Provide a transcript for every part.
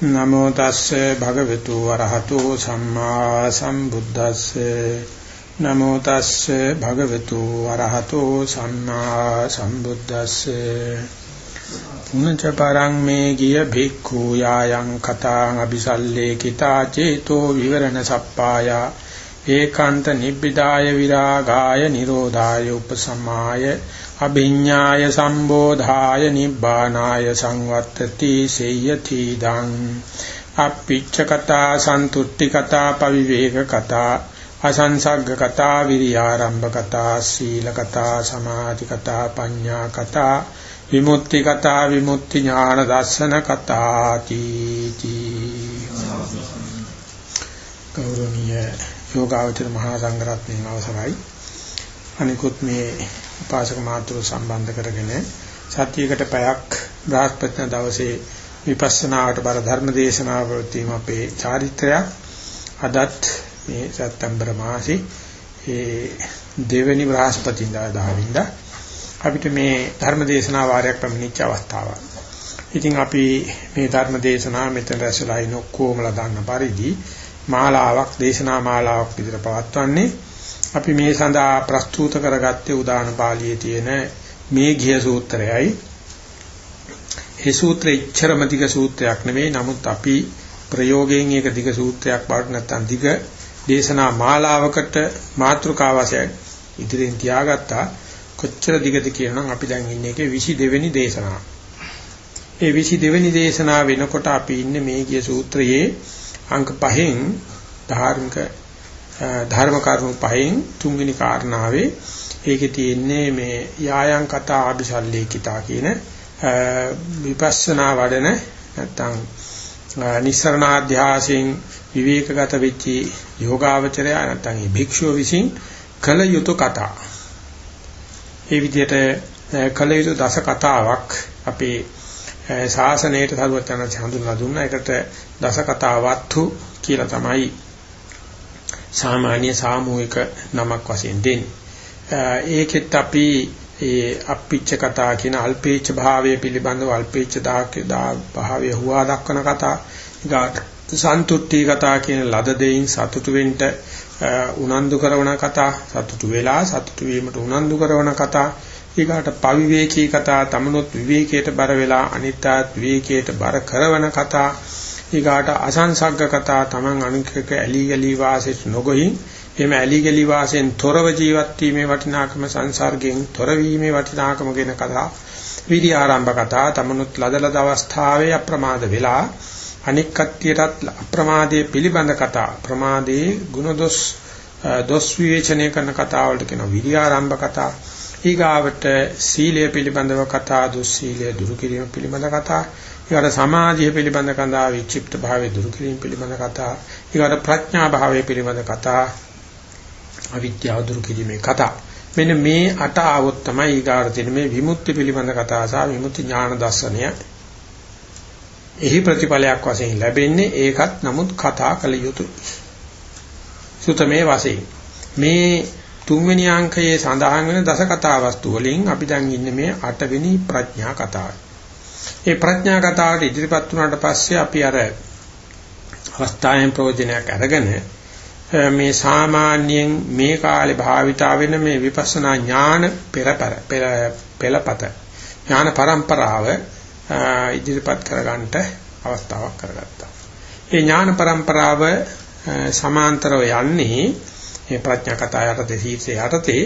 නමෝ තස්සේ භගවතු වරහතෝ සම්මා සම්බුද්දස්සේ. නමෝ තස්සේ භගවතු වරහතෝ සම්මා සම්බුද්දස්සේ. පුනච පරං මේ ගිය භික්ඛු යායන් කතාං අபிසල්ලේ කිතා චේතෝ විවරණ සප්පායා. ඒකාන්ත නිබ්බිදාය විරාගාය නිරෝධාය උපසමාය අභිඤ්ඤාය සම්බෝධාය නිබ්බානාය සංවත්තති සේයති දං අප්පිච්ච කතා සන්තුට්ටි කතා පවිවේක කතා අසංසග්ග කතා විරියාරම්භ කතා සීල කතා සමාධි කතා පඤ්ඤා කතා විමුක්ති කතා විමුක්ති ඥාන දර්ශන කතා තීති. ගෞරවනීය යෝගාවචර මහා සංඝරත්නයේ අවසරයි. අනිකුත් මේ උපාසක මාතෘ සම්බන්ධ කරගෙන සතියකට පැයක් බ්‍රහස්පති දවසේ විපස්සනාවට බර ධර්ම දේශනාව ප්‍රතිම අපේ චාරිත්‍රයක් අදත් මේ සැප්තැම්බර් මාසේ ඒ දෙවෙනි බ්‍රහස්පතින්දා දහවින්ද අපිට මේ ධර්ම දේශනා වාරයක් පැමිණිච්ච අවස්ථාවක්. ඉතින් අපි මේ ධර්ම දේශනාව මෙතන රැස්ලා ඉන්න ඔක්කොමලා දන්න පරිදි මාලාවක් දේශනා මාලාවක් විදිහට පවත්වන්නේ අපි මේ සඳහා ප්‍රස්තුත කරගත්තේ උදාන පාළියේ තියෙන මේ ගිය සූත්‍රයයි. ඒ සූත්‍රය ඉච්ඡරම දිග සූත්‍රයක් නෙවෙයි. නමුත් අපි ප්‍රයෝගයෙන් ඒක දිග සූත්‍රයක් බවට නැත්තම් දිග දේශනා මාලාවකට මාතෘකා වශයෙන් ඉදිරියෙන් තියාගත්තා. කොච්චර දිගද කියනනම් අපි දැන් ඉන්නේ ඒකේ 22 වෙනි දේශනාව. ඒ 22 වෙනි දේශනාව වෙනකොට අපි ඉන්නේ මේ ගිය සූත්‍රයේ අංක 5න් ධාර්මික ධර්ම කරුණු පහෙන් තුන්වෙනි කාරණාවේ ඒකේ තියෙන්නේ මේ යායන් කතා අபிසල්ලේ කිතා කියන විපස්සනා වඩන නැත්තම් නිස්සරණාධ්‍යාසයෙන් විවේකගත වෙච්ච යෝගාවචරය නැත්තම් මේ භික්ෂුව විසින් කල යුතු කතා. ඒ විදිහට කල යුතු දස කතාවක් අපේ ශාසනයට සරුවචන හඳුන්වලා දුන්නා. ඒකට දස කතාවත්තු කියලා තමයි සාමාන්‍ය සාමූහික නමක් වශයෙන් දෙන්නේ. ඒකෙත් අපි ඒ අප්පිච්ච කතා කියන අල්පේච්ඡ භාවය පිළිබඳව අල්පේච්ඡ දාක භාවය හුවා දක්වන කතා. ඊගාට සන්තුට්ටි කතා කියන ලද දෙයින් සතුටු වෙන්න උනන්දු කරන කතා. සතුටු වෙලා සතුටු වීමට උනන්දු කරන කතා. ඊගාට පවිවේකී කතා තමනුත් විවේකයට බර වෙලා අනිත්‍යත් විවේකයට බර කරන කතා. ඊගාට අසංසග්ග කතා Taman අනුකක ඇලි ගලි වාසෙත් නොගොහින් එහෙම ඇලි ගලි වාසෙන් තොරව ජීවත් වීමේ වටිනාකම සංසර්ගයෙන් තොර වීමේ වටිනාකම ගැන කතා විදි ආරම්භ කතා තමනුත් ලදලද අවස්ථාවේ අප්‍රමාද වෙලා අනික් කට්ටියටත් අප්‍රමාදයේ පිළිබඳ කතා ප්‍රමාදයේ ගුණදොස් දොස් විවේචනය කරන කතා වලට කියන විදි ආරම්භ කතා ඊගාවට සීලය පිළිබඳව කතා දුස්සීලය දුරු කිරීම පිළිබඳ කතා ඊකට සමාධිය පිළිබඳ කතා විචිප්ත භාවයේ දුරු කිරීම පිළිබඳ කතා ඊකට ප්‍රඥා භාවයේ පිළිබඳ කතා අවිද්‍යාව දුරු කිරීමේ කතා. මෙන්න මේ අට ආවොත් තමයි ඊගාට තියෙන මේ විමුක්ති පිළිබඳ කතා සහ විමුක්ති ඥාන දර්ශනය. එහි ප්‍රතිඵලයක් වශයෙන් ලැබෙන්නේ ඒකත් නමුත් කතා කළ යුතුයි සුතමේ වශයෙන්. මේ තුන්වෙනි අංකයේ සඳහන් වෙන දස කතා වස්තු වලින් අපි දැන් ඉන්නේ මේ අටවෙනි ප්‍රඥා කතාවේ. ඒ ප්‍රඥා කතාවට ඉදිරිපත් වුණාට පස්සේ අපි අර අවස්ථාවෙන් ප්‍රයෝජනයක් අරගෙන මේ සාමාන්‍යයෙන් මේ කාලේ භාවිතා වෙන මේ විපස්සනා ඥාන පෙරපර පෙළපත ඥාන પરම්පරාව ඉදිරිපත් කරගන්නට අවස්ථාවක් කරගත්තා. මේ ඥාන પરම්පරාව සමාන්තරව යන්නේ මේ ප්‍රඥා කතා යටතේ සීසේ යටතේ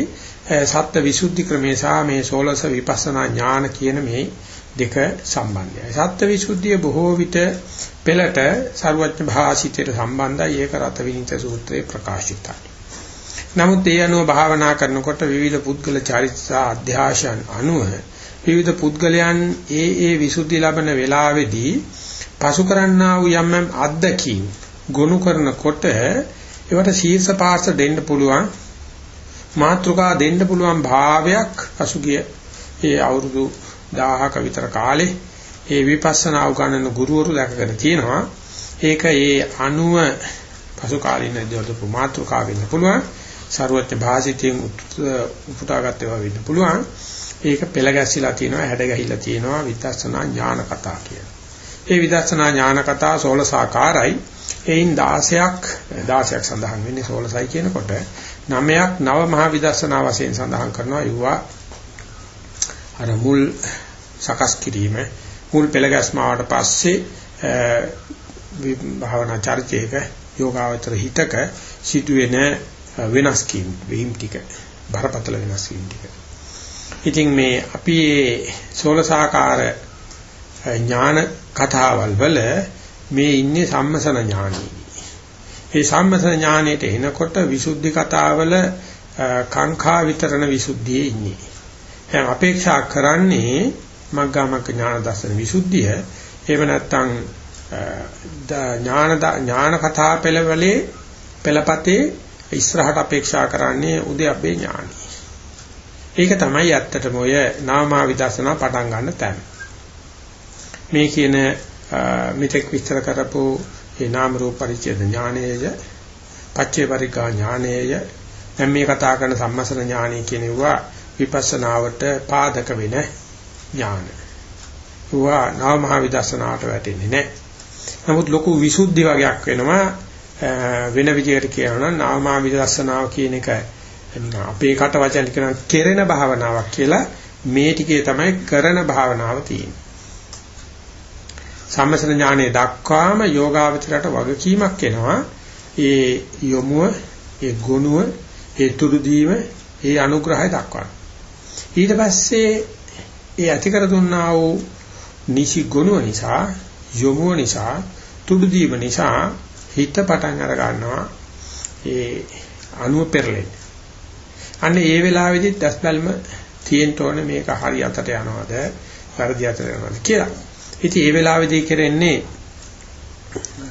සත්‍ය විසුද්ධි ක්‍රමේ සහ මේ සෝලස විපස්සනා ඥාන කියන මේ දෙක සම්බන්ධයි. සත්ත්වවිසුද්ධිය බොහෝ විට පෙළට ਸਰවඥ භාසිතයට සම්බන්ධයි. ඒක රත විනිත සූත්‍රයේ ප්‍රකාශිතයි. නමුත් ඒ අනුව භාවනා කරනකොට විවිධ පුද්ගල චරිත අධ්‍යාශයන් අනුව විවිධ පුද්ගලයන් ඒ ඒ විසුද්ධි ලබන වේලාවේදී පසු කරන්නා වූ යම් යම් අද්දකීම් ගොනු කරනකොට ඒවට ශීර්ෂ පාර්ශ දෙන්න පුළුවන් මාත්‍රිකා දෙන්න පුළුවන් භාවයක් පසුගිය ඒ අවුරුදු 1000ක විතර කාලේ ඒ විපස්සනා උගන්වන ගුරුවරු දැකගෙන තියෙනවා. ඒක ඒ අනුව පසු කාලින දවතු මාත්‍රිකා වෙන්න පුළුවන්. ਸਰුවත්‍ය භාසිතයෙන් උපුටාගත් ඒවා වෙන්න පුළුවන්. ඒක පෙළ ගැස්සිලා තියෙනවා හැඩ ගැහිලා තියෙනවා විදර්ශනා ඥාන කතා කියලා. ඒ විදර්ශනා ඥාන කතා 16 එයින් 16ක් 16ක් සඳහන් වෙන්නේ 16යි කියනකොට. 9ක් නව මහා විදර්ශනා වශයෙන් සඳහන් කරනවා. යුවා අර මුල් සකස් කිරීම මුල් පෙළ ගැස්මාවට පස්සේ භාවනා චර්චේක යෝගාවචර හිතක සිදුවෙන වෙනස් කීම් වීම් ටික බරපතල වෙනස් වීම් ටික. ඉතින් මේ අපි මේ සෝලසාකාර ඥාන කතාවල් වල මේ ඉන්නේ සම්මසන ඥානෙ. ඒ සම්මසන ඥානෙට එනකොට විසුද්ධි කතාවල කාංකා විතරණ විසුද්ධියේ ඉන්නේ. දැන් අපේක්ෂා කරන්නේ මග්ගාමග්ග ඥාන දර්ශන විසුද්ධිය. එහෙම නැත්නම් ඥාන ඥාන කතා පෙළවලේ පෙළපතේ ඉස්සරහට අපේක්ෂා කරන්නේ උද්‍යප්පේ ඥානයි. ඒක තමයි ඇත්තටම ඔය නාමා විදර්ශනා පටන් ගන්න තැන. මේ කියන මිත්‍යක් විස්තර කරපු ඒ නාම රූප පරිච්ඡේද ඥානයේය පච්චේ පරිකා ඥානයේය දැන් මේ කතා කරන සම්මසන ඥානය කියනවා විපස්සනාවට පාදක වෙන ඥාන. ඒවා නාම මහ විදර්ශනාවට වැටෙන්නේ නැහැ. නමුත් ලොකු විසුද්ධි වගේක් වෙනවා වෙන විදිහට කියනවා නම් නාමා විදර්ශනාව කියන එක අපේ කට වචන කියන කෙරෙන භාවනාවක් කියලා මේ ටිකේ තමයි කරන භාවනාව තියෙන්නේ. සම්මසන ඥානෙ දක්වාම යෝගාවචරයට වගකීමක් එනවා. ඒ යොමුව, ඒ ගුණුව, ඒ තුරු දීම, ඒ අනුග්‍රහය දක්වන්න. ඊට පස්සේ ඒ ඇති කර දුන්නා වූ නිසි ගුණුව නිසා, යොමුව නිසා, තුරු දීම නිසා හිත පටන් අර ගන්නවා ඒ අණුව පෙරලෙන්න. අන්න ඒ වෙලාවේදී දැස් බැල්ම තියෙන්න ඕනේ මේක හරි අතට යනවද වැරදි අතට යනවද කියලා. ඉතින් ඒ වෙලාවේදී කරන්නේ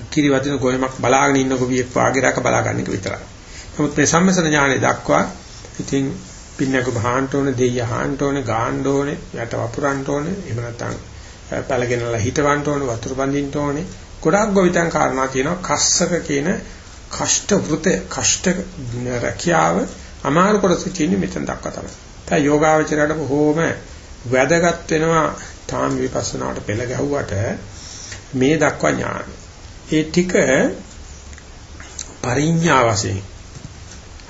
කිරිවදින ගොයමක් බලාගෙන ඉන්න කොවියෙක් වාගේ රක බලා ගන්න එක විතරයි. නමුත් මේ සම්මසන ඥානෙ දක්වා ඉතින් පින්නක බහාන්ට ඕනේ, දෙය හාන්ට ඕනේ, ගාන්න ඕනේ, යට වපුරන්න ඕනේ, එහෙම නැත්නම් පැලගෙනලා හිටවන්න ඕනේ, වතුර බඳින්න ඕනේ, ගොඩාක් ගොවිතැන් කාරණා තියෙනවා කස්සක කියන කෂ්ට වෘත කෂ්ට රැකියාව අමාරු කොටස කියන්නේ මෙතන දක්වා තමයි. දැන් යෝගාවචරයට බොහෝම වැදගත් වෙනවා තාම විපස්සනාවට පෙළ ගැහුවට මේ දක්වා ඥාන. ඒ ටික පරිඥා වශයෙන්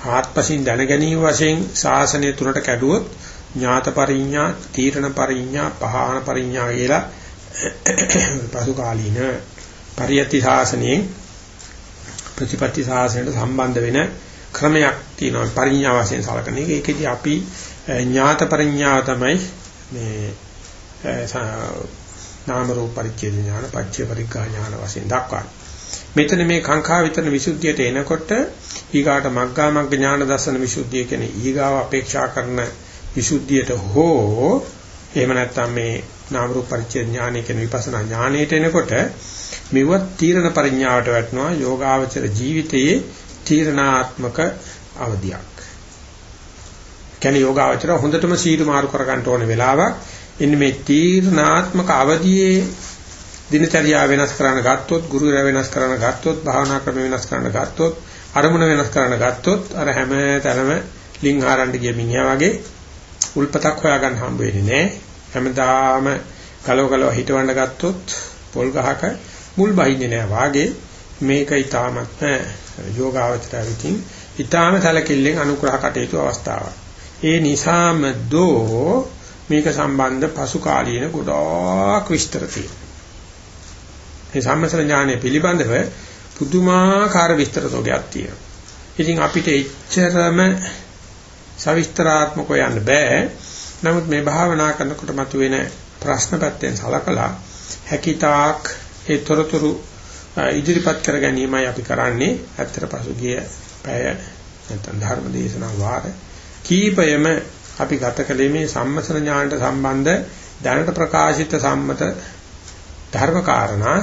ආත්පසින් දැන ගැනීම වශයෙන් ශාසනය තුනට කැඩුවොත් ඥාත පරිඥා, තීරණ පරිඥා, පහාන පරිඥා කියලා පසු කාලීන පරියති ශාසනයෙන් ප්‍රතිපත්ති ශාසනයට සම්බන්ධ වෙන ක්‍රමයක් තියෙනවා පරිඥා වශයෙන් සලකන එක. ඒකෙදි අපි ඥාත පරිඥාව තමයි මේ නාම රූප පරිච්ඡේද ඥාන, පච්චේ පරිග්ගා ඥාන වශයෙන් දක්වන්නේ. මෙතන මේ කාංකා විතරන විසුද්ධියට එනකොට ඊගාට මග්ගා මග්ග ඥාන දර්ශන විසුද්ධිය කියන ඊගාව අපේක්ෂා කරන විසුද්ධියට හෝ එහෙම නැත්නම් මේ නාම රූප පරිච්ඡේද ඥානය කියන විපස්සනා ඥානයට එනකොට මෙවත් තීරණ පරිඥාවට වැටෙනවා යෝගාවචර ජීවිතයේ තීරණාත්මක අවධියක්. කියන්නේ යෝගාවචර හොඳටම සීල මාරු කර ගන්න ඕන වෙලාවක් ඉන්නේ මේ තීරණාත්මක අවධියේ දිනචර්යාව වෙනස් කරන්න ගත්තොත් ගුරුවරයා වෙනස් කරන්න ගත්තොත් භාවනා ක්‍රම වෙනස් කරන්න ගත්තොත් අරමුණ වෙනස් කරන්න ගත්තොත් අර හැම තැනම ලිං ආරන්න ගිය මිනිහා වගේ උල්පතක් හොයාගන්න හම්බ වෙන්නේ නැහැ. හැමදාම ගලව ගලව හිටවන්න ගත්තොත් පොල් ගහක මුල් බහින්නේ නැහැ වාගේ මේක ඊටාමත්ම යෝගාවචරය විසින් ඊටාම සැලකිල්ලෙන් අනුග්‍රහ කටයුතු අවස්ථාවක්. ඒ නිසාම දෝ මේක සම්බන්ධ පසු කාලීන ගොඩාක් විස්තර තියෙනවා. මේ සම්මසන ඥානය පිළිබඳව පුදුමාකාර විස්තර තෝගයක් තියෙනවා. ඉතින් අපිට එච්චරම සවිස්තරාත්මකව යන්න බෑ. නමුත් මේ භාවනා කරනකොට මතුවෙන ප්‍රශ්න පැත්තෙන් සලකලා හැකිතාක් ඒ තොරතුරු ඉදිරිපත් කර ගැනීමයි අපි කරන්නේ. ඇත්තට පසුගිය පැය නැත්නම් ධර්ම දේශනා වාර කීපයම අපි ගත කළේ මේ සම්මසන ඥානට සම්බන්ධ දැනට ප්‍රකාශිත සම්මත ධර්ම කාරණා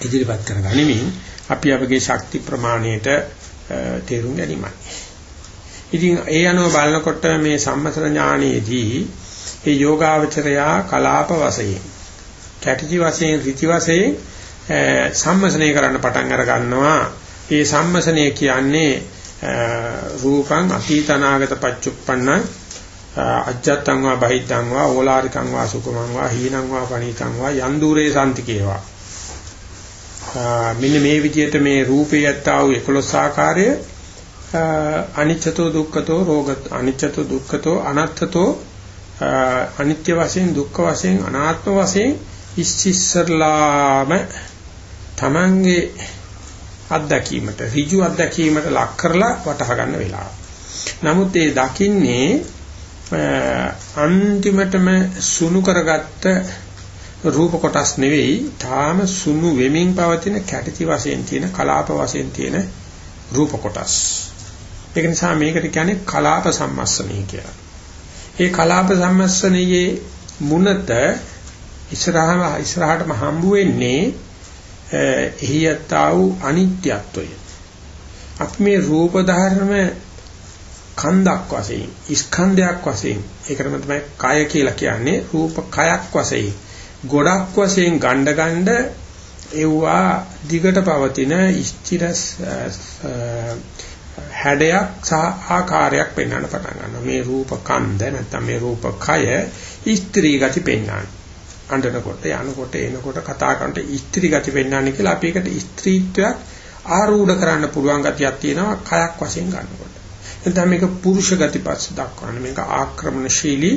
ඉදිරිපත් කර ගනිමින් අපි අපගේ ශක්ති ප්‍රමාණයට තේරුම් ගැනීමයි. ඉතින් ඒ අනුව බලනකොට මේ සම්මතන ඥානයේදී ඒ යෝගාවචරයා කලාප වශයෙන් කැටිචි වශයෙන් ඍචි වශයෙන් සම්මසනය කරන්න පටන් අර ගන්නවා. ඒ සම්මසනය කියන්නේ රූපං අතීතනාගත පච්චුප්පන්න අජ්ජත්තං වා බහිද්ධං වා ඕලාරිකං වා සුකමං වා හීනං වා පණීතං වා යන්දුරේ සම්තිකේවා මෙන්න මේ විදිහට මේ රූපේ යත්තා වූ 11 ආකාරය අනිච්චතෝ දුක්ඛතෝ රෝග අනිච්චතෝ දුක්ඛතෝ අනත්තතෝ අනිත්‍ය වශයෙන් දුක්ඛ වශයෙන් අනාත්ම වශයෙන් ඉස්සිස්සර්ලාම තමන්ගේ අත්දැකීමට ඍජු අත්දැකීමට ලක් කරලා වටහා ගන්න වෙලාව. නමුත් ඒ දකින්නේ අන්තිමටම සුණු කරගත්ත රූප කොටස් නෙවෙයි තාම සුණු වෙමින් පවතින කැටිති වශයෙන් තියෙන කලාප වශයෙන් තියෙන රූප කොටස්. ඒක නිසා මේකට කියන්නේ කලාප සම්මස්සනී කියලා. ඒ කලාප සම්මස්සනයේ මුනත ඉස්සරහම ඉස්සරහටම හම්බ වෙන්නේ එහි යත්තා වූ අනිත්‍යත්වය. අපි මේ රූප ධර්ම කන්දක් වශයෙන්, ස්කන්ධයක් වශයෙන්, ඒකටම තමයි කය කියලා කියන්නේ රූප කයක් වශයෙන්, ගොඩක් වශයෙන් ගණ්ඩ ගණ්ඩ එවුවා දිගට පවතින ස්ථිර හැඩයක් සහ ආකාරයක් පෙන්වන්න පටන් ගන්නවා. මේ රූප කන්ද නැත්නම් මේ රූප කය ස්ත්‍රී ගති පෙන්වන්නේ. අඬනකොට යනකොට එනකොට කතා කරනකොට ස්ත්‍රී ගති වෙන්නන්නේ කියලා අපි ඒකට ස්ත්‍රීත්වයක් ආරූඪ කරන්න පුළුවන් ගතියක් තියෙනවා කයක් වශයෙන් ගන්නකොට. එතන මේක පුරුෂ ගති පස්ස දක්වන්නේ මේක ආක්‍රමණශීලී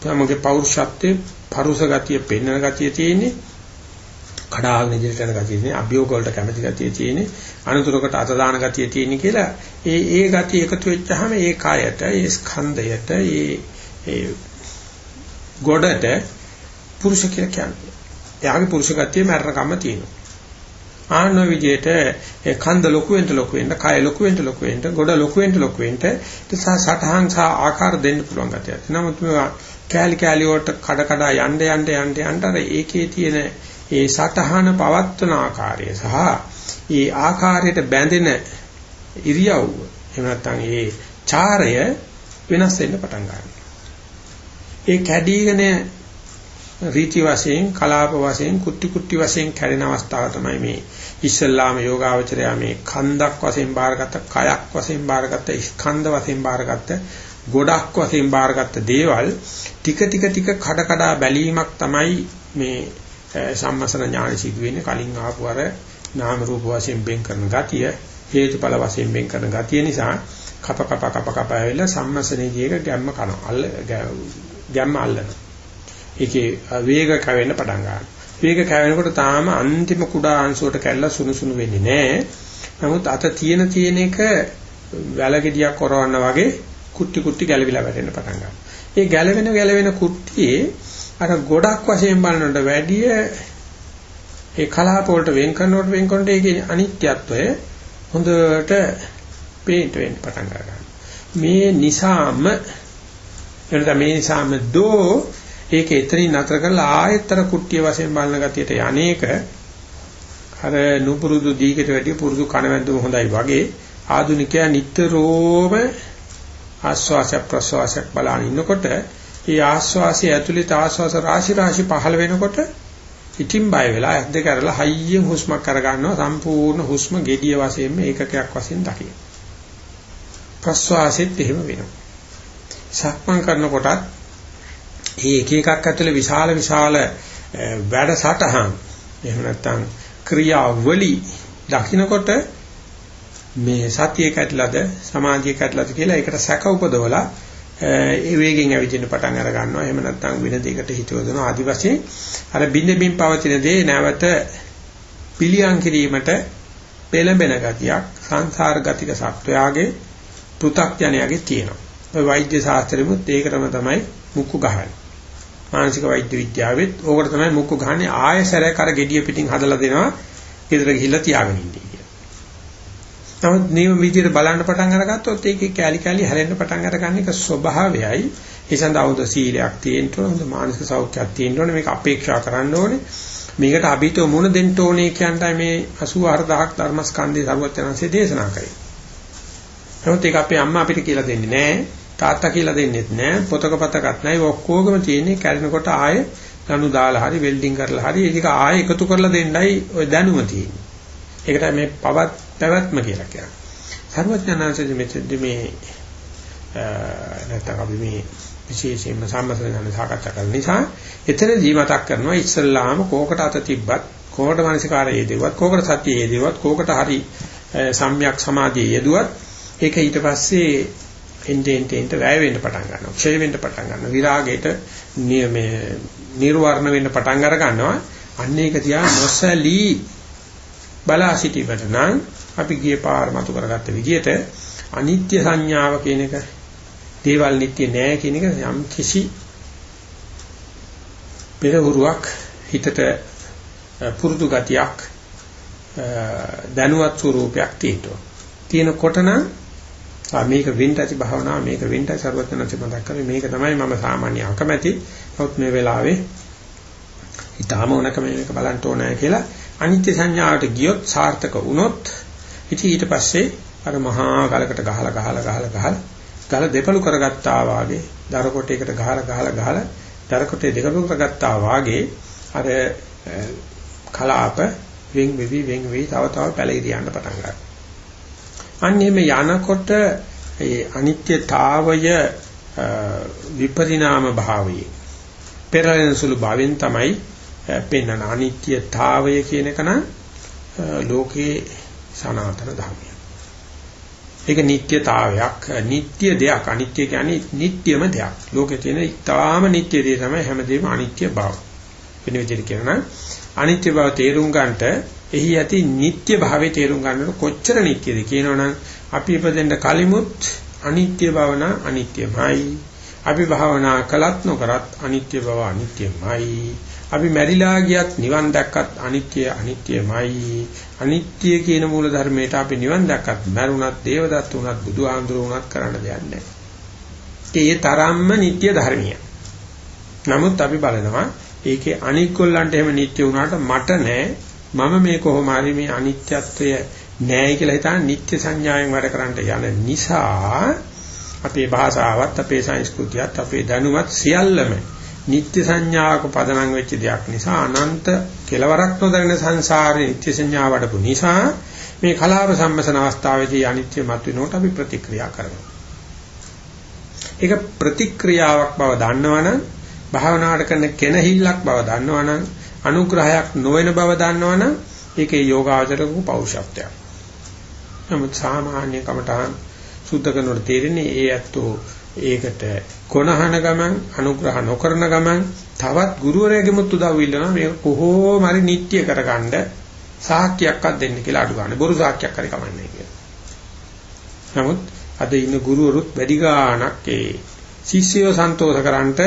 තමගේ පෞරුෂත්වයේ පරුස ගතිය පෙන්වන ගතිය තියෙන්නේ කඩාගෙන ඉදිරියට යන ගතිය තියෙන්නේ අභියෝග වලට කැමැති ගතිය තියෙන්නේ අනුතරකට අත දාන ගතිය තියෙන්නේ කියලා ඒ ඒ ගතිය එකතු වෙච්චාම ඒ කායයට ඒ ස්කන්ධයට ඒ ඒ ගොඩට පුරුෂ කියලා කියන්නේ. එයාගේ පුරුෂ ගතිය මරණකම තියෙනවා. ආන විදිහට කන්ද ලොකු වෙන්න ලොකු වෙන්න, කය ලොකු වෙන්න ලොකු වෙන්න, ගොඩ ලොකු වෙන්න ලොකු වෙන්න තසා සටහන් සහ ආකාර දෙන්න පුළුවන් ගතියක්. නමුත් මේවා කෑලි කෑලි වලට කඩ කඩ යන්න යන්න යන්න යන්න අර ඒකේ තියෙන ඒ සටහන පවත්වන ආකාරය සහ ඒ ආකාරයට බැඳෙන ඉරියව්ව එහෙම නැත්නම් ඒ චාරය වෙනස් වෙන්න පටන් ගන්නවා. ඒ කැඩීගෙන රීති වශයෙන් කලාප වශයෙන් කුට්ටි කුට්ටි වශයෙන් කැඩෙන අවස්ථාව තමයි මේ ඉස්සල්ලාම යෝගාවචරය මේ කන්දක් වශයෙන් බාරගත්ත කයක් වශයෙන් බාරගත්ත ස්කන්ධ වශයෙන් බාරගත්ත ගොඩක් වශයෙන් බාරගත්ත දේවල් ටික ටික ටික කඩ කඩ බැලීමක් තමයි මේ සම්මසන ඥාන සිදු වෙන්නේ කලින් ආපු අර නාම රූප වශයෙන් බෙන් කරන ගතිය හේතුඵල වශයෙන් බෙන් කරන ගතිය නිසා කප කප කප කප ඇවිල්ලා සම්මසනේදී එක ගැම්ම කනවා ගැම්ම අල්ලනවා. ඒකේ වේග කැවෙන්න පටන් ගන්නවා. වේග කැවෙනකොට තාම අන්තිම කුඩා අංශුවට කැල්ල සුණු සුණු වෙන්නේ නැහැ. නමුත් අත තියෙන තියෙන එක වැලගෙඩියක් කරවන්න වගේ කුට්ටි කුට්ටි ගැලවිලා වැටෙන්න පටන් ගන්නවා. ඒ ගැලවෙන ගැලවෙන කුට්ටියේ අර ගොඩක් වශයෙන් බලනකොට වැඩිය ඒ කලාප වලට වෙන් කරනකොට වෙන් කරනකොට ඒකේ අනිත්‍යත්වය හොඳට පේන්න වෙන්න පටන් ගන්නවා. මේ නිසාම එනද මේ නිසාම දෝ ඒක එතනින් නතර කරලා ආයතර කුට්ටිය වශයෙන් බලන ගතියට යන්නේක අර නුපුරුදු දීකට වැඩිය පුරුදු කණවැද්දම හොඳයි වගේ ආදුනිකයා නිතරම ආස්වාස ප්‍රසවාස බලන ඉන්නකොට ඒ ආස්වාසය ඇතුළේ ආස්වාස රාශි රාශි පහළ වෙනකොට ඉතින් බය වෙලා ඇස් දෙක අරලා හයියෙන් හුස්මක් අර ගන්නවා සම්පූර්ණ හුස්ම gediya වශයෙන්ම ඒකකයක් වශයෙන් දකින්න. ප්‍රස්වාසෙත් එහෙම වෙනවා. සක්මන් කරනකොටත් මේ එක එකක් ඇතුලේ විශාල විශාල වැඩ සටහන් එහෙම නැත්නම් ක්‍රියාවලි දකින්නකොට මේ සතිය කැටලාද සමාධිය කැටලාද කියලා ඒකට සැක උපදවලා ඒ වේගෙන් ඇවිදින්න පටන් අර ගන්නවා එහෙම නැත්නම් වෙන දෙයකට හිතවදන ආදි වශයෙන් අර බින්දමින් පවතින දේ නැවත පිළියම් කිරීමට පෙළඹෙන ගතියක් සංසාර ගතික සත්වයාගේ පෘ탁ජනයාගේ තියෙනවා ඔය වෛද්‍ය ශාස්ත්‍රෙමුත් ඒකටම තමයි මුක්කු ගහන්නේ. මානසික වෛද්‍ය විද්‍යාවෙත් ඕකට තමයි මුක්කු ගහන්නේ ආයසරයක් අර gediya පිටින් හදලා දෙනවා. ගෙදර ගිහිල්ලා තියාගෙන ඉන්නේ කියලා. නමුත් නියම විදිහට බලන්න පටන් අරගත්තොත් ඒකේ කැලි කැලි හැලෙන්න පටන් අරගන්න එක ස්වභාවයයි. ඒ සඳහා උද සීලයක් තියෙන්න ඕන, හොඳ මානසික සෞඛ්‍යයක් තියෙන්න ඕනේ. මේක අපේක්ෂා කරන්න ඕනේ. මේකට අභිතව මුණ දෙන්න ඕනේ කියන්ටයි මේ 84000ක් ධර්මස්කන්ධේ සර්වඥාන්සේ දේශනා කරේ. නමුත් ඒක අපේ අම්මා අපිට කියලා දෙන්නේ නැහැ. තාත්තා කියලා දෙන්නෙත් නැහැ. පොතක පතකත් නැහැ. ඔක්කොගම තියෙන්නේ කැඩෙනකොට ආයේ ගනු දාලා හරි වෙල්ඩින් කරලා හරි ඒක ආයෙ එකතු කරලා දෙන්නයි ওই දැනුම තියෙන්නේ. ඒකට මේ පවත් පැවැත්ම කියලා කියන්නේ. සර්වඥාන්සේ මෙතෙන්දි මේ නැත්නම් අපි මේ විශේෂයෙන්ම සම්මතන සාකච්ඡා කරන නිසා එතනදී මතක් කරනවා ඉස්සල්ලාම කෝකට අත තිබ්බත් කෝකට මානසිකාරයේ යෙදුවත් කෝකට සතියේ යෙදුවත් කෝකට හරි සම්‍යක් සමාධියේ යෙදුවත් ඒක ඊට පස්සේ එන්ටෙන් ටෙන්ට වැය වෙන්න පටන් ගන්නවා ක්ෂය වෙන්න පටන් ගන්නවා විරාගයට මේ නිර්වර්ණ වෙන්න පටන් අර ගන්නවා අන්න ඒක තියා නොසලී බලා සිටීමට නම් අපි ගියේ පාර මතු කරගත්ත විදිහට අනිත්‍ය සංඥාව කියන එක දේවල් නිට්ටිය නෑ කියන එක යම් කිසි පෙරහුරුවක් හිතට පුරුදු ගතියක් දැනුවත් ස්වරූපයක් තියෙනවා. තියෙනකොට නම් මේක වෙන්න ඇති භාවනාව මේක වෙන්න සර්වඥාන්සේ මතක් කරේ මේක තමයි මම සාමාන්‍ය අකමැති. නමුත් මේ වෙලාවේ ඊටාම ඕනකම මේක බලන්න ඕනෑ කියලා අනිත්‍ය සංඥාවට ගියොත් සාර්ථක වුණොත් ඉතින් ඊට පස්සේ අර මහා ගලකට ගහලා ගහලා ගහලා ගහලා ගල දෙපළු කරගත්තා වාගේ දර කොටයකට ගහලා ගහලා ගහලා දර කොටේ දෙකළු කරගත්තා වාගේ අර කලාප වෙන් වෙවි වෙන් වෙවි තව තව පැලිරි යන්න පටන් ගන්නවා. අන්න එහෙම යනකොට ඒ අනිත්‍යතාවය විපරිණාම භාවයේ පෙරලෙන සුළු භාවයෙන් තමයි පෙන්වන අනිත්‍යතාවය කියන එක නම් ලෝකේ සනාතන ධර්මයක්. ඒක නිට්ටයතාවයක්, නිට්ටය දෙයක්. අනිත්‍ය කියන්නේ නිට්ටයම දෙයක්. ලෝකේ තියෙන ඉතාම නිට්ටය දේ තමයි හැමදේම අනිත්‍ය බව. වෙන විදිහට කියනවා අනිත්‍ය බව තේරුම් ගන්නට එහි ඇති නිට්ටය භාවයේ තේරුම් ගන්නට කොච්චර නිට්ටයද කියනවනම් අපි ඉපදෙන්න කලිමුත් අනිත්‍ය බව නම් අනිත්‍යමයි. අපි භාවනා කළත් නොකරත් අනිත්‍ය බව අනිත්‍යමයි. අපි මැරිලා ගියත් නිවන් දැක්කත් අනිත්‍ය අනිත්‍යමයි. අනිත්‍ය කියන මූල ධර්මයට අපි නිවන් දැක්කත් මරුණත් දේවදත්ත උනත් බුදුහාමුදුරු උනත් කරන්න දෙයක් නැහැ. ඒ තරම්ම නිත්‍ය ධර්මිය. නමුත් අපි බලනවා ඒකේ අනික්කොල්ලන්ට එහෙම නිත්‍ය වුණාට මට නෑ මම මේ කොහොම හරි මේ අනිත්‍යත්වය නෑයි කියලා හිතාන නිත්‍ය සංඥාවෙන් වැඩ කරන්න යන නිසා අපේ භාෂාවත් අපේ සංස්කෘතියත් අපේ දැනුමත් සියල්ලම නිත්‍ය සංඥාවක පදනම් වෙච්ච දෙයක් නිසා අනන්ත කෙලවරක් නොදැනෙන සංසාරේ නිත්‍ය සංඥාව වඩපු නිසා මේ කලාව සම්මසන අවස්ථාවේදී අනිත්‍ය මත වෙනකොට අපි ප්‍රතික්‍රියා කරනවා. ඒක ප්‍රතික්‍රියාවක් බව දන්නවනම් භාවනාවට කරන කෙනහිල්ලක් බව දන්නවනම් අනුග්‍රහයක් නොවන බව දන්නවනම් ඒකේ යෝගාචරක පෞෂත්වයක්. නමුත් සාමාන්‍ය කමඨාන් සුද්ධ කරනකොට තේරෙන්නේ ඒ ඇත්තෝ ඒකට කොනහන ගමන් අනුග්‍රහ නොකරන ගමන් තවත් ගුරුවරයාගෙමුත් උදව් ඉල්ලනවා මේක කොහොම හරි නිට්ටිය කරගන්න සාක්කියක්වත් දෙන්න කියලා අඩු ගන්න. බොරු සාක්කියක් හරි කමන්නේ කියලා. නමුත් අද ඉන්න ගුරුවරුත් වැඩි ගාණක් ඒ ශිෂ්‍යයෝ සන්තෝෂ කරන්නට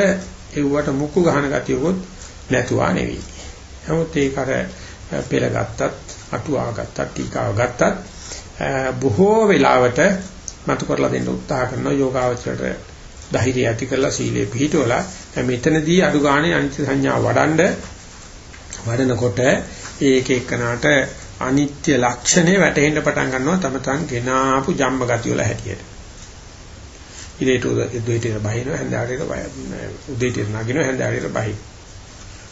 එව්වට මුක්කු ගහන ගතියකොත් නැතුවා නෙවෙයි. නමුත් ඒක අර පෙළ ගත්තත්, අටුවා ගත්තත්, ටීකාව ගත්තත් බොහෝ වෙලාවට මතු කරලා දෙන්න උත්සාහ කරනවා යෝගාවචරයට ධෛර්යය ඇති කරලා සීලේ පිහිටවලා මෙතනදී අඩු ගානේ අනිත්‍ය සංඥා වඩන්ඩ වඩනකොට ඒක එක්කනට අනිත්‍ය ලක්ෂණය වැටහෙන්න පටන් ගන්නවා තම තන් ගෙනාපු ජම්ම ගතිය වල හැටියට. ඉරේට උදේට බහිනවා හැන්දාට උදේට නගිනවා හැන්දාට බහි.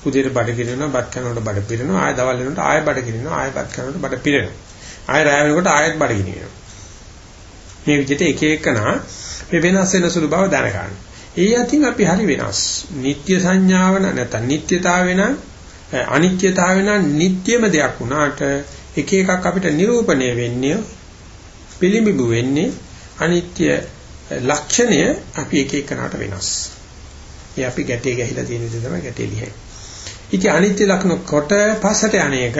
උදේට බඩ කිරෙනවා බත් කනකොට බඩ පිරෙනවා ආය දවල් වෙනකොට ආය බඩ කිරෙනවා ආය බත් කනකොට බඩ පිරෙනවා. ආය රාය වෙනකොට ආයෙත් බඩ කිරෙනවා. මේ විදිහට එක එකනා මේ වෙනස් වෙන සුළු බව දැන ගන්න. ඒ අතින් අපි හරි වෙනස්. නিত্য සංඥාව නැත්නම් නিত্যතාවය නම් අනිත්‍යතාවය නම් නিত্যම දෙයක් වුණාට එක එකක් අපිට නිරූපණය වෙන්නේ පිළිඹු වෙන්නේ අනිත්‍ය ලක්ෂණය අපි එක එකනට වෙනස්. ඒ අපි ගැටේ ගහලා තියෙන විදිහ තමයි ගැටේ ලියන්නේ. ඉතින් අනිත්‍ය ලක්ෂණ කොට පස්සට අනේක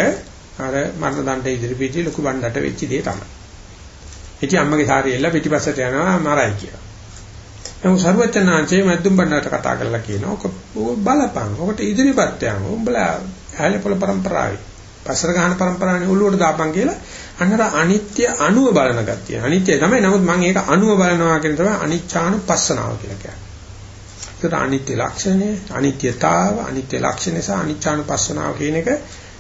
අර මරණ දණ්ඩ ඉදිරිපිටි ලොකු බණ්ඩට වෙච්ච දේ තමයි. ඉතින් අම්මගේ සාරියෙල්ල පිටිපස්සට යනවා මරයි කියලා. නමුත් සරුවචනාංශයේ මැදුම් බණ්ඩාරට කතා කරලා කියනවා ඔක බලපං. ඔකට ඉදිරිපත් යන්න. උඹලා ඇලපොළ પરම්පරාවේ. පස්සර ගහන પરම්පරාවේ උළුවට දාපන් කියලා අන්නර අනිත්‍ය අණුව බලන ගතිය. අනිත්‍ය තමයි. නමුත් මම ඒක අණුව බලනවා කියන තමයි අනිච්ඡානුපස්සනාව කියලා කියන්නේ. ඒකට අනිත්‍ය ලක්ෂණය, අනිත්‍යතාව, අනිත්‍ය ලක්ෂණ නිසා අනිච්ඡානුපස්සනාව කියන එක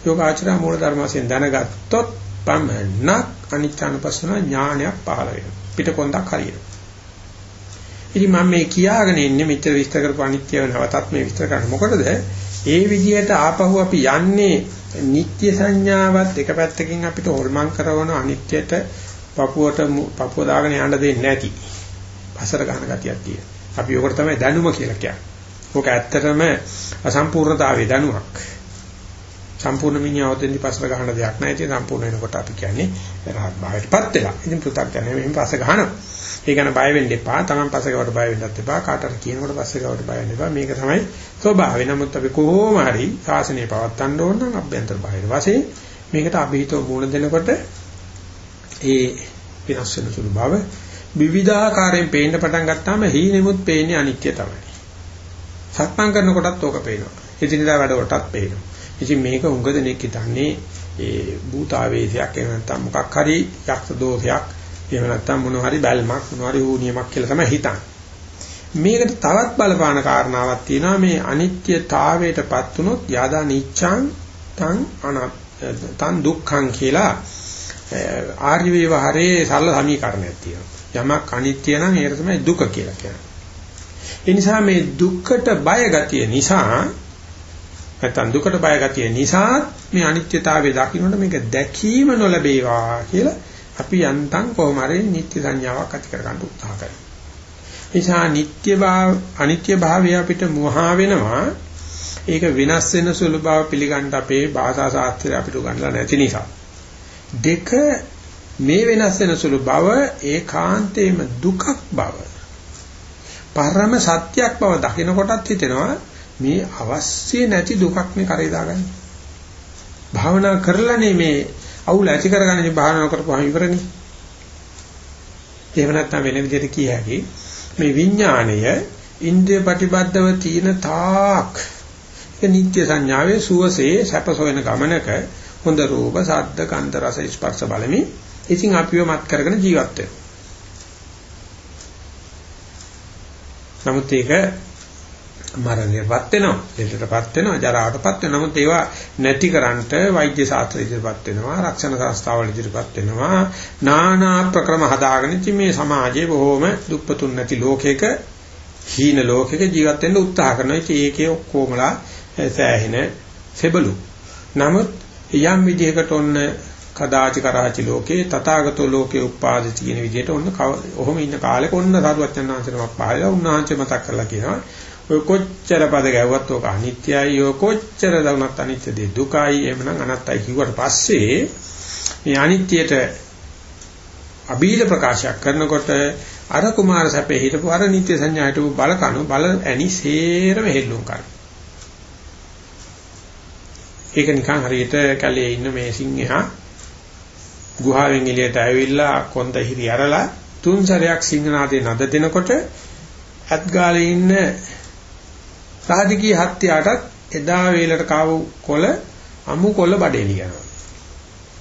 යෝගාචරය මූල ධර්ම වශයෙන් දැනගත්තොත් පමණක් අනිච්ඡානුපස්සන ඥානයක් පහළ වෙනවා. පිටකොන්දක් හරියට. ඉතින් මම මේ කියාගෙන ඉන්නේ මෙච්චර විස්තර කරපු අනිත්‍යව නැවතත් මේ විස්තර කරන්නේ මොකටද? ඒ විදිහට ආපහු අපි යන්නේ නිත්‍ය සංඥාවත් එක පැත්තකින් අපිට හොල්මන් කරන අනිත්‍යයට පපුවට පපුව දාගෙන යන්න දෙන්නේ නැති. පසර ගන්න ගතියක් තියෙනවා. අපි ඔකට තමයි දැනුම කියලා කියන්නේ. ඕක ඇත්තටම අසම්පූර්ණතාවයේ දැනුමක්. සම්පූර්ණ මිනිහවතෙන්දි පස්සට ගහන දෙයක් නැහැ. ඉතින් සම්පූර්ණ වෙනකොට අපි කියන්නේ රහත් භාවයටපත් වෙලා. ඉතින් පෘථක් යන්නේ මෙහෙම පස්ස ගහනවා. ඒ ගැන බය වෙන්න එපා. Taman පස්ස ගවට බය වෙන්නත් එපා. කාටට කියනකොට පස්ස ගවට බය වෙන්න එපා. මේක තමයි ස්වභාවය. නමුත් අපි කොහොම හරි ශාසනය පවත්වන්න ඕන නම් අභ්‍යන්තර බාහිර වශයෙන් මේකට අභීතව මුණ දෙනකොට ඒ විනාශ වෙන සුළු බව විවිධාකාරයෙන් පේන්න පටන් ගත්තාම හීනෙමුත් පේන්නේ අනිත්‍ය තමයි. සක්මන් කරනකොටත් ඕක පේනවා. එදිනදා වැඩ කොටත් පේනවා. ඉතින් මේක උඟ දෙනෙක් හිතන්නේ ඒ භූතාවේශයක් එහෙම නැත්නම් මොකක් හරි යක්ෂ දෝෂයක් එහෙම නැත්නම් මොන හරි බැල්මක් මොන හරි ඌනියමක් කියලා තමයි හිතන්නේ. මේකට තවත් බලපාන කාරණාවක් තියෙනවා මේ අනිත්‍යතාවයටපත් උනොත් යදා නිච්ඡං තං අනත් තං දුක්ඛං කියලා ආර්ය විවහරේ සරල සමීකරණයක් තියෙනවා. යමක් අනිත්‍ය නම් ඒකට තමයි දුක කියලා කියන්නේ. ඒ නිසා මේ දුක්කට බය ගතිය නිසා නැත්නම් දුකට බය ගතිය නිසා මේ අනිත්‍යතාවය දකින්නට මේක දැකීම නොලැබේවා කියලා අපි යන්තම් කොහොම හරි නිත්‍ය සංඥාවක් ඇති කර ගන්න උත්සාහ කරනවා. නිසා නිත්‍ය භාව අනිත්‍ය භාවය අපිට මුවහා වෙනවා. ඒක වෙනස් වෙන සුළු බව පිළිගන්න අපේ භාෂා ශාස්ත්‍රය අපිට උගන්ලා නැති නිසා. දෙක මේ වෙනස් වෙන සුළු බව ඒකාන්තේම දුකක් බව. පරම සත්‍යයක් බව දකිනකොටත් හිතෙනවා මේ අවශ්‍ය නැති දුකක් මේ කරේ දාගන්නේ. භාවනා කරලානේ මේ අවුල ඇති කරගන්නේ භාවනා කරපුවාම ඉවරනේ. එහෙම නැත්නම් වෙන විදිහට කිය හැකි මේ විඥාණය ඉන්ද්‍රිය ප්‍රතිබද්ධව තියෙන තාක් ඒ නිත්‍ය සංඥාවේ සුවසේ සැපසොයන ගමනක හොඳ රූප, ශබ්ද, ගන්ධ, රස, ස්පර්ශ බලමි. ඉතින් අපිව මත් කරගෙන ජීවත් වෙනවා. නමුත් ඒක මරණයටපත් වෙනවා, ලෙඩටපත් වෙනවා, ජරාවටපත් වෙනවා. නමුත් ඒවා නැති කරන්නට වෛද්‍ය ශාස්ත්‍රය ඉදිරියපත් වෙනවා, රක්ෂණ සංස්ථාවල ඉදිරියපත් වෙනවා. নানা ප්‍රක්‍රම හදාගෙන ඉති මේ සමාජයේ බොහොම දුප්පතුන් නැති ලෝකයක හීන ලෝකයක ජීවත් වෙන්න උත්සාහ කරනවා. ඉතින් ඒකේ ඔක්කොමලා සෑහෙන සෙබළු. නමුත් යම් විදිහකට ඔන්න කදාචි කරාචි ලෝකේ තථාගතෝ ලෝකේ උපාදිත කියන විදිහට ඔන්න ඔහොම ඉන්න කාලෙක ඔන්න සාරුවච්චන් වහන්සේනමක් පහළලා උන්වහන්සේ මතක් කරලා කියනවා ඔය කොච්චර පද ගැව්වත් ඔක අනිත්‍යයි ඔය කොච්චර දවුනත් අනිත්‍යද දුකයි එහෙමනම් අනත්තයි කිව්වට පස්සේ මේ අනිත්‍යයට අභීල ප්‍රකාශයක් කරනකොට අර කුමාර සැපේ හිටපු අර නිත්‍ය සංඥායට බලකණු බල ඇනි සේරම හෙල්ලුම් කරන. ඒක නිකන් හරියට කැලේ ඉන්න මේ සිංහයා ගුහාවෙන් එළියට ඇවිල්ලා කොන්ද හිරි අරලා තුන් සැරයක් සිංහනාදේ නද දෙනකොට අත්ගාලේ ඉන්න රාජකීය හත්යාටත් එදා වේලට කාව කොළ අමු කොළ බඩේලි යනවා.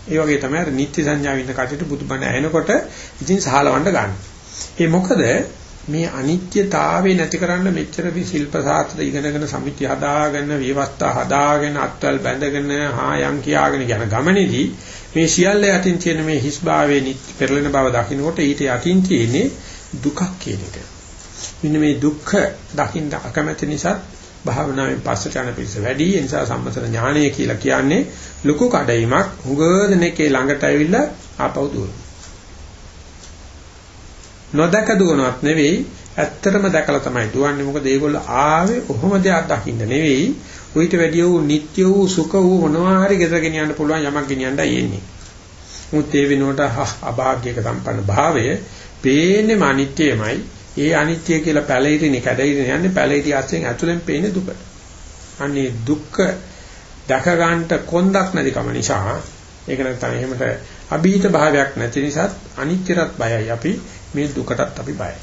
ඒ වගේ තමයි අර නිත්‍ය සංඥාව ඉන්න කටට බුදුබණ ඇහෙනකොට ඉතින් සහලවන්න ගන්න. ඒ මොකද මේ අනිත්‍යතාවේ නැති කරන්න මෙච්චර ශිල්ප සාත්‍ර ඉගෙනගෙන සමිති හදාගෙන විවස්ථා හදාගෙන අත්වල බැඳගෙන හායන් කියාගෙන යන ගමනේදී මේ සියල්ල යටින් තියෙන මේ හිස්භාවයේ පෙරලෙන බව දකින්නකොට ඊට යටින් තියෙන්නේ දුකක් කියන එක. මෙන්න මේ දුක්ඛ දකින්න අකමැති නිසා භාවනාවෙන් පස්සට යන පිස වැඩි. ඒ නිසා සම්මතන ඥානය කියලා කියන්නේ ලুকু කඩයිමක් හුඟදෙනකේ ළඟට ඇවිල්ලා ආපහු දුවන නොදක දුවනවත් නෙවෙයි ඇත්තටම දැකලා තමයි දුවන්නේ. මොකද ඒගොල්ලෝ ආවේ කොහොම දෙයක් දකින්න නෙවෙයි. උවිත වැඩි වූ නিত্য වූ සුඛ වූ මොනවා හරි ගෙදර ගෙනියන්න පුළුවන් යමක් ගෙනියන්නයි එන්නේ. මුත් ඒ වෙනුවට අභාග්‍යක සම්පන්න භාවය පේන්නේම අනිත්‍යමයි ඒ අනිත්‍ය කියලා පැලිරිනේ කැඩෙන්නේ යන්නේ පැලිරි අස්සෙන් ඇතුලෙන් පේන්නේ දුක. අනේ දුක්ඛ දැක ගන්නට කොන්දක් නැතිකම නිසා ඒක නැත්නම් එහෙමට අභීත භාවයක් නැති නිසා අනිත්‍යරත් බයයි අපි මේ දුකටත් අපි බයයි.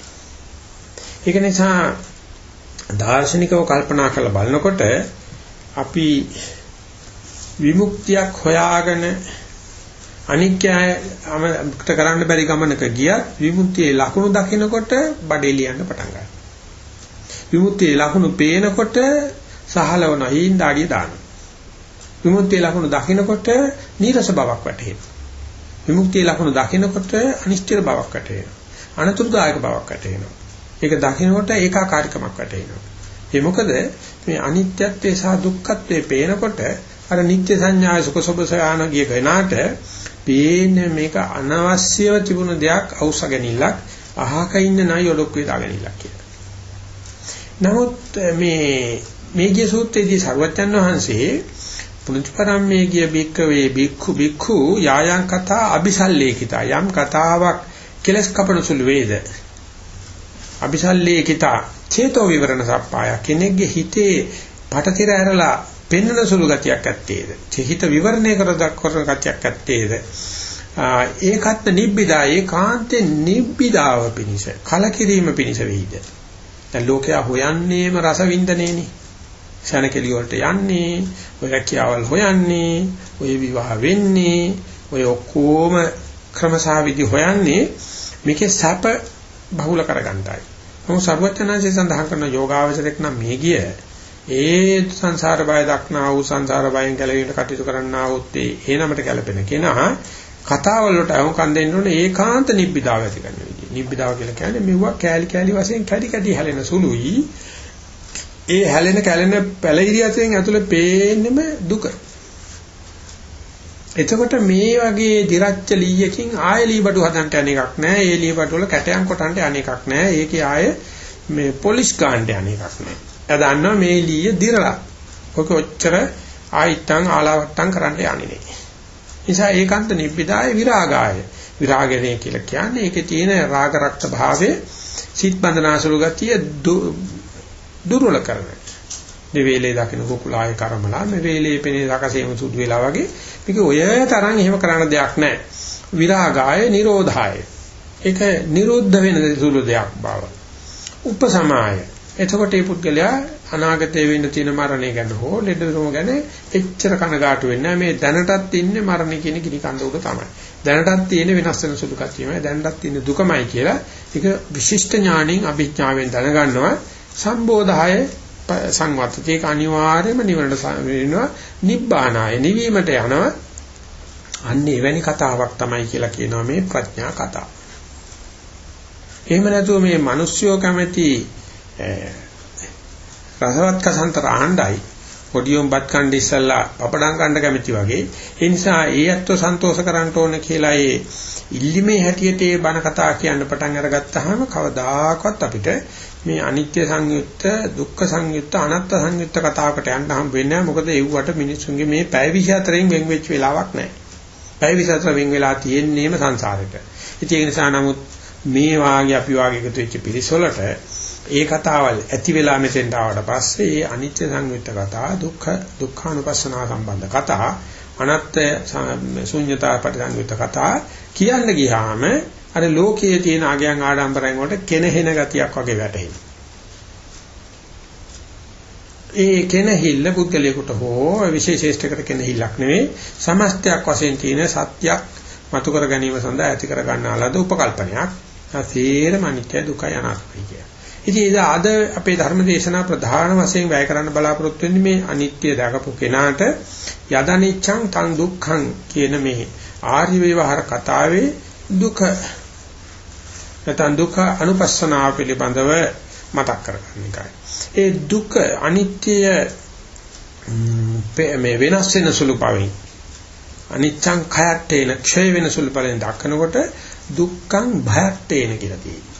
ඒක නිසා දාර්ශනිකව කල්පනා කරලා බලනකොට අපි විමුක්තියක් හොයාගෙන අනිත්‍යයට කරන්න බැරි ගමනක ගියත් විමුක්තියේ ලකුණු දකිනකොට බඩේ ලියන්න පටන් ගන්නවා. විමුක්තියේ ලකුණු පේනකොට සහලවන හීන් දාඩිය දානවා. විමුක්තියේ ලකුණු දකිනකොට නීරස බවක් වැටහෙනවා. විමුක්තියේ ලකුණු දකිනකොට අනිශ්චිත බවක් වැටහෙනවා. අනතුරුදායක බවක් වැටහෙනවා. ඒක දකිනකොට ඒකාකාරීකමක් වැටහෙනවා. ඒ මොකද මේ අනිත්‍යත්වයේ සහ දුක්ඛත්වයේ පේනකොට අර නිත්‍ය සංඥාවේ සුඛ සුභසාන ගිය ගණාට පේන්නේ මේක අනවශ්‍යව තිබුණු දෙයක් අවශ්‍යගෙනිල්ලක් අහක ඉන්න නයි ඔලොක්කේ දාගෙනිල්ලක් කියලා. නමුත් මේ මේගිය සූත්‍රයේදී සර්වජන් වහන්සේ පුණජපරම්මේගිය බික්කවේ බික්ඛු බික්ඛු යායන් කතා අபிසල්ලේකිතා යම් කතාවක් කෙලස් කපන සුළු වේද අபிසල්ලේකිතා චේතෝ විවරණ සප්පාය කෙනෙක්ගේ හිතේ පටතිර ඇරලා පෙන්වන සුළු ගතියක් ඇත්තේද? චිහිත විවරණය කර දක්වන ගතියක් ඇත්තේද? ඒකත් නිබ්බිදා ඒකාන්තේ නිබ්බිදාව පිනිස කලකිරීම පිනිස වෙයිද? දැන් ලෝකයා හොයන්නේම රස වින්දනේනේ. සැනකෙලි වලට යන්නේ ඔය රැකියාවල් හොයන්නේ ඔය විවාහ වෙන්නේ ඔය ඔක්කොම ක්‍රමසාවිදි හොයන්නේ මේකේ සැප බහුල කරගන්නයි. මොහොත සර්වඥාන්සේ සඳහන් කරන යෝගාවචරයක් නම් මේ ගිය ඒ සංසාර බය දක්නා වූ සංසාර බයෙන් ගැලවීමට කටයුතු කරන්නා වූත් ඒ නමට ගැලපෙන කෙනා කතාවල වලට අහුම්කම් දෙන්න ඕනේ ඒකාන්ත නිබ්බිදාව ඇති කරන විදිය. නිබ්බිදාව කියලා කියන්නේ මෙවුවා කෑලි කෑලි වශයෙන් කැඩි කැඩි හැලෙන සුළුයි. ඒ හැලෙන කැලෙන පැලිරියතෙන් ඇතුලේ පේන්නෙම දුක. එතකොට මේ වගේ දිරච්ච ලීයකින් ආයෙ ලීබඩු හදන්න යන එකක් නෑ. ඒ ලීබඩු වල කැටයන් කොටන්න යන එකක් නෑ. ඒකේ ආයෙ මේ පොලිෂ් ගන්න යන එකක් නෑ. එයා දන්නවා මේ ලීය දිරලා. ඔක ඔච්චර ආයිත්තන් ආලාවට්ටම් කරන්න යන්නේ නෑ. නිසා ඒකාන්ත නිබ්බිදාය විරාගාය. විරාගනේ කියලා කියන්නේ ඒකේ තියෙන රාග රක්ත භාවයේ සිත් බඳනාසුළු ගතිය දුර්වල කරනවා. මේ වේලේ දකින්න කුකුලායේ කර්මලා මේ වේලේ පෙනේ රකසේම සුදු වෙලා වගේ මේක ඔය තරම් එහෙම කරන්න දෙයක් නැහැ. විරාගාය නිරෝධාය. ඒක නිරුද්ධ වෙන සුළු දෙයක් බව. උපසමාය. එතකොට මේ පුද්ගලයා අනාගතයේ වෙන්න තියෙන මරණය ගැන හෝ ලෙඩ රෝග ගැන එච්චර කනගාටු වෙන්නේ මේ දැනටත් ඉන්නේ මරණය කියන කිරි කඳ උඩ තමයි. දැනටත් තියෙන වෙනස් වෙන සුළු කතියමයි දැනටත් තියෙන දුකමයි කියලා ඒක විශිෂ්ට ඥාණයෙන් අභිඥාවෙන් දැනගන්නවා. සම්බෝධාය සංවත්තති ඒක අනිවාර්යයෙන්ම නිවනට වෙනවා. නිබ්බානාය. නිවීමට යනවා. අන්න එවැනි කතාවක් තමයි කියලා කියනවා මේ ප්‍රඥා කතාව. එහෙම නැතුව මේ මිනිස්සුયો කැමති රසවත් කසන්තර ආණ්ඩයි පොඩියොම් බත් කණ්ඩ ඉස්සල්ලා පපඩම් කණ්ඩ කැමති වගේ ඒ නිසා ඒ ඇත්තෝ සන්තෝෂ කරන්න ඕන කියලා ඒ ඉල්ලිමේ හැටියට ඒ බණ කතා කියන්න පටන් අරගත්තාම කවදාකවත් අපිට මේ අනිත්‍ය සංයුක්ත දුක්ඛ සංයුක්ත අනාත්ම සංයුක්ත කතාවකට යන්න හම් වෙන්නේ නැහැ මොකද ඒවට මිනිස්සුන්ගේ මේ පැය 24න් වෙන් වෙච්ච වෙලාවක් නැහැ. පැය 24 වෙන් වෙලා තියෙන්නේම සංසාරෙට. ඉතින් ඒ නිසා නමුත් මේ වාගේ අපි වාගේ එකතු වෙච්ච පිරිසවලට ඒ කතාවල් ඇති වෙලා මෙතෙන්ට ආවට පස්සේ ඒ අනිත්‍ය සංයුක්ත කතා දුක්ඛ දුක්ඛානුපස්සනා සම්බන්ධ කතා අනත්ත් ශුන්‍යතා පරිසංයුක්ත කතා කියන්න ගියාම අර ලෝකයේ තියෙන ආගයන් ආඩම්බරයන් වලට කෙනහෙන ගතියක් වගේ වැටහෙනවා. ඒ කෙනහිල්ල පුද්ගලයාට හෝ විශේෂේෂ්ඨකට කෙනහිල්ලක් නෙවෙයි සමස්තයක් වශයෙන් තියෙන සත්‍යයක් මතු කර ගැනීම සඳහා ඇති කර ගන්නාලද උපකල්පනයක්. සේරම අනිත්‍ය දුකයි අනාත්මයි කිය. ඉතින් ඒක අද අපේ ධර්ම දේශනා ප්‍රධාන වශයෙන් වැය කරන්න බලාපොරොත්තු වෙන්නේ මේ අනිත්‍ය දකපු කෙනාට යදනිච්ඡං තං දුක්ඛං කියන මේ ආර්ය වේවහර කතාවේ දුක නැත්නම් දුක අනුපස්සනාව පිළිබඳව මතක් කරගන්න එකයි. ඒ දුක අනිත්‍ය මේ වෙනස් වෙන සුළු පවෙන් අනිච්ඡං khයත්තේන ක්ෂය වෙන සුළු පවෙන් දක්නකොට දුක්ඛං භයත්තේන කියලා තියෙනවා.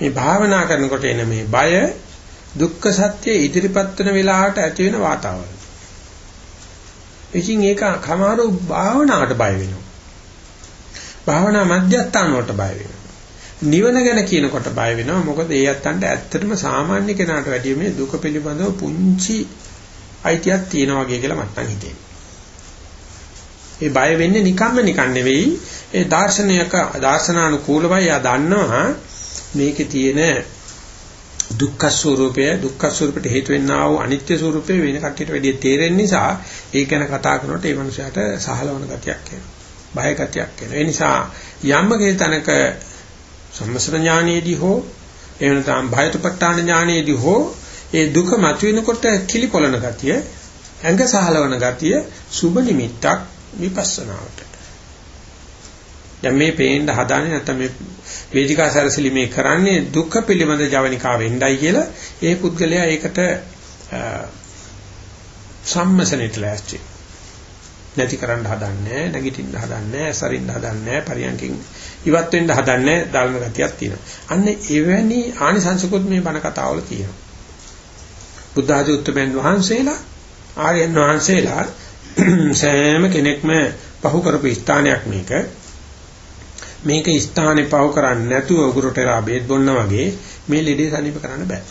මේ භාවනා කරනකොට එන මේ බය දුක්ඛ සත්‍ය ඉදිරිපත් වෙන වෙලාවට ඇති වෙන වාතාවරණය. ඉතින් ඒක කමාරු භාවනාවට බය වෙනවා. භාවනා මධ්‍යස්ථාන වලට බය වෙනවා. නිවන ගැන කියනකොට බය වෙනවා මොකද ඒ අත්තන්ට ඇත්තටම සාමාන්‍ය කෙනාට වැඩිය මේ දුක පිළිබඳව පුංචි අයිතියක් තියෙනවා වගේ කියලා මට හිතෙනවා. ඒ බය වෙන්නේ නිකම්ම නිකන් නෙවෙයි ඒ දාර්ශනික දාර්ශනානුකූලවයි ආ දන්නවා මේකේ තියෙන දුක්ඛ ස්වરૂපය දුක්ඛ ස්වરૂපයට හේතු වෙන්නා වූ අනිත්‍ය ස්වરૂපය වෙන කට්ටියට වැඩි තේරෙන නිසා ඒ ගැන කතා කරනකොට ඒ මනුස්සයාට සහලවන ගතියක් එනවා බය ගතියක් එනවා. ඒ නිසා යම්මගේ තනක සම්මස්ත ඥානයේදී හෝ එහෙම නැත්නම් භයතුපට්ඨාන ඥානයේදී හෝ ඒ දුක මතුවෙනකොට කිලිපොළන ගතිය ඇඟ සහලවන ගතිය සුබ නිමිත්තක් විපස්සනාවට. දැන් මේ පේන්න හදාන්නේ නැත්නම් මේ වේදිකා සැරසිලි මේ කරන්නේ දුක පිළිබඳ ජවනිකා වෙන්නයි කියලා ඒ පුද්ගලයා ඒකට සම්මසනෙට ලෑස්ති. නැති කරන්න හදන්නේ නැගිටින්න හදන්නේ ඇසරින්න හදන්නේ පරියන්කින් ඉවත් වෙන්න හදන්නේ දාලන ගතියක් තියෙනවා. අන්න එවැනි ආනිසංසකුත් මේ බණ කතාවල තියෙනවා. බුද්ධ ආදී උත්තමයන් වහන්සේලා ආර්යයන් වහන්සේලා සෑම කෙනෙක්ම පහු කරපු ස්ථානයක් මේක. මේක ස්ථානේ පව කරන්නේ නැතුව උගුරටලා බේත් බොන්න වගේ මේ ලෙඩේ සනීප කරන්න බෑ.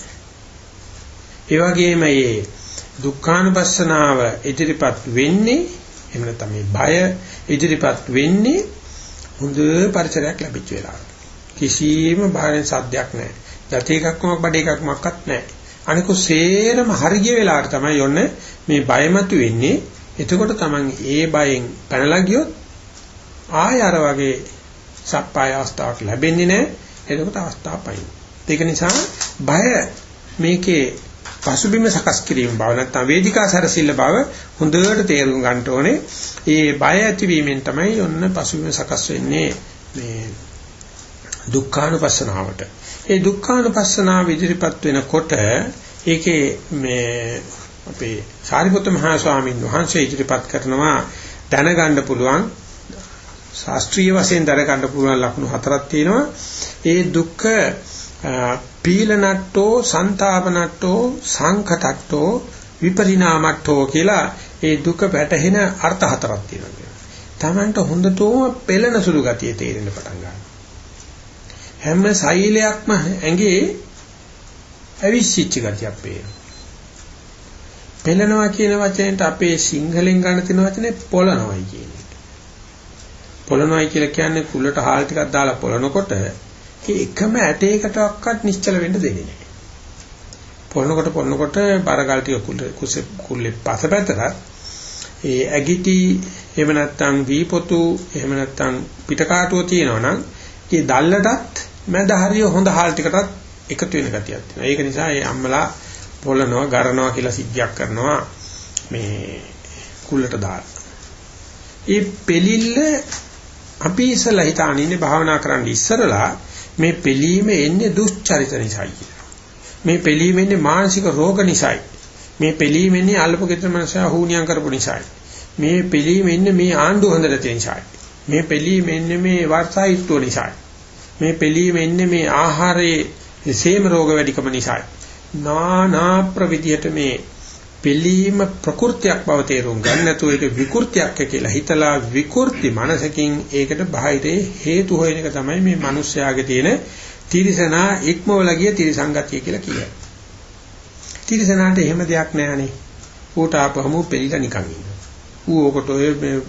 ඒ වගේම මේ දුක්ඛානුපස්සනාව ඉදිරිපත් වෙන්නේ එහෙම නැත්නම් මේ බය ඉදිරිපත් වෙන්නේ හොඳ පරිසරයක් ලැබිච්ච වෙලාවට. කිසිම බාහිර සද්දයක් නැහැ. ජති එකක්ම බඩ එකක්මක්වත් නැහැ. අනිකු සේරම හරිය වෙලාවට තමයි යොන්නේ මේ බය මතු වෙන්නේ. එතකොට තමයි ඒ බයෙන් පැනලා ගියොත් ආය අර වගේ සප්පාය අවස්ථාවක් ලැබෙන්නේ නැහැ. එතකොට අවස්ථාව පයින්. ඒක නිසා බය මේකේ පසුබිම සකස් කිරීම බව නැත්නම් වේදිකා සැරසිල්ල බව හොඳට තේරුම් ගන්න ඕනේ. ඒ බය ඇතිවීමෙන් තමයි ඔන්න පසුබිම සකස් වෙන්නේ මේ දුක්ඛානුපස්සනාවට. ඒ දුක්ඛානුපස්සනාව ඉදිරිපත් වෙනකොට ඒකේ මේ අපේ සාරිපුත්ත මහා ස්වාමීන් වහන්සේ ඉදිරිපත් කරනවා දැනගන්න පුළුවන් ශාස්ත්‍රීය වශයෙන් දර ගන්න පුළුවන් ලක්ෂණ හතරක් තියෙනවා. ඒ දුක්ඛ පීලනට්ටෝ, සන්තාපනට්ටෝ, සංඛතට්ටෝ, විපරිණාමට්ටෝ කියලා ඒ දුක වැටහෙන අර්ථ හතරක් තියෙනවා. තමන්ට හොඳටම පෙළෙන සුළු ගතිය තේරෙන්න පටන් ගන්නවා. හැම සෛලයක්ම ඇඟේ අවිශ්චිච්ච ගතියක් පේනවා. පෙළනවා කියන වචනයට අපේ සිංහලෙන් ගන්න තියෙන වචනේ පොළනවයි කියන්නේ. පොළනොයි කියලා කියන්නේ කුල්ලට හාල් ටිකක් දාලා පොළනකොට ඒ එකම ඇටයකටවත් නිශ්චල වෙන්න දෙන්නේ නැහැ. පොළනකොට පොළනකොට බරගල් ටික කුසේ කුල්ලේ පසපැතට ඒ ඇගිටි එහෙම නැත්නම් වීපොතු එහෙම නැත්නම් පිටකාටුව තියෙනවා නම් ඒ දැල්ලටත් මැද හරිය හොඳ හාල් ටිකටත් එකතු වෙන ගතියක් තියෙනවා. ඒක නිසා ඒ අම්මලා පොළනවා ගරනවා කියලා සිද්ධියක් කරනවා මේ කුල්ලට දාලා. ඒ පෙලිල්ල අපි ඉස්සලා හිතාන ඉන්නේ භාවනා කරන්න ඉස්සරලා මේ පිළීම එන්නේ දුස්චරිත නිසායි කියලා. මේ පිළීම එන්නේ මානසික රෝග නිසායි. මේ පිළීම එන්නේ අල්පකෙතර මනසා හුනියම් කරපු නිසායි. මේ පිළීම එන්නේ මේ ආණ්ඩුව හොඳ නැති නිසායි. මේ පිළීම එන්නේ මේ වර්ෂායිත්ව නිසායි. මේ පිළීම එන්නේ මේ ආහාරයේ සේම රෝග වැඩිකම නිසායි. නානා ප්‍රවිධියට මේ පිළීම ප්‍රകൃතියක් බව තේරුම් ගන්න නැතුව ඒක විකෘතියක් කියලා හිතලා විකෘති මනසකින් ඒකට බාහිරේ හේතු හොයන එක තමයි මේ මිනිස්යාගේ තියෙන තිරිසනා ඉක්මවල ගිය තිරිසංගතිය කියලා කියන්නේ. තිරිසනාට එහෙම දෙයක් නෑනේ. ඌට ආපහම පිළිලා නිකන් ඉන්නවා. ඌ ඔකට ඔය මේ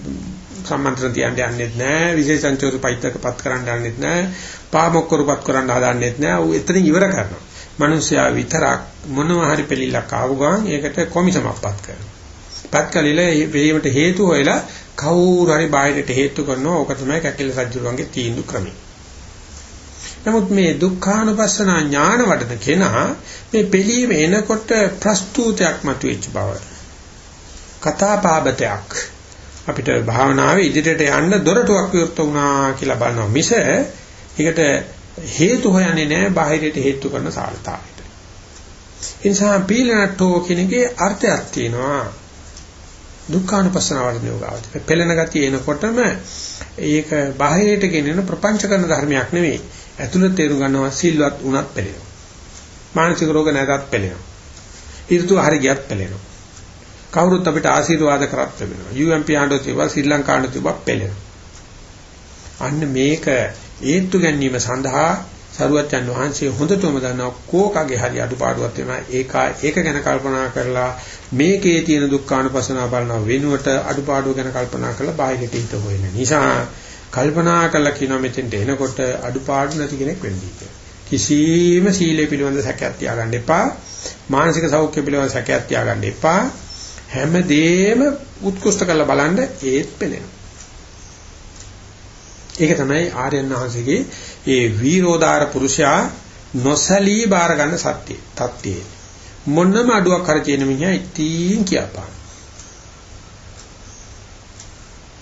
සම්මන්ත්‍රණ තියන්න යන්නෙත් නෑ විශේෂංචෝර පයිත්තකපත් කරන්න යන්නෙත් නෑ පාමොක්කරුපත් කරන්න හදන්නෙත් නෑ ඌ එතනින් ඉවර කරනවා. මිනිස්සයා විතරක් මොනවා හරි පිළිලක් ආව ගමන් ඒකට කොමිසමක් පත් කරනවා. පත් කලිලා වීමට හේතු හොයලා කවුරු හරි බාහිරට හේතු කරනවා. ඕක තමයි කැකිල සජ්ජුරුවන්ගේ තීන්දුව ක්‍රමය. නමුත් මේ දුක්ඛානුපස්සනා ඥාන වඩන කෙනා මේ පිළීම එනකොට ප්‍රස්තුතයක් මතුවෙච්ච බව. කතාපාබතයක් අපිට භාවනාවේ ඉදිරියට යන්න දොරටුවක් විවෘත වුණා කියලා බලනවා මිස ඒකට හේතු හොයන්නේ නැහැ බාහිරයට හේතු කරන සාලතාවයට. ඒ නිසා පීලනට්ටෝ කෙනගේ අර්ථයක් තියෙනවා. දුක්ඛානුපස්සනාවට නියෝගාවද. පෙළෙන ගතිය එනකොටම ඒක බාහිරයට ගෙනෙන ප්‍රපංච කරන ධර්මයක් නෙවෙයි. ඇතුළත තේරුම් ගන්නවා සිල්වත් උනත් පෙළෙනවා. මානසික රෝග නැතත් පෙළෙනවා. ඍතු හරි ගියත් පෙළෙනවා. කවුරුත් අපිට ආශිර්වාද කරත් ලැබෙනවා. UMP ආණ්ඩුව තිබ්බා ශ්‍රී ලංකා ආණ්ඩුව තිබ්බා පෙළෙනවා. අන්න මේක ඒත්තු ගැනීම සඳහා සරුවච්චන් වහන්සේ හොඳටම දන්නවා කෝකගේ හරි අඩුපාඩුවක් වෙනවා ඒක ඒක ගැන කල්පනා කරලා මේකේ තියෙන දුක්ඛානුපස්සනාව බලන වෙනුවට අඩුපාඩුව ගැන කල්පනා කරලා බාහිරට හිත හොයන නිසා කල්පනා කළා කියන මෙතෙන්ට එනකොට අඩුපාඩු නැති කෙනෙක් වෙන්නේ කිසිම සීලය පිළිබඳ සැකයක් තියාගන්න එපා. මානසික සෞඛ්‍ය පිළිබඳ සැකයක් තියාගන්න එපා. හැමදේම උත්කෘෂ්ඨ කරලා බලන්න ඒත් පෙළෙනවා ඒක තමයි ආර්යයන් වහන්සේගේ ඒ වීරෝදාර පුරුෂයා නොසලී බාර ගන්න සත්‍යය. தත්ත්වය. මොනම අඩුවක් කර තියෙන මිනිහා ඉතින් කියපාන.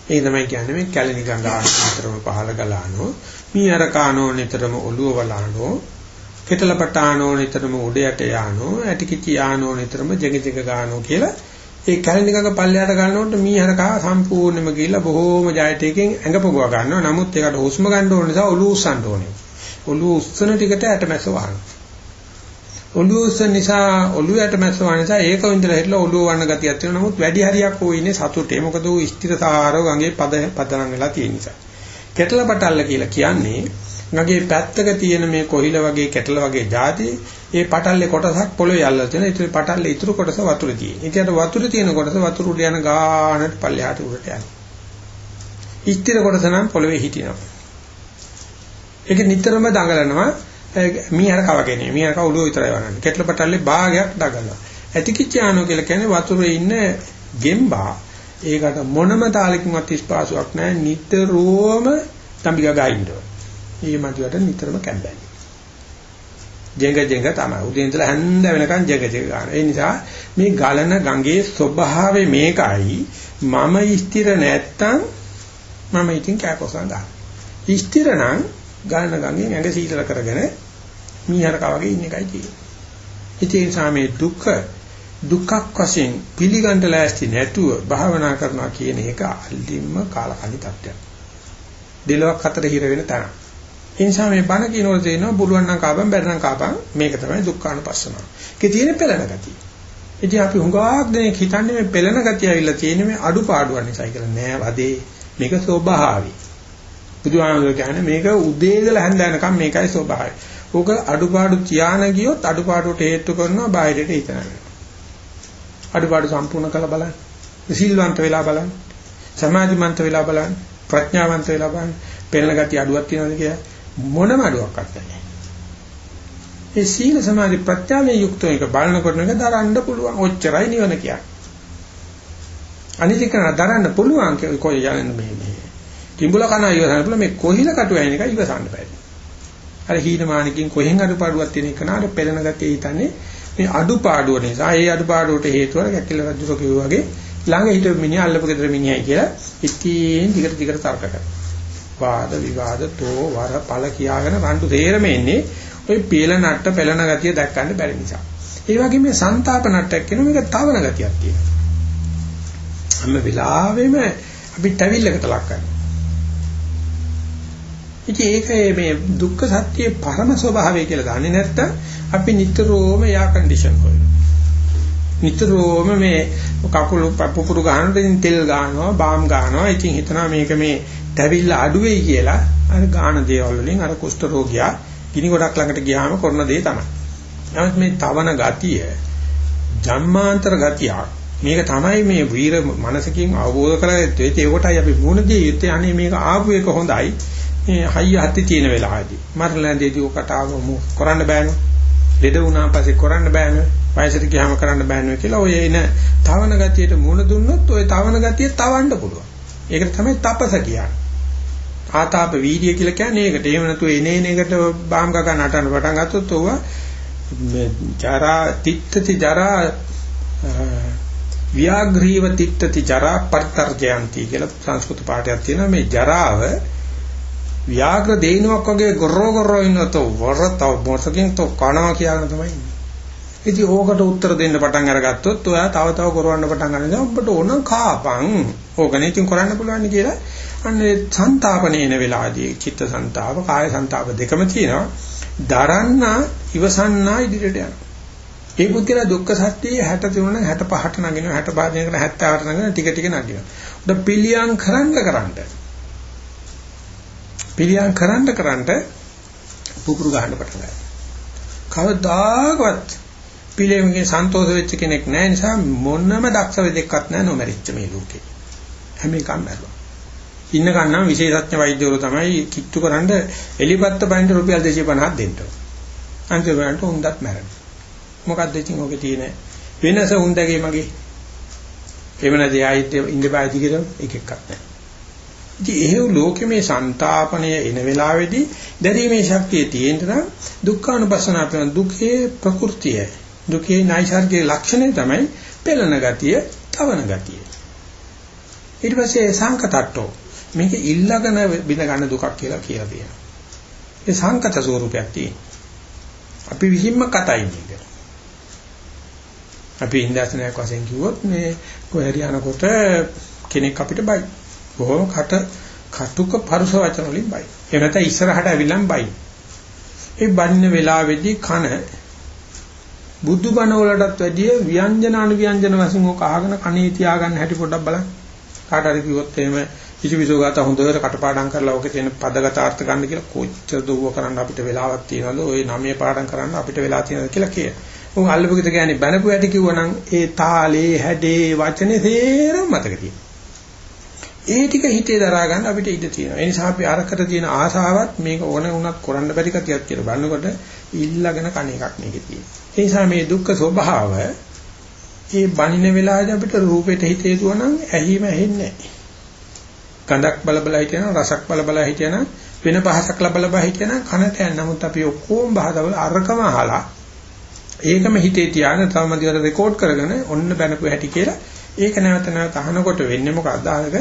ඒ තමයි කියන්නේ මේ කැලණි ගංගා අතරම පහළ ගලානෝ මීහර කානෝ නිතරම ඔළුව වලානෝ කෙතලපටානෝ නිතරම උඩ යට යානෝ ඇටිකිචි යානෝ නිතරම ජෙග ජෙග ගානෝ කියලා ඒ කැලණි ගඟ පල්ලයට ගන්නකොට මීහර කා සම්පූර්ණයෙන්ම ගිහිල්ලා බොහෝම ජයටයකින් ඇඟ පොගව ගන්නවා. නමුත් ඒකට හුස්ම ගන්න ඕන නිසා ඔළුව උස්සන්න ඕනේ. ඔළුව උස්සන ටිකට ඇටමැස්ස වහනවා ඔළුව උස්සන නිසා ඔළුව ඇටමැස්ස වහන නිසා ඒක වින්දලා හිටලා ඔළුව වන්න ගතියක් තියෙනවා. නමුත් වැඩි හරියක් ඕ ඉන්නේ සතුටේ. මොකද ඌ ස්ථිරතාවරව ගඟේ පද පදනම් වෙලා තියෙන නිසා. කෙටල පටල්ල කියලා කියන්නේ ගඟේ පැත්තක තියෙන මේ කොහිල වගේ කෙටල වගේ જાති ඒ පටල්ලේ කොටසක් පොළවේ යල්ලා තියෙන. ඒ පටල්ලේ ඉතුරු කොටස වතුරේ තියෙන. ඒකට වතුරේ තියෙන කොටස වතුර උඩ යන ගානට පල්ලෙහාට උඩට යනවා. ඉස්තිර කොටස නම් පොළවේ හිටිනවා. ඒක නිතරම දඟලනවා මීහර කවගෙන. මීහර කව උඩ විතරයි වරන්නේ. කෙටල පටල්ලේ භාගයක් දඟලනවා. ඇටිකිච්චානෝ කියලා කියන්නේ වතුරේ ඉන්න ගෙම්බා ඒකට මොනම තාලකින්වත් ස්පාසුවක් නැහැ නිතරම තම්බිගා ගහින්නවා. ඊ මතුවට නිතරම කැම්බැලි. ජෙඟ ජෙඟ තමයි. උදේ ඉඳලා හැන්ද වෙනකන් ජෙඟ ජෙඟ ගන්න. ඒ නිසා මේ ගලන ගඟේ ස්වභාවය මේකයි. මම ස්ථිර නැත්තම් මම ඉතින් කෑකොසන් ගන්න. ස්ථිර නම් ගලන ගඟෙන් ඇඟ සීතල කරගෙන මීහරක වගේ ඉන්න එකයි තියෙන්නේ. ඉතින් ඒ නිසා මේ දුක දුක්ඛ වශයෙන් පිළිගන්න ලෑස්ති නැතුව භාවනා කරනවා කියන එක අල්ලින්ම කාලකණි තත්ත්වයක්. දෙලොක් අතර හිර වෙන තැන. ඒ නිසා මේ බණ කියනකොට තේනවා බුලුවන් නම් කාපම් බැරි නම් කාපම් මේක තමයි දුක්ඛානුපස්සනාව. ඒකේ තියෙන පෙළෙන ගතිය. ඉතින් අපි හුඟක් දෙනෙක් හිතන්නේ මේ පෙළෙන ගතිය ඇවිල්ලා තියෙන්නේ මේ අඩුපාඩුවක් නිසා කියලා නෑ වදේ මේක ස්වභාවයි. බුදුහාමුදුර කියන්නේ මේක උදේ ඉඳලා හැන්ද යනකම් මේකයි ස්වභාවය. ඕක අඩුපාඩු තියාන ගියොත් අඩුපාඩුවට හේතු කරනවා බාහිරට හිතනවා. අඩුපාඩු සම්පූර්ණ කරලා බලන්න. සිල්වන්ත වෙලා බලන්න. සමාධිමන්ත වෙලා බලන්න. ප්‍රඥාවන්ත වෙලා බලන්න. පෙළෙන ගතිය අඩුවක් තියනවද කියලා මොනම අඩුවක්වත් නැහැ. ඒ සීල සමාධි ප්‍රත්‍යාවේ යුක්තව එක බලනකොට එක දරන්න පුළුවන්. ඔච්චරයි නිවන කියන්නේ. අනිත් එක දරන්න පුළුවන් කොයි යන්නේ මේ මේ. කිඹුල කන ඉවසන්න පුළුවන් මේ කොහිල කටුවයින් එක ඉවසන්න බෑ. අර හීනමානකින් කොහෙන් අඩුපාඩුවක් තියෙන එක නාර පෙළෙන ගතිය හිතන්නේ මේ අඩුපාඩුව නිසා. ඒ අඩුපාඩුවට හේතුව කැකිල රජු කිව්වා වගේ ළඟ හිටපු මිනිහා අල්ලපු ගෙදර මිනිහයි කියලා ඉතින් දිගට දිගට තර්ක කරනවා. වාද විවාද තෝ වර පළ කියාගෙන රණ්ඩු තේරම එන්නේ ওই පීල නට්ට පෙළන ගතිය දැක්කන්න බැරි නිසා. ඒ වගේම මේ ਸੰతాප නට්ටක් කියන මේක තවන ගතියක් තියෙනවා. හැම වෙලාවෙම අපි තැවිල්ලකට ලක් කරනවා. ඉතින් ඒක මේ දුක්ඛ සත්‍යයේ පරම ස්වභාවය කියලා දන්නේ නැත්නම් අපි නිතරම යා කන්ඩිෂන් කරනවා. නිතරම මේ කකුල පුපුරු ගන්නට ඉතින් තෙල් ගන්නවා, බාම් ගන්නවා. ඉතින් හිතනවා මේක මේ තැවිල්ල අඩු වෙයි කියලා අර ගාන දේවල් වලින් අර කුෂ්ඨ රෝගියා ගිනි ගොඩක් ළඟට ගියාම කරන දේ තමයි. නමුත් මේ තවන ගතිය ජම්මාන්තර ගතියක් මේක තමයි මේ වීර මනසකින් අවබෝධ කරගත්තේ ඒකටයි අපි මුණ දී යුත්තේ. අනේ මේක ආපු එක හොඳයි. මේ හයිය හත්ති තියෙන වෙලාවදී. මරණයේදී ඔකට ආව කරන්න බෑනේ. ලෙඩ වුණා පස්සේ කරන්න බෑනේ. වයසට ගියාම කරන්න බෑනේ කියලා ඔය එන තවන ගතියට මුණ දුන්නොත් ඔය තවන ගතිය තවන්න පුළුවන්. ඒකට තමයි තපස කියන්නේ. ආතාප වීර්ය කියලා කියන්නේ ඒකට. එහෙම නැතුව එනේන එකට බාම් ගගා නටන පටන් ගත්තොත් ඕවා ජරා තිත්තති ජරා ව්‍යාග්‍රීව තිත්තති ජරා පර්තරජයන්ති කියලා සංස්කෘත පාඨයක් තියෙනවා. මේ ජරාව ව්‍යාග්‍ර දේනුවක් වගේ ගොරෝ ගොරෝ ඉන්නතෝ වරතව මොසකින් තෝ කනවා කියන තමයි ඉතින් ඕකට උත්තර දෙන්න පටන් අරගත්තොත් ඔයා තව තව කරවන්න පටන් ගන්නවා. ඔබට ඕන කාපන්. ඕකනේ ඉතින් කරන්න පුළුවන් කියලා අන්නේ සංతాපනේන වෙලාදී චිත්ත සංతాප කාය සංతాප දෙකම තියෙනවා. දරන්න ඉවසන්න ඉදිරියට යන ඒ පුද්ගල දුක්ඛ සත්‍යයේ 63 65ට නගිනවා 65 දෙනකන 78ට නගිනවා ටික ටික නගිනවා. උඩ පිළියම් කරන්න කරන්න. පිළියම් කරන්න කරන්න පුපුරු ගන්න පටන් ගන්නවා. කවදාකවත් පිළියමකින් සන්තෝෂ වෙච්ච කෙනෙක් නැහැ නිසා මොනම දක්ෂ වෙදෙක්වත් නැහැ නොමරිච්ච මේ ලෝකේ. හැම එකක්ම බැලුවා ඉන්න කන්නම් විශේෂඥ වෛද්‍යවරු තමයි කිට්ටු කරන්ඩ එලිපත්ත බයින්ඩ රුපියල් 250ක් දෙන්න. අන්තිමට උන්දත් මැරෙන. මොකක්ද ඉතින් ඔගේ තියෙන වෙනස උන්දගේ මගේ. එහෙම නැති ආයිත් ඉඳපායි දිගටම එක එකක් නැහැ. ඉතින් එහෙව් ලෝකෙ මේ ਸੰతాපණය එන වෙලාවේදී දැරීමේ ශක්තිය තියෙන නම් දුක්ඛානුපස්සනා කරන දුකේ ප්‍රകൃතිය දුකේ නයිසර්ගික ලක්ෂණය තමයි පෙළන ගතිය, තවන ගතිය. ඊට පස්සේ සංකතට්ඨෝ මේක ඉල්ලගෙන බිඳ ගන්න දුකක් කියලා කියලා තියෙනවා. ඒ සංකත ස්වරූපයක් තියෙනවා. අපි විහිම්ම කතයි මේක. අපි ඉන්දර්ශනයක් වශයෙන් කිව්වොත් මේ කොහරි යනකොට කෙනෙක් අපිට බයි. බොහොම කට කටුක පරුස වචන වලින් බයි. ඒ නැත්නම් ඉස්සරහට ඇවිල්ලාම බයි. ඒ බන්න වෙලාවේදී කන බුදුබණ වලටත් වැඩිය ව්‍යංජන අනුව්‍යංජන වශයෙන් ඔක අහගෙන කණේ තියාගන්න හැටි පොඩ්ඩක් බලන්න. කාට හරි කිව්වොත් එහෙම කිසිවිසෝ ගාත හොඳට කටපාඩම් කරලා ඔකේ තියෙන පදගත අර්ථ ගන්න කියලා කොච්චර දුව කරන්න අපිට වෙලාවක් තියනවද? ওই නමයේ පාඩම් කරන්න අපිට වෙලා තියෙනවද කියලා කිය. උන් අල්ලපුගිට කියන්නේ බැනපු ඇටි කිව්වනම් ඒ තාලේ හැඩේ වචනේ තේරෙම මතක තියෙනවා. ඒ ටික හිතේ දරා ගන්න අපිට ඉඩ තියෙනවා. ඒ නිසා අපි අරකට තියෙන ආසාවත් මේක ඕන වුණත් කරන්න බැරි කතියක් කියලා බලනකොට ඉල්ලගෙන කණ එකක් මේකේ තියෙනවා. ඒ නිසා මේ දුක්ඛ ස්වභාව ඒ බණින වෙලාවදී අපිට රූපෙට හිතේ දුවනම් ඇහිම ඇහෙන්නේ නැහැ. ගඳක් බල බල හිටියනම් රසක් බල බල හිටියනම් වෙන පහසක් ලබ ලබ හිටියනම් කනට යන නමුත් අපි ඔක්කොම බහදවල අරකම අහලා ඒකම හිතේ තියාගෙන තවම දිවට රෙකෝඩ් කරගෙන ඔන්න බැනපු හැටි කියලා ඒක නැවත නැවත අහනකොට වෙන්නේ මොකක්ද අහනක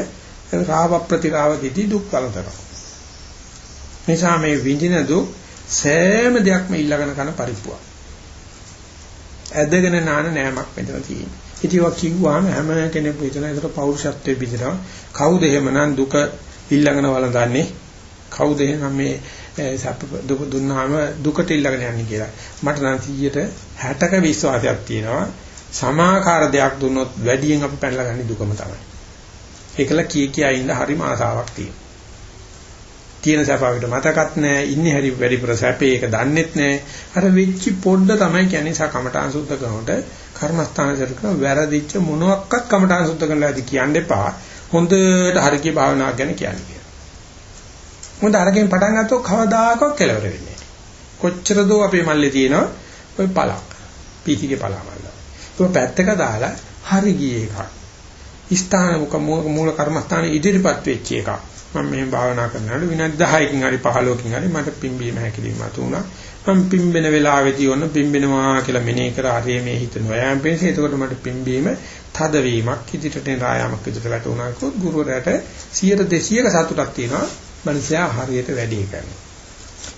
රාව ප්‍රතිරාව දිදී දුක් කලතර නිසා මේ විඳින දුක් සෑම දෙයක්ම ඊළඟන කන පරිප්පුවක්. ඇදගෙන නාන නෑමක් මෙතන තියෙන්නේ. ඉතින් ඔක් කිව්වහම හැම කෙනෙක්ම හිතන ඒතර පෞරුෂත්වයේ බිඳිනවා. කවුද එහෙමනම් දුක ඊළඟන වළඳන්නේ? කවුද එහෙනම් මේ සැප දුක දුන්නාම දුකට ඊළඟන යන්නේ කියලා. මට නම් 160ක විශ්වාසයක් තියෙනවා. සමාකාර දෙයක් දුන්නොත් වැඩියෙන් අපි පැනලා ගන්න දුකම තමයි. ඒකල කී කියා ඉන්න හරිම ආසාවක් තියෙනවා. තියෙන සැප අපිට මතකත් නැහැ ඉන්නේ හරි වැඩිපුර සැපේ ඒක දන්නෙත් නැහැ අර වෙච්චි පොඩ්ඩ තමයි කියන්නේ සකමටාන් සුද්ධ කරනකොට කර්මස්ථාන කරන වැරදිච්ච මොනවත් කමඨාන් සුද්ධ කරලා ඇති කියන්න එපා. හොඳට හරිකේ භාවනාවක් ගැන කියන්නේ. මොකද අරකින් පටන් ගත්තොත් කවදාකවත් කෙලවර වෙන්නේ නැහැ. කොච්චර දෝ අපේ මල්ලේ තියෙනවා ওই පලක්. පීතිගේ පලමල්ල. ඒක පැත්තක දාලා හරි ගියේ එකක්. ස්ථාන මුක මූල කර්මස්ථානේ ඉදිරිපත් වෙච්ච එකක්. මම මේ භාවනා කරනකොට විනාඩි 10කින් හරි 15කින් හරි මට පිම්බීම හැකිලිම තුණා. මම පිම්බෙන වෙලාවේදී ඔන්න පිම්බෙනවා කියලා මෙනෙහි කර හරිය මේ හිතනවා. යාම් පෙන්සේ එතකොට මට පිම්බීම තදවීමක් ඉදිරියට එන ආයාමක් විදිහට වැටුණා කිව්වොත් ගුරුවරයාට 100 200ක සතුටක් තියෙනවා. මනුස්සයා හරියට වැඩි කරනවා.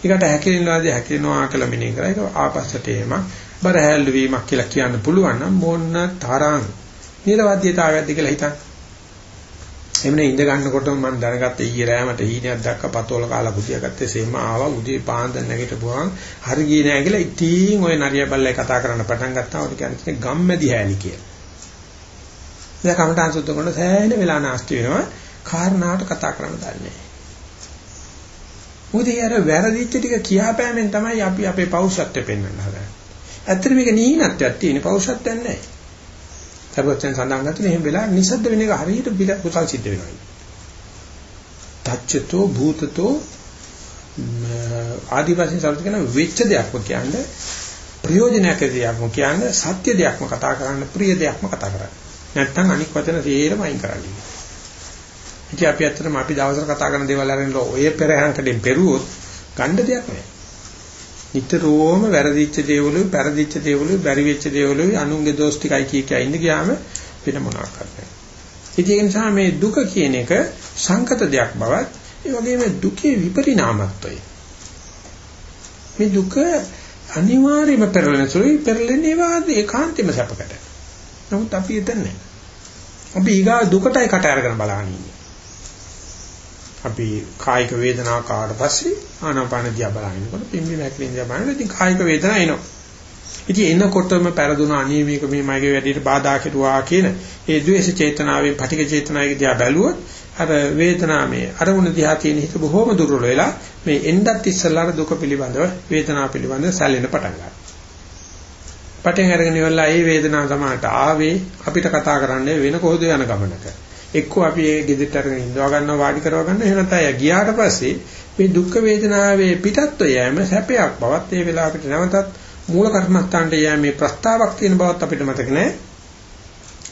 ඒකට හැකිලෙනවාදී හැකිලෙනවා කියලා මෙනෙහි කරා. ඒක ආපස්සට එීම බර හැල්ලු වීමක් කියලා කියන්න පුළුවන් නම් මොන්න තරම් නිර්වාද්‍යතාවයක්ද කියලා හිතන්න. එමුනේ ඉඳ ගන්නකොටම මම දැනගත්ත ඊයේ රෑ මට හීනයක් දැක්ක පතෝල කාලා බුදියා ගත්තේ සේම ආවා උදේ පාන්දර නැගිටපුවාන් හරි ගියේ නෑ කියලා ඉතින් ওই නරිය බල්ලයි කතා කරන්න පටන් ගත්තා ඔය කියන්නේ ගම්මැදි හැලි කියලා. දැන් කමටහන් සුද්ධ කරන සෑහෙන වෙලා නාස්ති වෙනවා කාරණාවට කතා කරන්න දන්නේ නෑ. උදේ අර වැරදිච්ච ටික කියාපෑමෙන් තමයි අපි අපේ පෞරුෂත්වය පෙන්වන්න හදන්නේ. ඇත්තට මේක නීනත්වයක් තියෙන පෞරුෂත්වයක් නෑ. සර්වචන් සඳහන් කරන්නේ එහෙම වෙලා නිසද්ද වෙන එක හරියට බිල කුසල් සිද්ධ වෙනවා. තච්චතෝ භූතතෝ ආදිවාසී සල්ත කියන වෙච්ච දෙයක්ම කියන්නේ ප්‍රයෝජනයක් දෙයක්ම කියන්නේ සත්‍ය දෙයක්ම කතා කරන්න ප්‍රිය දෙයක්ම කතා කරන්න. නැත්තම් අනික් වචන තේරම අයින් කරන්නේ. ඉතින් අපි ඇත්තටම අපි දවසට කතා කරන දේවල් අරගෙන ඔය පෙරහැන්කඩෙන් පෙරුවොත් ගන්න දෙයක් නැහැ. නිතරම වැරදිච්ච දේවලුයි, පෙරදිච්ච දේවලුයි, බැරි වෙච්ච දේවලුයි අනුන්ගේ දෝෂ ටිකයි කිය කිය ඉන්න ගියාම වෙන මොනවක් කරන්නේ. ඉතින් ඒ නිසා මේ දුක කියන එක සංකත දෙයක් බවත් ඒ වගේම දුකේ විපරිණාමත්වය. මේ දුක අනිවාර්යයෙන්ම පෙරලෙන සුළුයි පෙරලෙන්නේ වාද ඒකාන්තෙම සැපකට. නමුත් අපි එතන නැහැ. අපි ඊගා දුකටයි කට අරගෙන බලන්නේ. අපි කායික වේදනාවක් ආවට පස්සේ ආනාපාන දිහා බලනකොට පිම්බි මැක්ලින් දිහා බලනකොට ඉතින් කායික වේදනාව එනවා. ඉතින් එනකොටම පෙරදුන අනීමේක මේ මගේ වැඩේට බාධා කෙරුවා කියන ඒ ද්වේෂ චේතනාවෙන් පටිඝ චේතනාවේ දිහා බැලුවොත් අර වේදනාවේ අරමුණ දිහා තියෙන හිත බොහොම දුර්වල වෙලා මේ එන්නත් ඉස්සල්ලාර දුක පිළිබඳව වේදනාව පිළිබඳව සැලෙන පටන් ගන්නවා. පටන් අරගෙන ඉවරලා ඒ වේදනාව සමානට ආවේ අපිට කතා කරන්නේ වෙන කොහොද යන ගමනක. එක්කෝ අපි ඒ ගෙදරට අරගෙන ඉඳවා ගන්නවා වාඩි කරව ගන්නවා එහෙම නැත්නම් ගියාට පස්සේ මේ දුක් වේදනාවේ පිටත්ව යෑම සැපයක් බවත් ඒ වෙලාවට නැවතත් මූල කර්මස්ථානට යෑමේ ප්‍රස්තාවක් තියෙන බවත් අපිට මතක නැහැ.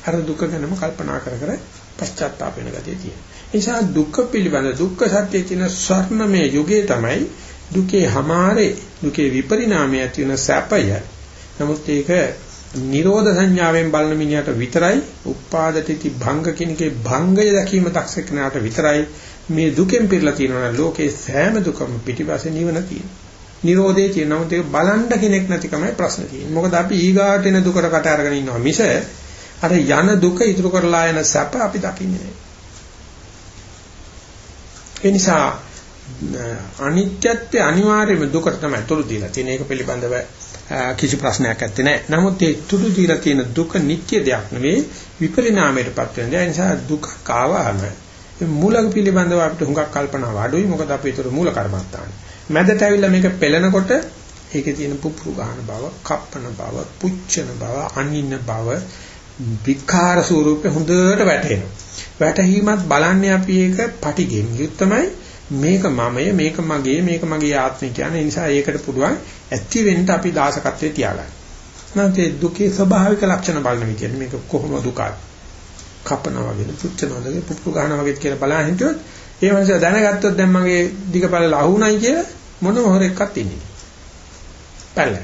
අර දුක ගැනම කල්පනා කර කර පශ්චාත්තාප වෙන ගතිය තියෙනවා. ඒ නිසා දුක්ඛ පිළිබඳ දුක්ඛ සත්‍යයේ තියෙන ස්වර්ණමය යුගයේ තමයි දුකේ හැමාරේ දුකේ විපරිණාමය ඇති වෙන සැපය. නමුත් ඒක නිරෝධ සංඥාවෙන් බලන මිනිහට විතරයි උපාදතිති භංග කිනකේ භංගය දැකීම දක්ෂකනාට විතරයි මේ දුකෙන් පිරලා තියෙනවා ලෝකේ සෑම දුකම පිටිපස්සේ නිවන තියෙනවා. නිරෝධයේ තියෙන නමුත් ඒක බලන්න කෙනෙක් නැතිකමයි ප්‍රශ්නේ තියෙන්නේ. මොකද අපි ඊගාට එන දුකට කට අරගෙන ඉන්නවා මිස අර යන දුක ඉතුරු කරලා යන සැප අපි දකින්නේ නැහැ. ඒ නිසා අනිත්‍යත්වයේ අනිවාර්යයෙන්ම දුකට තමයි තුරු දීලා තියෙන එක පිළිබඳව කිසි ප්‍රශ්නයක් නැත්තේ නෑ. නමුත් ඒ තුරු දීලා තියෙන දුක නිට්ටය දෙයක් නෙවෙයි විපරිණාමයටපත් වෙන දේ. ඒ නිසා දුක කාවම මූලික පිළිබඳව අපිට හුඟක් කල්පනාව අඩුයි. මොකද අපි ඒතර මූල කර්මත්තානේ. මැදට ඇවිල්ලා මේක පෙළනකොට ඒකේ තියෙන පුපුරු ගන්න බව, කප්පන බව, පුච්චන බව, අනින්න බව, විකාර ස්වරූපේ හොඳට වැටෙනවා. වැටහීමත් බලන්නේ අපි ඒක පටිගෙන් යුත්තමයි මේක මමය මේක මගේ මේක මගේ ආත්මය කියන්නේ නිසා ඒකට පුළුවන් ඇති වෙන්න අපි දාසකත්වයේ තියාගන්න. නැත්නම් දුකේ ස්වභාවික ලක්ෂණ බලන විදිහට මේක කොහොම දුකක් කපනවා වගේ පුච්චනවා වගේ පුපුරු ගන්නවා වගේ කියලා බලන හිටියොත් ඒ මනුස්සයා දැනගත්තොත් දැන් මගේ දිගපළ ලහුණයි කියලා මොනම හොරෙක්වත් ඉන්නේ නැහැ. පැල්ල.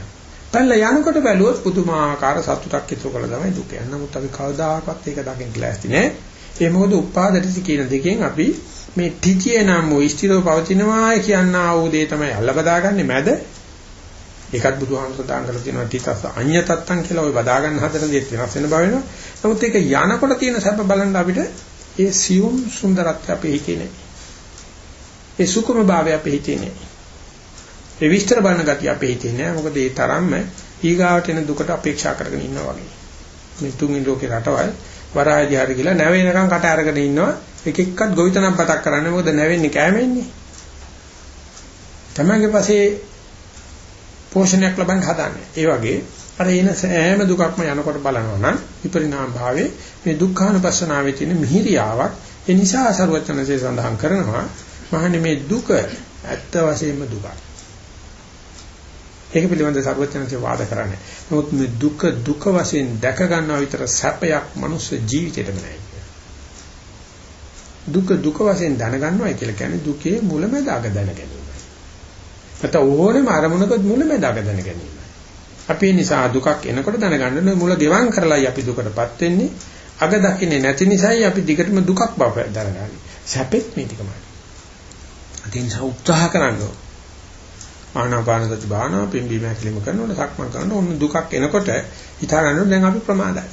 පැල්ල යනකොට බැලුවොත් පුදුමාකාර සතුටක් ඉතුරු කළ තමයි දුක. නමුත් අපි කවදාකවත් ඒක දකින්න ලෑස්ති නෑ. ඒ මොකද උපාදටි කියන දෙකෙන් අපි මේ තිතිය නම් වූ ස්ථිරව පවතිනවා කියනා වූ දේ තමයි අල්ල බදාගන්නේ මැද. ඒකත් බුදුහාමුදුරුවෝ දාන් කරලා තියෙනවා තිතස අඤ්‍යතත්තං කියලා ওই බදා ගන්න හදන දේ වෙනස් වෙන බව වෙනවා. නමුත් ඒක යනකොට තියෙන සැප බලන්න අපිට ඒ සියුම් සුන්දරත්වය අපේ හිතේ නෑ. ඒ සුකුම භාවය අපේ හිතේ නෑ. ඒ විස්තර බලන ගතිය අපේ හිතේ නෑ. මොකද ඒ තරම්ම ඊගාවට එන දුකට අපේක්ෂා කරගෙන ඉන්නවා වගේ. මේ තුන්වෙනි ලෝකේ රටවල් වරායදී හරි කියලා නැවෙනකන් කට අරගෙන ඉන්නවා. එක එක්කත් ගොවිතැනක් බතක් කරන්නේ මොකද නැවෙන්නේ කෑමෙන්නේ. තමයිගේ පස්සේ පෝෂණයක් ලබන්න හදන්නේ. ඒ වගේ අර එන සෑම දුකක්ම යනකොට බලනවා නම් විපරිණාම භාවයේ මේ දුක්ඛානුපස්සනාවේ තියෙන මිහිරියාවක් ඒ නිසා සරුවචනසේ සඳහන් කරනවා මහන්නේ මේ දුක ඇත්ත වශයෙන්ම දුකක්. ඒක පිළිබඳව සරුවචනසේ වාද කරන්නේ. නමුත් මේ දුක දුක වශයෙන් දැක ගන්නවා විතර සැපයක් මනුස්ස ජීවිතේටම නැහැ. දුක දුක වශයෙන් දැනගන්නවයි කියලා කියන්නේ දුකේ මුලැමැදාග දැන ගැනීමයි. නැත්නම් ඕනෙම අරමුණක මුලැමැදාග දැන ගැනීමයි. අපි නිසා දුකක් එනකොට දැනගන්න මුල ගෙවම් කරලායි අපි දුකටපත් වෙන්නේ. අග දකින්නේ නැති නිසායි අපි දිගටම දුකක් බව දැනගන්නේ. සැපෙත් මේ ටිකමයි. ඒ නිසා උත්සාහ කරන්න ආනාපාන සති භාවනාව පිම්බීම හැකිලිම කරනකොට සක්මන් කරනකොට ඔන්න දුකක් එනකොට හිතා ගන්නවා දැන් අපි ප්‍රමාදයි.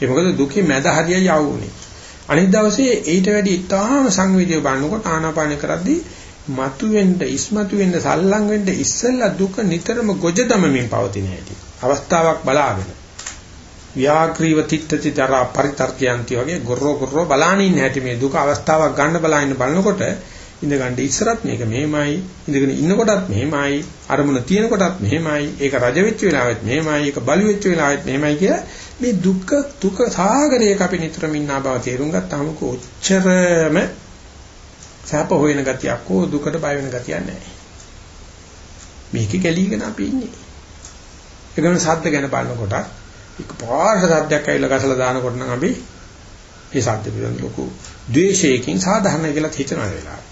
ඒ මොකද දුකේ මැද හරියයි ආවුනේ. අනිත් දවසේ ඊට වැඩි ඉතාම සංවේදීව බලනකොට ආනාපාන කරද්දී මතුවෙන්න ඉස්මතු වෙන්න සල්ලං වෙන්න ඉස්සෙල්ලා දුක නිතරම ගොජ දමමින් පවතින හැටි. අවස්ථාවක් බලාගෙන. ව්‍යාග්‍රීව තිත්තති දරා පරිතර්කයන්ති වගේ ගොරෝ ගොරෝ බලානින් හැටි මේ දුක අවස්ථාවක් ගන්න බලාගෙන බලනකොට ඉඳ ගන්න ඉස්සරත් මේක මෙහෙමයි ඉඳගෙන ඉන්නකොටත් මෙහෙමයි අරමුණ තියෙනකොටත් මෙහෙමයි ඒක රජ වෙච්ච වෙලාවෙත් මෙහෙමයි ඒක බලු වෙච්ච වෙලාවෙත් මෙහෙමයි කියලා මේ දුක්ඛ දුක සාගරයක අපි නිතරම ඉන්නා බව තේරුම් ගත්තාම කොච්චරම සැප හොයන ගතියක් හෝ දුකට බය වෙන ගතියක් නැහැ. මේකේ ගැලීගෙන අපි ඉන්නේ. ඒකම සද්ද ගැන බලනකොට එක පාරට සද්දයක් ඇවිල්ලා ගසලා දානකොට නම් අපි ඒ සද්ද පිළිබඳ ලොකු ද්වේෂයකින් සාධාරණ කියලා හිතන වෙලාව.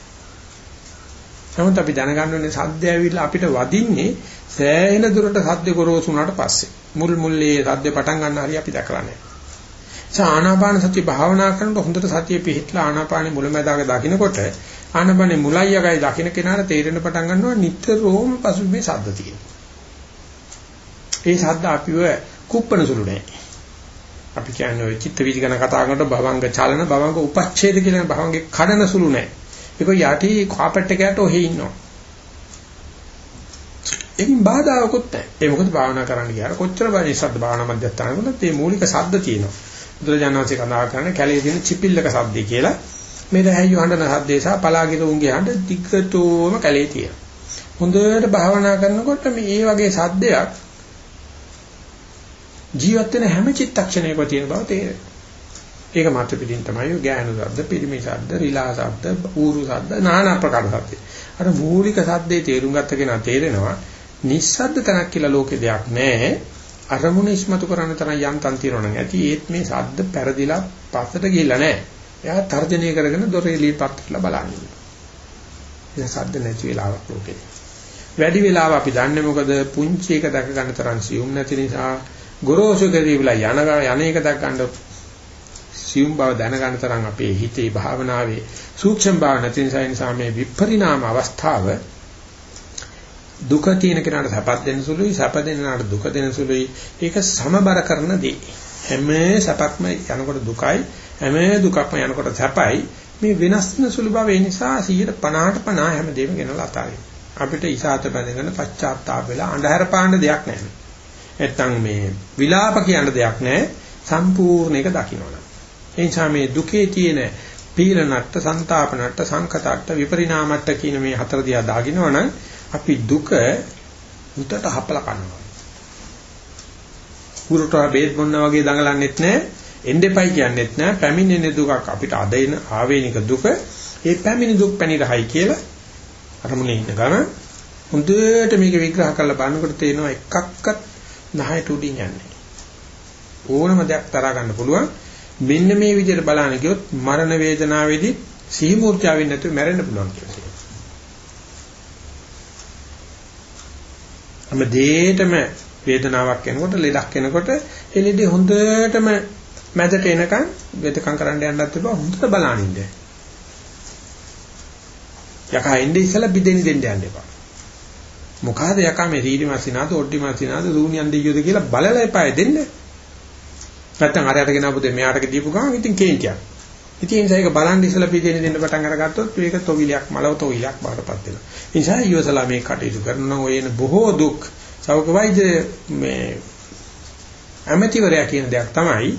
නමුත් අපි දැනගන්න ඕනේ සද්ද ඇවිල්ලා අපිට වදින්නේ සෑහෙන දුරට සද්ද ගොරෝසු වුණාට පස්සේ. මුල් මුල්ලේ සද්ද පටන් ගන්න හරිය අපි දැකලා නැහැ. ආනාපාන සති භාවනා කරනකොට හොඳට සතිය පිහිටලා ආනාපානේ මුලැමැදාක දකින්නකොට ආනාපානේ මුලයි යකයි දකින්න කෙනාට තේරෙන පටන් ගන්නවා නිතරම පසුබිමේ ශබ්ද තියෙනවා. ඒ ශබ්ද අපිව කුප්පන සුළු නෑ. අපි කියන්නේ ඔය චිත්ත වීදි ගැන කතා කරනකොට භවංග චලන භවංග උපච්ඡේද කියන භවංගේ කඩන සුළු නෑ. ඒක යටි කාපට් එකකට ඔහෙ ඉන්නවා. ඒකින් බාධාවකුත් නැහැ. ඒ මොකද භාවනා කරන්න ගියාර කොච්චර බාධා ශබ්ද භාවනා මධ්‍යස්ථාන වලත් මේ මූලික ශබ්ද තියෙනවා. බුදුරජාණන්සේ කතා කරන්නේ කැලේ තියෙන චිපිල්ලක සද්දේ කියලා. මේ දැහැයු හඬන සද්දේ සහ පලාගිර උන්ගේ හඬ දිග්ගටෝම කැලේ තියෙනවා. හොඳට භාවනා කරනකොට මේ මේ වගේ සද්දයක් ජීවත් වෙන හැම චිත්තක්ෂණයකම තියෙන බව තේරෙනවා. ඒක මත පිටින් තමයි ගෑනු ශබ්ද, පිරිමි ශබ්ද, රිලා ශබ්ද, ඌරු ශබ්ද, নানা ආකාර ශබ්ද. අර මූලික ශබ්දේ තේරුම් ගත්ත කෙනා තේරෙනවා නිස්සද්ද තනක් කියලා ලෝකේ දෙයක් නැහැ. අරමුණ ඉස්මතු කරන තරම් යන්තම් තියනවා නම් ඇති ඒත් මේ සද්ද පෙරදිලා පස්සට ගිහිල්ලා නැහැ. එයා තර්ජනය කරගෙන දොරේ ලීපත් කරලා බලන්නේ. ඒ සද්ද නැති වෙලාවක් ලෝකේ. වැඩි වෙලාව අපි දන්නේ මොකද පුංචි එක දැක ගන්න තරම් සියුම් නැති නිසා ගොරෝසු කරීවිලා යන යන එක දැක ගන්න සියුම් බව දැනගන්න තරම් අපේ හිතේ භාවනාවේ සූක්ෂම භාව නැති නිසා මේ විපරිණාම අවස්ථාව දුක තියෙන කෙනාට සැපත් දෙන්න සුළුයි සැප දෙන කෙනාට දුක දෙන සුළුයි. ඒක සමබර කරන දේ. හැම සැපක්ම යනකොට දුකයි හැම දුකක්ම යනකොට සැපයි. මේ වෙනස් වෙන සුළු බව ඒ නිසා 150ට 50 හැමදේම ගෙනලා අතාරින්න. අපිට ඉසాత බැඳගෙන පශ්චාත්තාප වෙලා අඳුර පාන්න දෙයක් නැහැ. නැත්තම් මේ විලාප කියන දෙයක් නැහැ. සම්පූර්ණ එක දකින්න ඒ නිසා මේ දුකේ තියෙන පීලනට්ට, ਸੰతాපනට්ට, සංකතට්ට, විපරිණාමට්ට කියන මේ හතර දිහා දාගිනවනම් අපි දුක උතට හපලා කනවා. පුරට බේත් මොනවා වගේ දඟලන්නෙත් නැහැ. එන්නෙපයි කියන්නෙත් නැහැ. පැමිණෙන දුකක් අපිට අදින ආවේනික දුක. ඒ පැමිණි දුක් පැනිරහයි කියලා අරමුණේ ඉන්න ගමන් හොඳට මේක විග්‍රහ කරලා බලනකොට තේනවා එකක්වත් නහයට උඩින් යන්නේ. ඕනම දෙයක් තරහ ගන්න පුළුවන්. මෙන්න මේ විදිහට බලන්න ගියොත් මරණ වේදනාවේදී සිහි මූර්ඡාවෙන් නැතුව මැරෙන්න පුළුවන් කියලා. හැම දෙයකම වේදනාවක් එනකොට ලෙඩක් එනකොට ඒ ලෙඩේ හොඳටම මැදට එනකන් වේදකම් කරන්න යන්නත් එපා හොඳට බලනින්න. යකා එන්නේ ඉස්සලා බිදෙන්න දෙන්න යන්න එපා. මොකಾದ යකා මේ රීඩි මාසිනාද ඔඩ්ඩි මාසිනාද රූනියන් දෙයියෝද කියලා බලලා එපා දෙන්න. නැත්තම් අරයට ගෙනාවුද මෙයාට දීපු ගමන් ඉතින් කේන්තියක්. ඉතින් ඒ නිසා ඒක බලන් ඉස්සලා පිටින් දෙන්න පටන් අරගත්තොත් මේක තොවිලයක් මලව තොවිලයක් බාටපත් වෙනවා. ඒ නිසා ඊවසලා මේ කටයුතු කරනවා ඔයන බොහෝ දුක් සෞඛ වෛද්‍ය මේ ඇමතිවරයා කියන දෙයක් තමයි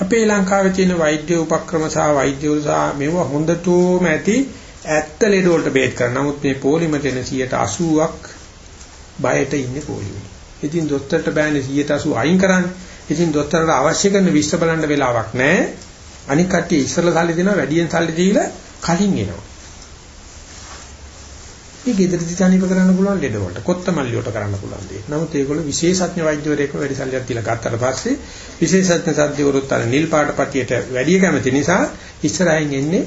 අපේ ලංකාවේ තියෙන වෛද්‍ය උපක්‍රම සහ වෛද්‍යවරු සහ මේව හොඳටම ඇති ඇත්ත ලෙඩ වලට බේත් කරන නමුත් මේ පොලිම තියෙන 80ක් බයට ඉන්නේ පොලිමේ. ඉතින් දොස්තරට බෑනේ 180 අයින් කරන්න. ඉතින් දොස්තරට අවශ්‍ය කරන විශ්ස බලන්න වෙලාවක් නැහැ. අනික කට්ටිය ඉස්සරලා සල්ලි දෙනවා වැඩියෙන් සල්ලි දීලා කලින් එනවා. මේ ගෙදරදී තනිව කරන්න පුළුවන් ලෙඩ වලට කොත්තමල්ලි වලට කරන්න පුළුවන් දේ. නමුත් ඒගොල්ලෝ විශේෂඥ වෛද්‍යවරයෙක්ව වැඩි සල්ලියක් දීලා ගත්තට පස්සේ විශේෂඥ සද්දවරුත් අර නිල් පාට පටියට වැඩි කැමති නිසා ඉස්සරහින් එන්නේ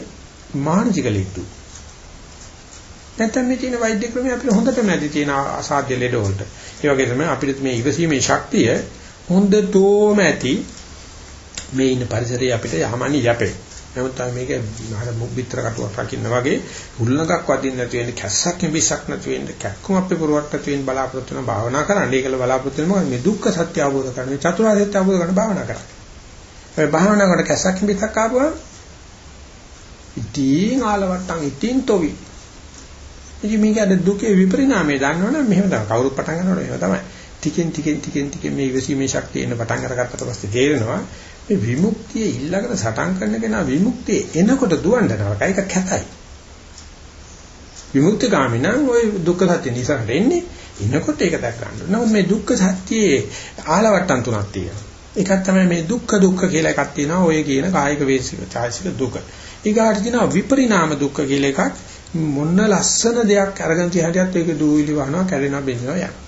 මානසික ලෙඩ. නැත්නම් මේ තියෙන වෛද්‍ය ක්‍රමය අපිට හොඳටම ඇති තියෙන අසාධ්‍ය ලෙඩ වලට. ඒ වගේ තමයි අපිට මේ ඉවසීමේ ශක්තිය හොඳටම ඇති මේ ඉන්න පරිසරය අපිට යහමනි යැපේ. නමුත් තමයි මේක අර මුබ්බිත්‍ර කටුවක් රකින්න වගේ උල්ලඟක් වදින්න නැති වෙන්න කැස්සක් නිබිසක් නැති වෙන්න කැක්කුම අපේ පුරවක් නැති වෙන්න බලාපොරොත්තු වෙන භාවනා කරන්න. ඒකල බලාපොරොත්තු වෙන මොකද මේ දුක්ඛ සත්‍ය අවබෝධ කරගන්න චතුරාර්ය සත්‍ය අවබෝධ කරගන්න භාවනා කරන්න. ඒ භාවනා කරන කැස්සක් නිබිසක් ආපුවා ඉතින් ආලවට්ටම් ඉතින් තොවි. ඉතින් මේක අද දුකේ විපරිණාමය දන්නවනම් මෙහෙම තමයි කවුරුත් පටන් ගන්නවනේ එහෙම තමයි. ටිකෙන් ටිකෙන් ටිකෙන් ටිකෙන් මේ ඉවසීමේ ශක්තිය එන්න පටන් අරගත්තට පස්සේ තේරෙනවා මේ විමුක්තිය ඊළඟට සටන් කරන කෙනා විමුක්තිය එනකොට දුවන්න නරකයි ඒක කැතයි. විමුක්ති ගාමිනන් ওই දුක්ඛ සත්‍ය නිසාට එන්නේ ඉන්නකොට ඒක දැක් ගන්න. නමුත් මේ දුක්ඛ සත්‍යයේ ආලවට්ටම් තුනක් තියෙනවා. එකක් තමයි මේ දුක්ඛ දුක්ඛ කියලා එකක් තියෙනවා. ඔය කියන කායික වේසික චාසික දුක. ඊගාට තියෙනවා විපරිණාම දුක්ඛ කියලා එකක්. මොන ලස්සන දෙයක් අරගෙන තියහටියත් ඒක දූවිලි වහනවා කැඩෙනවා බින්දනවා යනවා.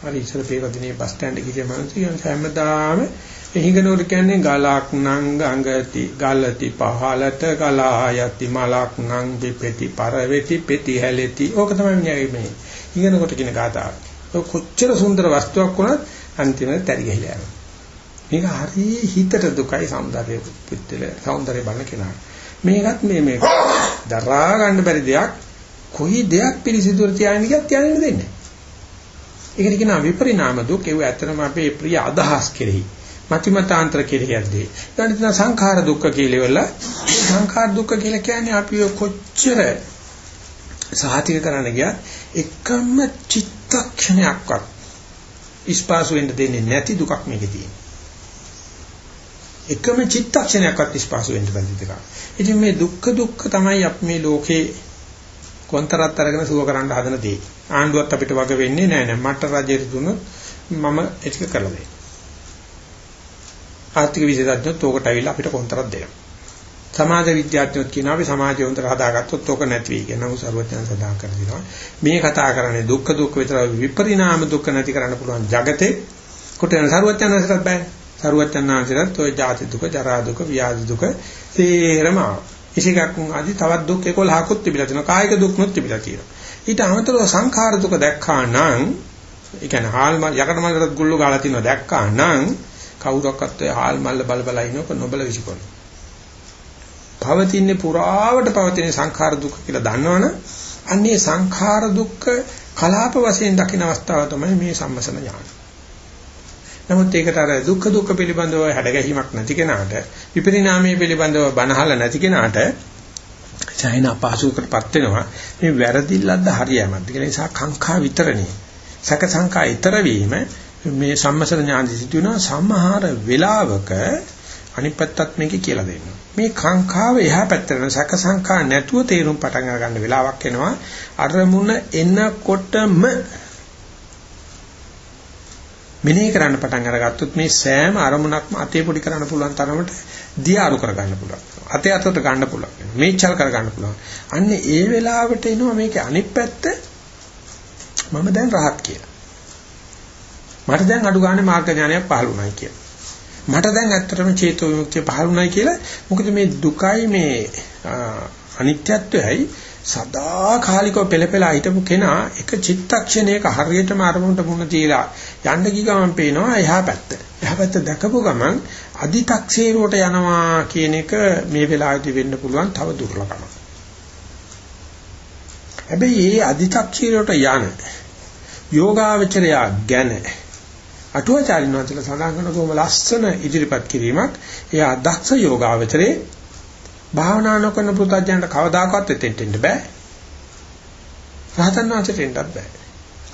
අර ඉස්සර පේවදිනේ බස් ස්ටෑන්ඩ් එකේ මිනිස්සු හැමදාම හිඟනෝර කියන්නේ ගලක් නං ගඟති ගලති පහලට ගලා යති මලක් නං දෙපෙති පරවෙති පෙති හැලෙති ඕක තමයි මගේ මේ හිඟනකොට කියන ගාතාව. ඔය කොච්චර සුන්දර වස්තුවක් වුණත් අන්තිමට තරි ගහලා යනවා. මේක හරි හිතට දුකයි సౌందර්ය පුත්තල సౌందර්ය බලන කෙනා. මේකත් මේ මේ දරා ගන්න බැරි දෙයක් කොයි දෙයක් පිළිසිදුර තියාගෙන ගියත් තියාගෙන දෙන්නේ. ඒකට කියනවා විපරිණාම දුක් ඒව ඇත්තටම අපේ ප්‍රිය අදහස් කෙරෙහි මතිමතාන්තර කෙරෙහිදී. ඊට පස්සේ සංඛාර දුක්ඛ කියලා වෙලා සංඛාර දුක්ඛ කියලා කියන්නේ අපි කොච්චර සාහිතික කරන්න ගියත් එකම චිත්තක්ෂණයක්වත් ඉස්පාසු වෙන්න දෙන්නේ නැති දුකක් මේකේ තියෙනවා. එකම චිත්තක්ෂණයක්වත් ඉස්පාසු වෙන්න බැරි දෙකක්. ඉතින් මේ දුක්ඛ දුක්ඛ තමයි අපි මේ ලෝකේ කොන්තරත් අරගෙන සුව කරන්න හදන දේ. ආණ්ඩුවත් අපිට වග වෙන්නේ නැහැ නෑ. මට රජයට දුන්නොත් මම ඒක කරලා දෙන්න. ආර්ථික විශේෂඥයොත් ඕකට ඇවිල්ලා අපිට කොන්තරත් දෙනවා. සමාජ විද්‍යාඥයොත් කියනවා අපි සමාජය හොඳට හදාගත්තොත් ඕක නැති වෙයි කියනවා සර්වඥයන් සඳහන් කර දෙනවා. මේ කතා කරන්නේ දුක්ඛ දුක්ඛ විතර විපරිණාම දුක්ඛ නැති කරන්න පුළුවන් జగතේ කොට යන සරුවචනාංශයට බෑ. සරුවචනාංශයට ඔය ජාති දුක, ජරා දුක, ව්‍යාධි දුක තේරම ඉසිකක් ආදී තවත් දුක් 11කුත් තිබිලා තියෙනවා. කායික දුක්නුත් තිබිලා තියෙනවා. ඊට අමතරව සංඛාර දුක දැක්කා නම් ඒ කියන්නේ හාල් මල් යකඩ මල්කට ගුල්ල ගාලා තියෙනවා දැක්කා නම් කවුරක්වත් ඔය හාල් මල්ල බල බල ඉන්නක නොබල විසිකොන. පවතින්නේ පුරාවට පවතින සංඛාර දුක කියලා දන්නවනේ අන්නේ සංඛාර දුක්ඛ කලාප වශයෙන් දකින අවස්ථාව තමයි මේ සම්මසන ඥාන. නමුත් ඒකට අර දුක්ඛ දුක්ඛ පිළිබඳව හැඩගැහිමක් නැති කෙනාට විපරිණාමයේ පිළිබඳව බනහල නැති කෙනාට ඡායන අපහසුකටපත් වෙනවා මේ වැරදිල්ලක්ද හරියමක්ද කියලා නිසා කාංකා විතරණේ සක සංකා ඊතර වීම මේ සම්මසන ඥානදි සිදුවන සමහර වෙලාවක අනිත් පැත්තත් මේකේ කියලා දෙනවා. මේ කාංකාව එහා පැත්තට සක සංකා නැතුව තේරුම් පටන් ගන්න වෙලාවක් එනවා. අරමුණ එනකොටම මෙනෙහි කරන්න පටන් අරගත්තොත් මේ සෑම අරමුණක්ම අතේ පොඩි කරන්න පුළුවන් තරමට දියාරු කර ගන්න පුළුවන්. අතේ අතට ගන්න පුළුවන්. මේචල් කර ගන්න පුළුවන්. අන්න ඒ වෙලාවට එනවා මේකේ අනිත් පැත්ත මම දැන් රහත් කියලා. මට දැන් අඩු ගානේ මාර්ග ඥානයක් පහළ වුණයි කියලා. මට දැන් ඇත්තටම චේතෝ විමුක්තිය පහළ වුණයි කියලා. මොකද මේ දුකයි මේ අනිත්‍යත්වයයි සදා කාලිකව පෙළපෙලා හිටපු කෙනා එක චිත්තක්ෂණයක හරියටම අරමුණට මුණ තියලා යන්න ගිය ගමන් පේනවා එහා පැත්ත. එහා පැත්ත දැකපු ගමන් අදි탁සීරුවට යනවා කියන එක මේ වෙලාවේදී වෙන්න පුළුවන් තව දුර්ලභමක්. හැබැයි මේ අදි탁සීරුවට යන යෝගාවචරය ගැන අටුවාචාරින් වහන්සේලා සඳහන් කරන කොහොම ලස්සන ඉදිරිපත් කිරීමක් එයා දක්ෂ යෝගාවචරේ භාවනා නොකරන පුතඥයන්ට කවදාකවත් එතෙන්ට එන්න බෑ. රහතන් වහන්සේට එන්නත් බෑ.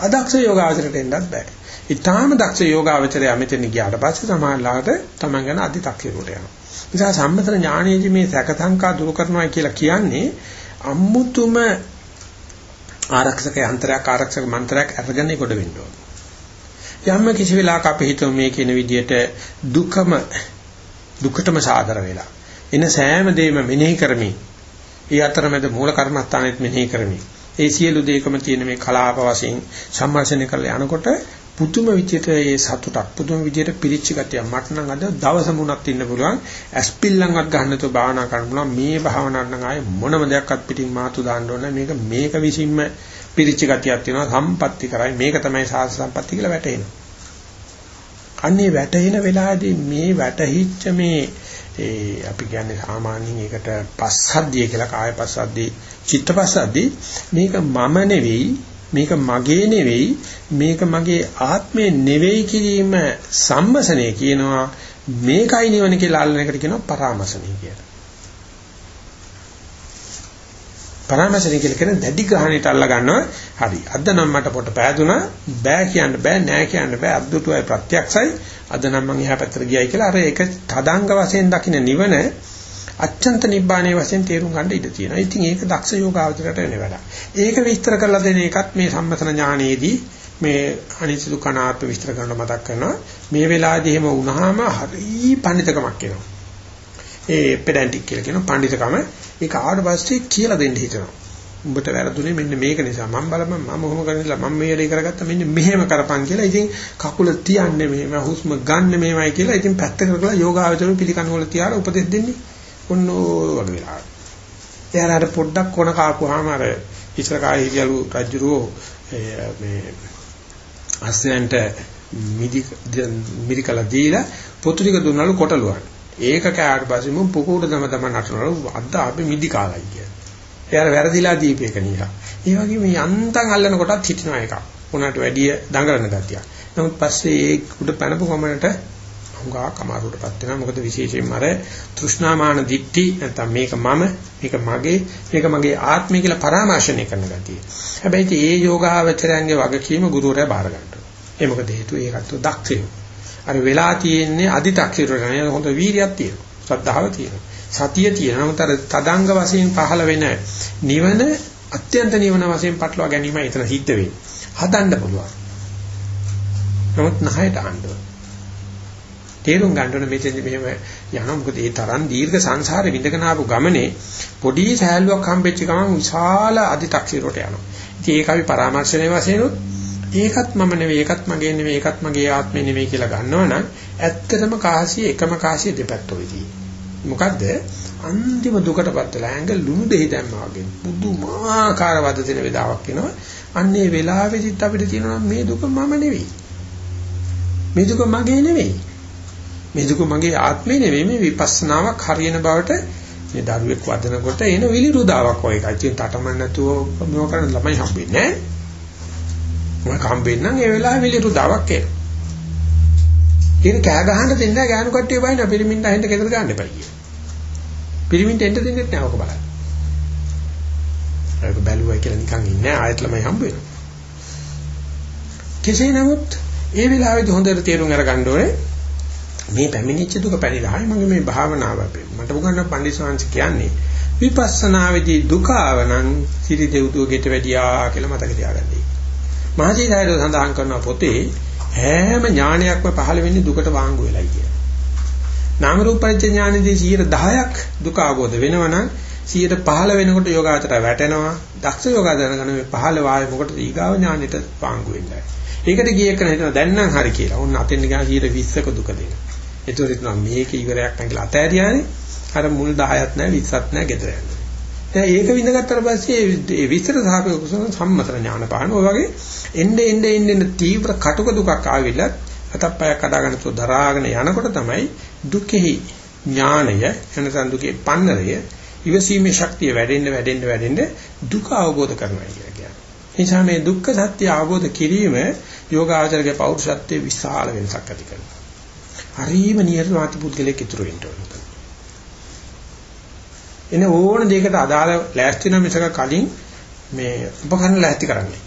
අදක්ෂ යෝගාවචරයට එන්නත් බෑ. ඊටාම දක්ෂ යෝගාවචරය මෙතන ගියාට පස්සේ සමාහලාට තමන් ගැන අධිතක්ෂේරුවට යනවා. නිසා සම්මතර ඥානයේදී මේ සැකසංකා දුරු කරනවා කියලා කියන්නේ අමුතුම ආරක්ෂක යන්ත්‍රයක් ආරක්ෂක මන්ත්‍රයක් අරගෙන කොට වෙන්න ඕන. යම්ම කිසි වෙලාවක අපි හිතමු මේ කියන විදිහට දුකම දුකටම සාදර වෙලා එන සෑම දෙයක්ම මෙනෙහි කරමි. ඒ අතරමැද මූල කර්මස්ථානෙත් මෙනෙහි කරමි. ඒ සියලු දෙයකම තියෙන මේ කලාප වශයෙන් සම්මාසනය කරලා යනකොට පුදුම විදියට ඒ සතුටක් පුදුම විදියට පිරිච්ච ගතිය මට නම් අද දවස මුණක් ඉන්න පුළුවන් ඇස්පිල්ලන්වත් ගන්න තු භාවනා කරන්න පුළුවන් මේ භාවනාවක් නම් ආයේ මොනම දෙයක්වත් පිටින් මාතු දාන්න ඕනේ මේක මේක විසින්ම පිරිච්ච ගතියක් තියෙනවා සම්පatti කරයි මේක තමයි සාස සම්පatti කියලා වැටෙනවා අන්නේ වැටෙන වෙලාවේදී මේ වැටහිච්ච මේ ඒ අපි කියන්නේ සාමාන්‍යයෙන් ඒකට පස්සද්ධිය කියලා කාය පස්සද්ධි චිත්ත පස්සද්ධි මේක මම නෙවෙයි මේක මගේ නෙවෙයි මේක මගේ ආත්මේ නෙවෙයි කිරීම සම්මසනේ කියනවා මේකයි නිවන කියලා අල්ලන එකට කියනවා පරාමසනේ කියලා. පරාමසනේ කියලා කියන දැඩි ග්‍රහණයට අල්ල ගන්නවා. හරි. අද නම් මට පොට පෑදුනා බෑ කියන්න බෑ නෑ කියන්න බෑ අද්දුටුවයි ප්‍රත්‍යක්ෂයි. අද නම් මං එහා පැත්තට ගියයි කියලා අර ඒක තදංග වශයෙන් දකින්න නිවන අච්ඡන්ත නිබ්බාණයේ වශයෙන් තේරුම් ගන්න ඉඩ තියෙනවා. ඉතින් ඒක දක්ෂ යෝගාවචරයට වෙන වැඩක්. ඒක විස්තර කරලා දෙන එකත් මේ සම්මතන ඥානයේදී මේ අනිත්‍ය දුක්ඛ අනාත්ම විස්තර කරන මතක් කරනවා. මේ වෙලාවේදී එහෙම වුණාම හරි පඬිතකමක් එනවා. ඒ පෙඩැන්ටික් කියලා කියන පඬිතකම ඒක ආවට පස්සේ කියලා දෙන්න හිතනවා. උඹට වැරදුනේ මෙන්න මේක නිසා මම බලපන් මම කොහොම කරන්නද මම මේ වැඩේ කරගත්තා මෙන්න මෙහෙම කරපන් කියලා ඉතින් කකුල තියන්නේ මෙහෙම හුස්ම ගන්න මෙහෙමයි කියලා ඉතින් පැත්තකට කරලා යෝගාවචර පිළිකන් වල තියාලා උපදෙස් දෙන්නේ ඔන්න වගේ වෙලාවට. එයාට පොඩ්ඩක් කොන කාපුවාම අර ඉස්සර කාලේ හිටියලු රජුරෝ මේ අස්සයන්ට මිදි මිරිකලා දීලා පොතු ටික දුන්නලු කොටලුවන්. ඒක කෑවට පස්සේ මම පුකුඩ තම තම නටනලු අද්ද අපි මිදි කාලයි කියලා. එයාට වැරදිලා දීපේක නිසා. ඒ වගේම යන්තම් අල්ලන කොටත් හිටිනවා එකක්. උනාට වැඩිය දඟලන ගතියක්. නමුත් පස්සේ ඒ උඩ පැනපු ගමනට හුඟා කමාරුවටපත් වෙනවා. මොකද විශේෂයෙන්ම අර තෘෂ්ණාමාන දිට්ටි නැත්නම් මේක මම, මේක මගේ, මේක මගේ ආත්මය කියලා පරාමර්ශණය කරන ගතිය. හැබැයි ඒ යෝගාවචරයන්ගේ වගකීම ගුරුවරයා බාර ගන්නවා. ඒ මොකද හේතුව ඒකට දක්ෂය. අර වෙලා තියෙන්නේ අදි탁සිරණ හොඳ වීර්යයක් තියෙනවා. ශ්‍රද්ධාව තියෙනවා. සතිය තියෙනවා. නමුත් අර තදංග වශයෙන් පහළ වෙන නිවන අත්‍යන්ත නිවන වශයෙන් පටලවා ගැනීම එතන සිද්ධ වෙන්නේ. හදන්න පුළුවන්. නමුත් නැහැට ආන්න තේරුම් ගන්න ඕනේ මෙතෙන්දි මෙහෙම යනවා මොකද ඒ තරම් දීර්ඝ සංසාරේ විඳගෙන ආපු ගමනේ පොඩි සෑහලුවක් හම්බෙච්ච ගමන් විශාල අධි탁සිරට යනවා. ඉතින් ඒක අපි පරාමර්ශනයේ වශයෙන් ඒකත් මම නෙවෙයි ඒකත් මගේ නෙවෙයි ඒකත් මගේ ආත්මේ නෙවෙයි කියලා ගන්නවනම් ඇත්තටම කාසිය එකම කාසිය දෙපැත්තෝයි තියෙන්නේ මොකද්ද? අන්තිම දුකටපත් වෙලා ඇඟ ලුණු දෙහි දැම්මා වගේ. පුදුමාකාර වද දෙන වේදාවක් එනවා. අන්නේ වෙලාවෙදිත් අපිට තියෙනවා මේ දුක මම නෙවෙයි. මේ දුක මගේ නෙවෙයි. මේ දුක මගේ ආත්මේ නෙවෙයි. මේ විපස්සනාවක් හරියන බවට මේ දරුවෙක් වදනකොට එන විලිරුදාවක් වගේ එකයි. ඉතින් තටමන්න නැතුව මොන කරන ළමයි හම්බෙන්නේ නැහැ. මොකක් හම්බෙන්නම් ඒ වෙලාවේ විලිරුදාවක් එනවා. ඒක කෑ ගහන්න දෙන්න ගෑනු කට්ටිය බයින පිරිමින්ට අහින්න ගෙදර ගන්න එපා කිය. පිරිමින්ට එන්න දෙන්නෙත් නෑ ඔක බලන්න. ඒක බැලුවයි කියලා නිකන් ඉන්නේ ආයෙත් ළමයි හම්බ වෙනවා. කෙසේ නමුත් ඒ වෙලාවේදී හොඳට තේරුම් අරගන්න ඕනේ මේ පැමිණිච්ච දුක පැනිරහයි මගේ මේ භාවනාව මට උගන්වන පඬිස්සංශ කියන්නේ විපස්සනාවේදී දුක ආවනම් සිරි දෙව්දුව ගෙට වැඩියා කියලා මතක තියාගන්න. මහජීදායෝ සඳහන් කරන පොතේ හැම ඥානයක්ම පහළ වෙන්නේ දුකට වාංගු වෙලයි කියන. නාම රූප පරිච්ඡ ඥානදී 10ක් දුක අවබෝධ වෙනවනම් 115 වෙනකොට යෝගාචර වැටෙනවා. දක්ෂ යෝගාචර ගන්න මේ 15 වායේ මොකටද ඊගාව ඥානෙට වාංගු වෙන්නේ. ඒකට ගියේ කරන හිතන දැන් නම් හරි කියලා. ඔන්න අතෙන් ගියා 120ක දුක දෙනවා. ඒතකොට හිතනවා මේක ඉවරයක් නැහැ කියලා අතෑරියානේ. අර මුල් 10ක් නැහැ 20ක් නැහැ ගෙදර යනවා. දැන් ඒක විඳගත්තට පස්සේ ඒ විස්තර සාපේක්ෂ කුසල සම්මතර ඥාන පහන ඔය වගේ එnde ende ende තීව්‍ර කටුක දුකක් ආවිල්ලත් අතප්පය කඩාගෙන තෝ දරාගෙන යනකොට තමයි දුකෙහි ඥාණය එනසන් දුකේ පන්නරය ඉවසීමේ ශක්තිය වැඩෙන්න වැඩෙන්න වැඩෙන්න දුක අවබෝධ කරනවා කියලා කියන්නේ. ඒ නිසා මේ දුක්ඛ සත්‍ය අවබෝධ කිරීම යෝගාචරයේ පෞරුෂත්වයේ විශාල වෙනසක් ඇති කරනවා. හරීම නිර්වාති පුද්ගලෙක් ඉතුරු වෙන්න ඕන. එන ඕන දෙයකට අදාළ ලෑස්ති වෙන මිසක කලින් මේ උපකරණ ලෑස්ති කරන්නේ.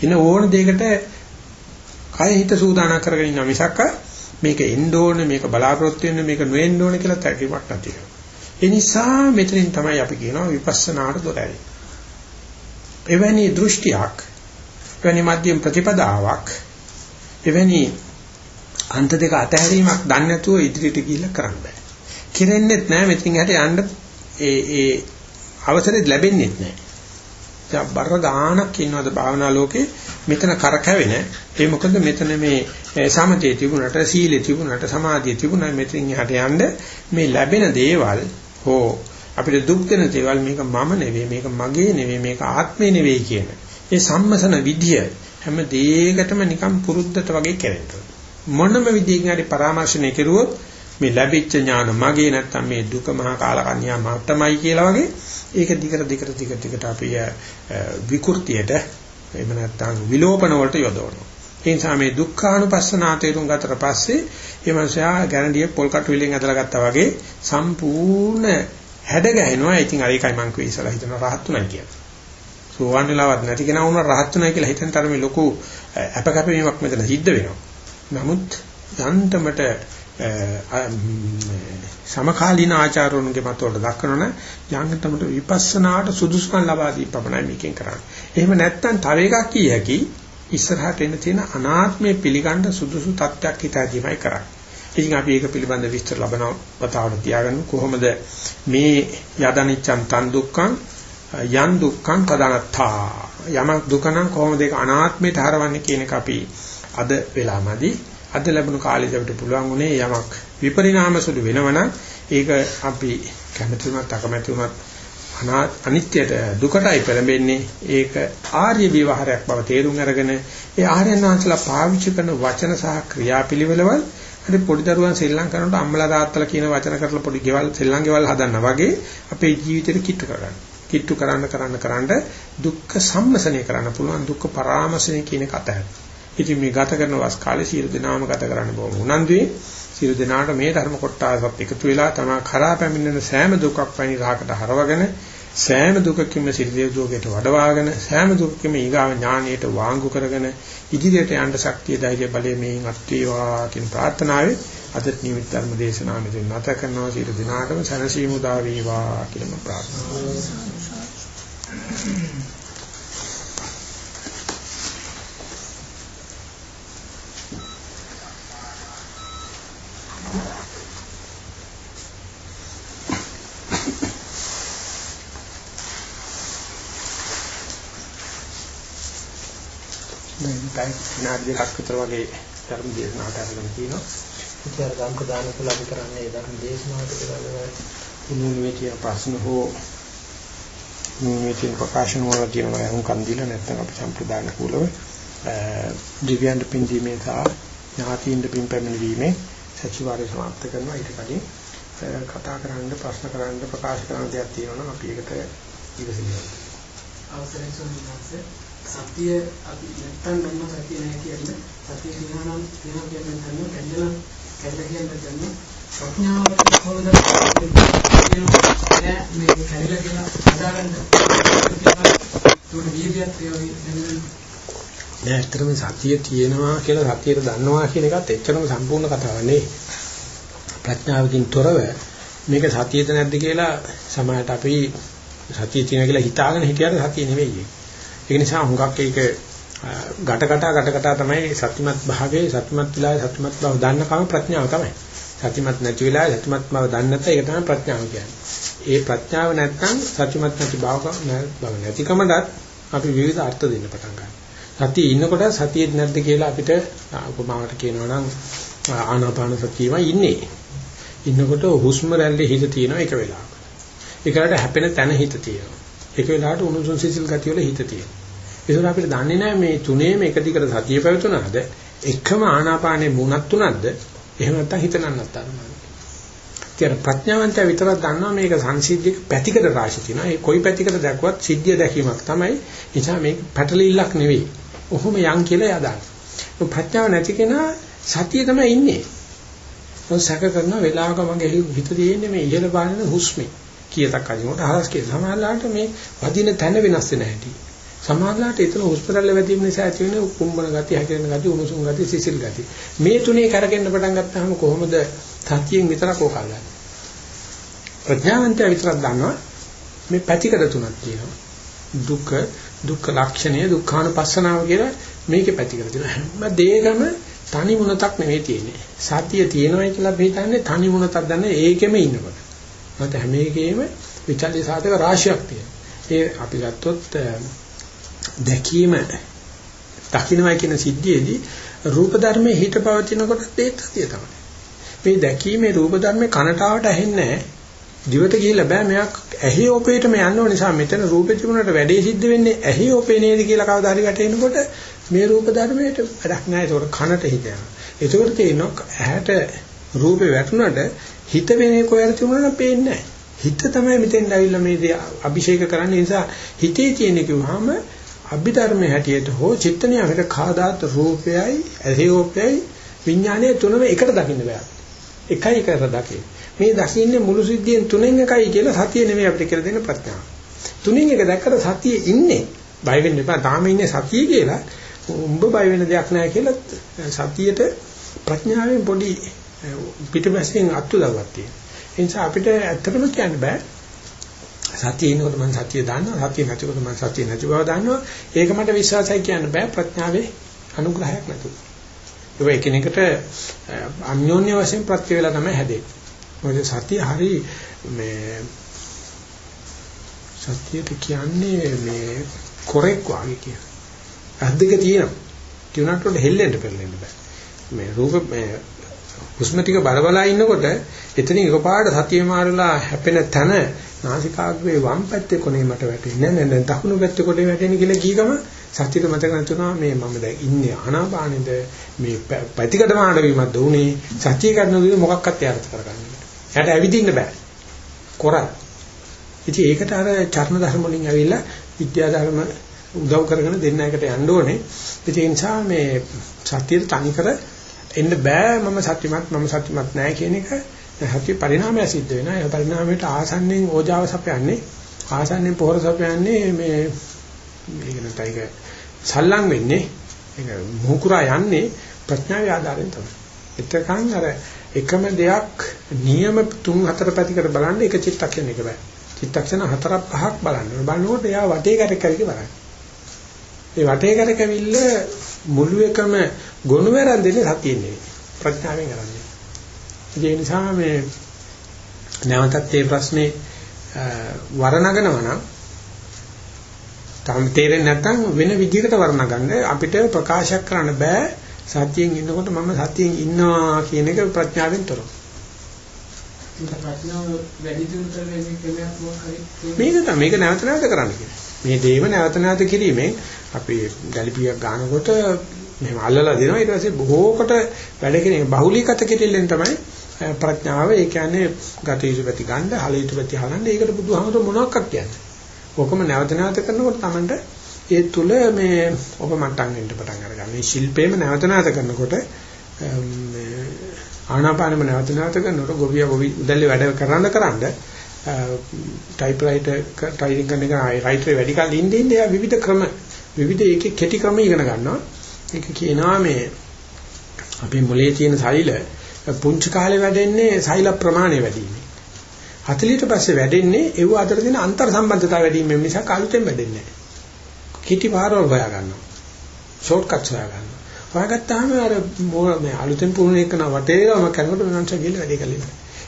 එන ඕන දෙයකට කය හිත සූදානම් කරගෙන ඉන්න මිසක් මේක එන්න ඕනේ මේක බලාපොරොත්තු වෙන්න මේක නොඑන්න ඕනේ කියලා තැකීමක් නැති වෙනවා. ඒ නිසා මෙතනින් තමයි අපි කියනවා විපස්සනාට දොරයි. එවැනි දෘෂ්ටියක් එවැනි මධ්‍යම ප්‍රතිපදාවක් එවැනි අන්ත දෙක අතහැරීමක් දන්නේ නැතුව ඉදිරියට ගිහිල්ලා කරන්න බෑ. කෙරෙන්නෙත් නෑ මෙතනින් හැට යන්න ඒ ඒ අවසරෙත් ලැබෙන්නේ නැහැ. දැන් බර ගානක් ඉන්නවද භාවනා ලෝකේ? මෙතන කරකැවෙන. ඒ මොකද මෙතන මේ සමතේ තිබුණට සීලේ තිබුණට සමාධියේ තිබුණා මෙතනින් එහාට යන්න මේ ලැබෙන දේවල් හෝ අපිට දුක් දෙන දේවල් මේක මම නෙවෙයි මේක මගේ නෙවෙයි මේක ආත්මේ නෙවෙයි කියන. ඒ සම්මසන විදිය හැම දෙයකටම නිකන් පුරුද්දට වගේ කරෙන්න මොනම විදිහකින් හරි පරාමර්ශණය කෙරුවොත් මේ ලැබිච්ච ඥාන මගේ නැත්තම් මේ දුක මහා කාලකන්‍යා මට්ටමයි කියලා වගේ ඒක දිගට දිගට දිගට දිගට අපි විකෘතියට එහෙම නැත්තම් විලෝපන වලට යොදවනවා. ඒ නිසා මේ දුක්ඛානුපස්සනා තේරුම් ගතට පස්සේ මේ මනුස්සයා ගැරන්ඩිය පොල් කටු විලෙන් ඇදලා ගත්තා වගේ සම්පූර්ණ හැඩ ගැහෙනවා. ඉතින් අර ඒකයි මං කිව්වේ ඉස්සලා හිතන රහත් උනායි කියලා. සෝවන් වෙලාවක් නැති කෙනා වුණා රහත් උනායි කියලා හිතන තරමේ ලොකු අපකපවීමක් මෙතන සිද්ධ වෙනවා. නමුත් යන්තමට සමකාලීන ආචාර්යවරුන්ගේ මතවල දක්වනන යංගතමට විපස්සනාට සුදුසුකම් ලබා දී පමණයි මේකෙන් කරන්නේ. එහෙම නැත්නම් තව එකක් කිය හැකි ඉස්සරහට එන තියෙන අනාත්මය පිළිගන්න සුදුසු තත්ත්වයක් හිතාදීමයි කරන්නේ. ඉතින් අපි ඒක පිළිබඳ විස්තර ලබන වතාවට තියාගන්න කොහොමද මේ යදනිච්ඡන් තන් දුක්ඛං යන් දුක්ඛං තදනත්තා යමක් දුක නම් කොහොමද ඒක අනාත්මයට හරවන්නේ කියන එක අපි අද වෙලාමදි අද ලැබුණු කාලෙදි අපිට පුළුවන් උනේ යමක් විපරිණාම සුළු වෙනවනම් ඒක අපි කැමති වුණත් අකමැති වුණත් අනිත්‍යයට දුකටයි පෙළඹෙන්නේ ඒක ආර්ය විවහාරයක් බව තේරුම් අරගෙන ඒ ආර්යයන් වහන්සේලා පාවිච්චි කරන වචන සහ ක්‍රියාපිළිවෙලවල් හරි පොඩි දරුවන් ශ්‍රී ලංකාවට අම්මලා තාත්තලා කියන වචන කරලා පොඩි ගෙවල් ශ්‍රී ලංකාවේ ගෙවල් හදන්න වගේ අපේ ජීවිතේට කිට්ටු කරගන්න. කිට්ටු කරන්න කරන්න කරන්න දුක්ඛ සම්මසනය කරන්න පුළුවන් දුක්ඛ පරාමසනය කියන එක අතහැරෙන්න. ඉතින් මේ ගත කරන වස් කාලේ සියලු දෙනාම ගත කරන්න බොහොම උනන්දුයි. සියලු දෙනාට මේ ධර්ම කොටසත් එකතු වෙලා තමයි කරා පැමිණෙන සෑම දුකක් වැනි රහකට හරවගෙන සෑම දුකකින්ම සිරිදේ දුකයට වඩවාගෙන සෑම දුකකින්ම ඊගාව ඥානයට වාංගු කරගෙන ඉදිරියට යන්න ශක්තිය ධෛර්ය බලය මේන් අත්වේවා කියන ප්‍රාර්ථනාවයි අද නිමිත් ධර්ම දේශනාව මෙතන නැත කරනවා සියලු දෙනාටම සනසීමු දා වේවා කියලා ප්‍රාර්ථනා කරනවා දැන් පැය විනාඩි දෙකක් විතර වගේ ධර්ම දේශනාවට අරගෙන තියෙනවා. ඉතින් අර ගම් ප්‍රදාන කළ අපි කරන්නේ ධර්ම දේශනාවට කියලා නුනුවේ තියෙන ප්‍රශ්න හෝ නුනුවේ තියෙන ප්‍රකාශන වල තියෙන වයන් කන් දීලා නැත්නම් අපි සම්ප්‍රදාන කුලව දිව්‍යන්ත පින්දීමේ සහ ඥාතීන්ද පින් පැමිණීමේ සතිವಾರය සමාප්ත කරනවා ඊට කලින් කතා කරන්න ප්‍රශ්න කරන්න ප්‍රකාශ කරන්න දෙයක් තියෙනවා නම් අපි ඒකට ඉවසෙනවා. අවසරයි ස්වාමීන් සතිය අපි නැත්තම් මම සතිය නැහැ කියන්නේ සතිය කියනවා නම් කියනවා කියන්නේ නැත්නම් කැඩලා කැඩලා කියන්නේ නැත්නම් ප්‍රඥාවට කොහොමද කියනවා මේ කැඩලා කියලා හදාගන්න ඒකට වීර්යයත් ඒ වගේ නෑ ඇත්තටම සතිය තියෙනවා කියලා සතියට දන්නවා කියන එකත් එච්චරම සම්පූර්ණ කතාවක් නෙවෙයි. ප්‍රඥාවකින් තොරව මේක සතියද නැද්ද කියලා සමාජයට අපි සතිය තියෙනවා කියලා හිතාගෙන හිටියට සතිය නෙවෙයි. ඒක නිසා හුඟක් ඒක ගැටකට ගැටකට තමයි සත්‍යමත් භාවයේ සත්‍යමත් විලාය සත්‍යමත් බව දන්නකම ප්‍රඥාව තමයි. සත්‍යමත් නැති විලාය සත්‍යමත් බව දන්නේ නැත්නම් ඒක තමයි ප්‍රඥාව කියන්නේ. ඒ ප්‍රඥාව නැත්නම් සත්‍යමත් නැති බව නැතිකමටත් අපි විවිධ අර්ථ දෙන්න පටන් ගන්නවා. සතිය ඉන්නකොට සතියෙත් නැද්ද කියලා අපිට උපමාවට කියනවා නම් ආනාපාන සතියමයි ඉන්නේ. ඉන්නකොට හුස්ම රැල්ලේ හිත තියෙනවා එක වෙලාවක. ඒකට හැපෙන තැන හිත තියෙනවා. එක වෙලාවට උණුසුම් සිසිල් ගතිය වල හිත තියෙනවා. ඒසොර අපිට දන්නේ නැහැ මේ තුනේම එක දිගට සතිය පැවතුනාද එකම ආනාපානේ මුණක් තුනක්ද එහෙම නැත්නම් හිත නන්නත් අරනවා. කියන ප්‍රඥාවන්තය විතරක් දන්නවා මේක සංසිද්ධියක පැතිකඩ රාශි තියෙනවා. ඒ කොයි පැතිකඩ දැක්වත් සිද්ධිය දැකීමක් තමයි. නිසා මේක පැටලිල්ලක් නෙවෙයි. ඔහොම යන් කියලා එයා දානවා. ප්‍රඥාව නැති කෙනා සතිය තමයි ඉන්නේ. ඔය සැක කරන වෙලාවක මගේ හිත තියෙන්නේ මේ ඉහළ බලන හුස්මේ. කීයටක් අදිනකොට හරස් කිය. සමහරලාට මේ වදින තැන වෙනස් වෙන හැටි. සමහරලාට එතන හොස්පිටල් වැදීම නිසා ඇති වෙන කුම්බන ගතිය, හැකිරෙන ගතිය, උණුසුම් ගතිය, සිසිල් ගතිය. මේ තුනේ කරගෙන පටන් ගත්තාම කොහොමද සතියෙන් විතරක් ඕකල්ලා. ප්‍රඥාවන්තය විතරක් දන්නවා මේ පැතිකඩ තුනක් තියෙනවා. දුක දුක්ඛ ලක්ෂණය දුක්ඛානුපස්සනාව කියලා මේකේ පැතිකඩ තියෙනවා. හැම දෙයකම තනි මුණතක් නෙවෙයි තියෙන්නේ. සතිය තියෙනවයි කියලා අපි හිතන්නේ තනි මුණතක් දන්නේ ඒකෙම ඉන්නකොට. මත හැම එකේම විචල්්‍ය සාධක රාශියක් තියෙනවා. ඒ අපි ගත්තොත් දැකීම දකින්නයි කියන සිද්ධියේදී රූප ධර්මයේ හිත පවතිනකොට ඒත් සතිය තමයි. මේ දැකීමේ රූප ධර්මේ කනටාවට ඇහෙන්නේ නැහැ. දිවට ගිහිල්ලා බෑ මෙයක් ඇහි ඔපේටම යන්න ඕන නිසා මෙතන රූපේ තිබුණාට වැඩේ සිද්ධ වෙන්නේ ඇහි ඔපේ නේද කියලා කවදා හරි වැටෙනකොට මේ රූප ධර්මයට වැඩක් නැහැ ඒකට කනට හිත යනවා. ඒකට තේිනවා ඇහැට රූපේ වැටුණාට හිත වෙනේ කොහෙද තිබුණා නම් පේන්නේ නැහැ. හිත තමයි මෙතෙන් ඇවිල්ලා මේ දේ අභිෂේක කරන්න නිසා හිතේ තියෙන කිව්වහම අභිධර්මයේ හැටියට හෝ චිත්ත නියමයට කාදාත් රූපයයි ඇහි ඔපේයි විඥානයේ තුනම එකට දකින්න බෑ. එකයි කර දකින්න. මේ දකින්නේ මුළු සිද්ධියෙන් තුනෙන් එකයි කියලා සතිය නෙමෙයි අපිට කියලා දෙන්න ප්‍රඥාව. තුනෙන් එක දැක්කට සතියේ ඉන්නේ. බය වෙන්න එපා. තාම ඉන්නේ සතිය කියලා. උඹ බය වෙන දෙයක් නැහැ කියලා සතියට ප්‍රඥාවෙන් පොඩි පිටපස්සෙන් අත්දැකීමක් තියෙනවා. ඒ නිසා අපිට ඇත්තටම කියන්න බෑ. සතියේ ඉන්නකොට මම සතිය දන්නවා. සතිය නැතිකොට මම සතිය නැති බව දන්නවා. ඒක මට විශ්වාසයි කියන්න බෑ ප්‍රඥාවේ අනුග්‍රහයක් නැතුව. ඒක එකිනෙකට අන්‍යෝන්‍ය වශයෙන් ප්‍රත්‍ය වේලා තමයි හැදෙන්නේ. මොකද සතිය හරි මේ සතියට කියන්නේ මේ කොරෙක් වගේ කියන. අද්දක තියෙනවා. කියනකට උඩ හෙල්ලෙන්න පෙරලෙන්න බෑ. මේ රූප මේ හුස්ම ටික බල බලා ඉන්නකොට එතනින් එකපාරට සතිය මාරලා හැපෙන තන නාසිකාග්‍රේ වම් පැත්තේ කොනේ මට වැටෙන්නේ නෑ නෑ දකුණු පැත්තේ කොනේ වැටෙන්නේ කියලා කීගම සතියට මතක නැතුණා මේ මම දැන් ඉන්නේ ආනාපානෙද මේ පැතිකඩ මාඩ වීමක්ද උනේ සතිය ගන්න දේ මොකක්වත් යාර්ථ කරගන්න එයාට ඇවිදින්න බෑ. කොරල්. ඉතින් ඒකට අර චර්ණ ධර්ම වලින් ඇවිල්ලා විද්‍යා ධර්ම උදව් කරගෙන දෙන්න එකට යන්න ඕනේ. ඒ නිසා මේ සත්‍යයට තනිකර එන්න බෑ මම සත්‍යමත් මම සත්‍යමත් නෑ කියන එක සත්‍ය පරිණාමය සිද්ධ වෙනවා. ඒ පරිණාමයට ආසන්නෙන් ඕජාව සපයන්නේ ආසන්නෙන් පොහොර සපයන්නේ මේ මේක නැතයික සල්ලම් වෙන්නේ ඒක මුහුකුරා යන්නේ ප්‍රඥාවේ ආධාරයෙන් තමයි. එතකන් අර එකම දෙයක් නියම 3 4 පැතිකඩ බලන්න එක චිත්තක්ෂණ එක බෑ. චිත්තක්ෂණ 4 5ක් බලන්න. බලනකොට එයා වටේ කරකැවිලි බලන්න. ඒ වටේ කරකැවිල්ල මුළු එකම ගොනු වෙරන් දෙන්නේ සතියෙන් නෙවෙයි. ප්‍රඥාවෙන් කරන්නේ. ඒ නිසා මේ නැවතත් මේ ප්‍රශ්නේ වරණගෙනවා නම් තාම තේරෙන්නේ නැත්නම් වෙන විදිහකට වර්ණ ගන්න අපිට ප්‍රකාශ කරන්න බෑ. සතියෙන් ඉන්නකොට මම සතියෙන් ඉන්නවා කියන එක ප්‍රඥාවෙන් තොරව. මේක තමයි. මේක නැවත නැවත කරන්න කියන්නේ. මේ දේව නැවත නැවත කිරීමෙන් අපි ගැලිපියක් ගන්නකොට මෙහෙම අල්ලලා දෙනවා. ඊට පස්සේ බොහෝ කොට වැඩ කිරීම බහුලීගත කිරීමෙන් තමයි ප්‍රඥාව ඒ කියන්නේ ගත යුතු ප්‍රති ගන්න, හල යුතු ප්‍රති හලන්න ඒකට බුදුහාමර මොනවක්වත් කියන්නේ. ඔකම නැවත නැවත කරනකොට තමයි ඒ තුල මේ ඔබ මට්ටම් වෙන්න පටන් අරගන්න. මේ ශිල්පේම නැවත නැවත කරනකොට මේ ආනාපානෙම නැවත නැවත කරනකොට ගොවිය ගොවි උදැල්ලේ වැඩ කරන්න කරන්න ටයිප්‍රයිටර් ටයිපින් කරන එක රයිටරේ වැඩි කල් ඉඳින්න එයා විවිධ ක්‍රම විවිධ ඒකේ කෙටි ක්‍රම ඉගෙන ගන්නවා. ඒක කියනවා මේ අපේ මොලේ තියෙන සෛල පුංචි කාලේ වැඩෙන්නේ සෛල ප්‍රමාණය වැඩි වීම. 40ට පස්සේ වැඩෙන්නේ ඒව අතර තියෙන අන්තර් සම්බන්ධතාව වැඩි වීම මිසක් අලුතෙන් වැඩෙන්නේ නැහැ. කිටි පාරවල් හොයා ගන්නවා. ෂෝට් කට්ස් හොයා ගන්නවා. හොයාගත්තාම අර මේ අලුතෙන් පුරුණ එකන වටේම කරනකොට මනස ගිහින් වැඩි කලින්.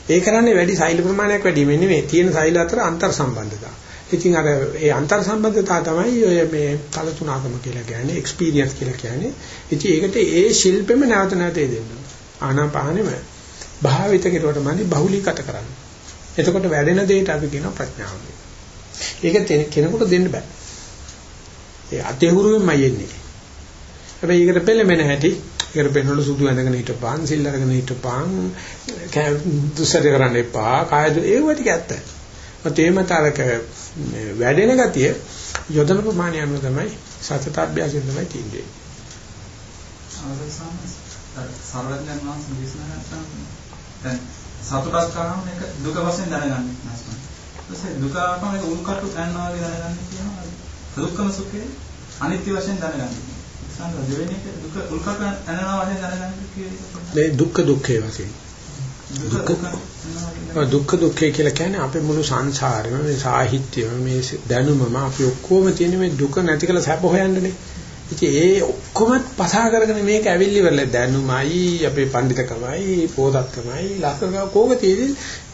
ඒ කරන්නේ වැඩි සෛල ප්‍රමාණයක් වැඩි වෙන්නේ නෙමෙයි. තියෙන සෛල අතර අන්තර් සම්බන්ධතාව. ඉතින් අර ඒ අන්තර් සම්බන්ධතාව තමයි ඔය මේ තල තුනකම කියලා කියන්නේ එක්ස්පීරියන්ස් කියලා කියන්නේ. ඉතින් ඒකට ඒ ශිල්පෙම නැවත නැවත දෙන්න. ආනාපානෙම භාවිත කෙරුවට මදි බහුලීගත කරන්න. එතකොට වැඩෙන දෙයට අපි කියනවා ප්‍රඥාව. ඒක කෙනෙකුට දෙන්න බෑ. ඒ අතේහුරුවෙන්මයි එන්නේ. හැබැයි ඒකට පෙළෙමෙන හැටි ඒකට පෙන්වල සුදු ඇඳගෙන හිටපන් සිල් අරගෙන හිටපන් දුස්සර කරන්න එපා කායද ඒව ටික ඇත්ත. මත ඒ මතරක වැඩෙන ගතිය යොදන ප්‍රමාණය අනුව තමයි සතත අභ්‍යාසයෙන් තමයි තියෙන්නේ. සර්වඥයන් වහන්සේ දේශනා කරන දැන් සතුටක් කරාම මේක දුක වශයෙන් දැනගන්න නැස්ම. ඊපස්සේ දුක ආපම ඒක උන්කට්ටු ගන්නවා වගේ දැනගන්න කියනවා. දුක්ඛම සුඛේ අනිත්‍ය වශයෙන් දැනගන්න. සංග දෙවෙනි එක දුක උල්කට්ටු ඇනනවා වශයෙන් දැනගන්න කියන්නේ. මේ දුක්ඛ දුක්ඛේ වශයෙන්. දුක්ඛ දුක්ඛේ කියලා කියන්නේ අපේ මුළු සංසාරෙම මේ සාහිත්‍යෙම මේ දැනුමම අපි ඔක්කොම තියෙන මේ දුක නැති කළ සැප හොයන්නනේ. ඉතින් ඒ ඔක්කොම පසා කරගෙන මේක ඇවිල්ලි වෙලා දැනුමයි අපේ පඬිතකමයි පොතක්කමයි ලස්සන කෝක තියෙදි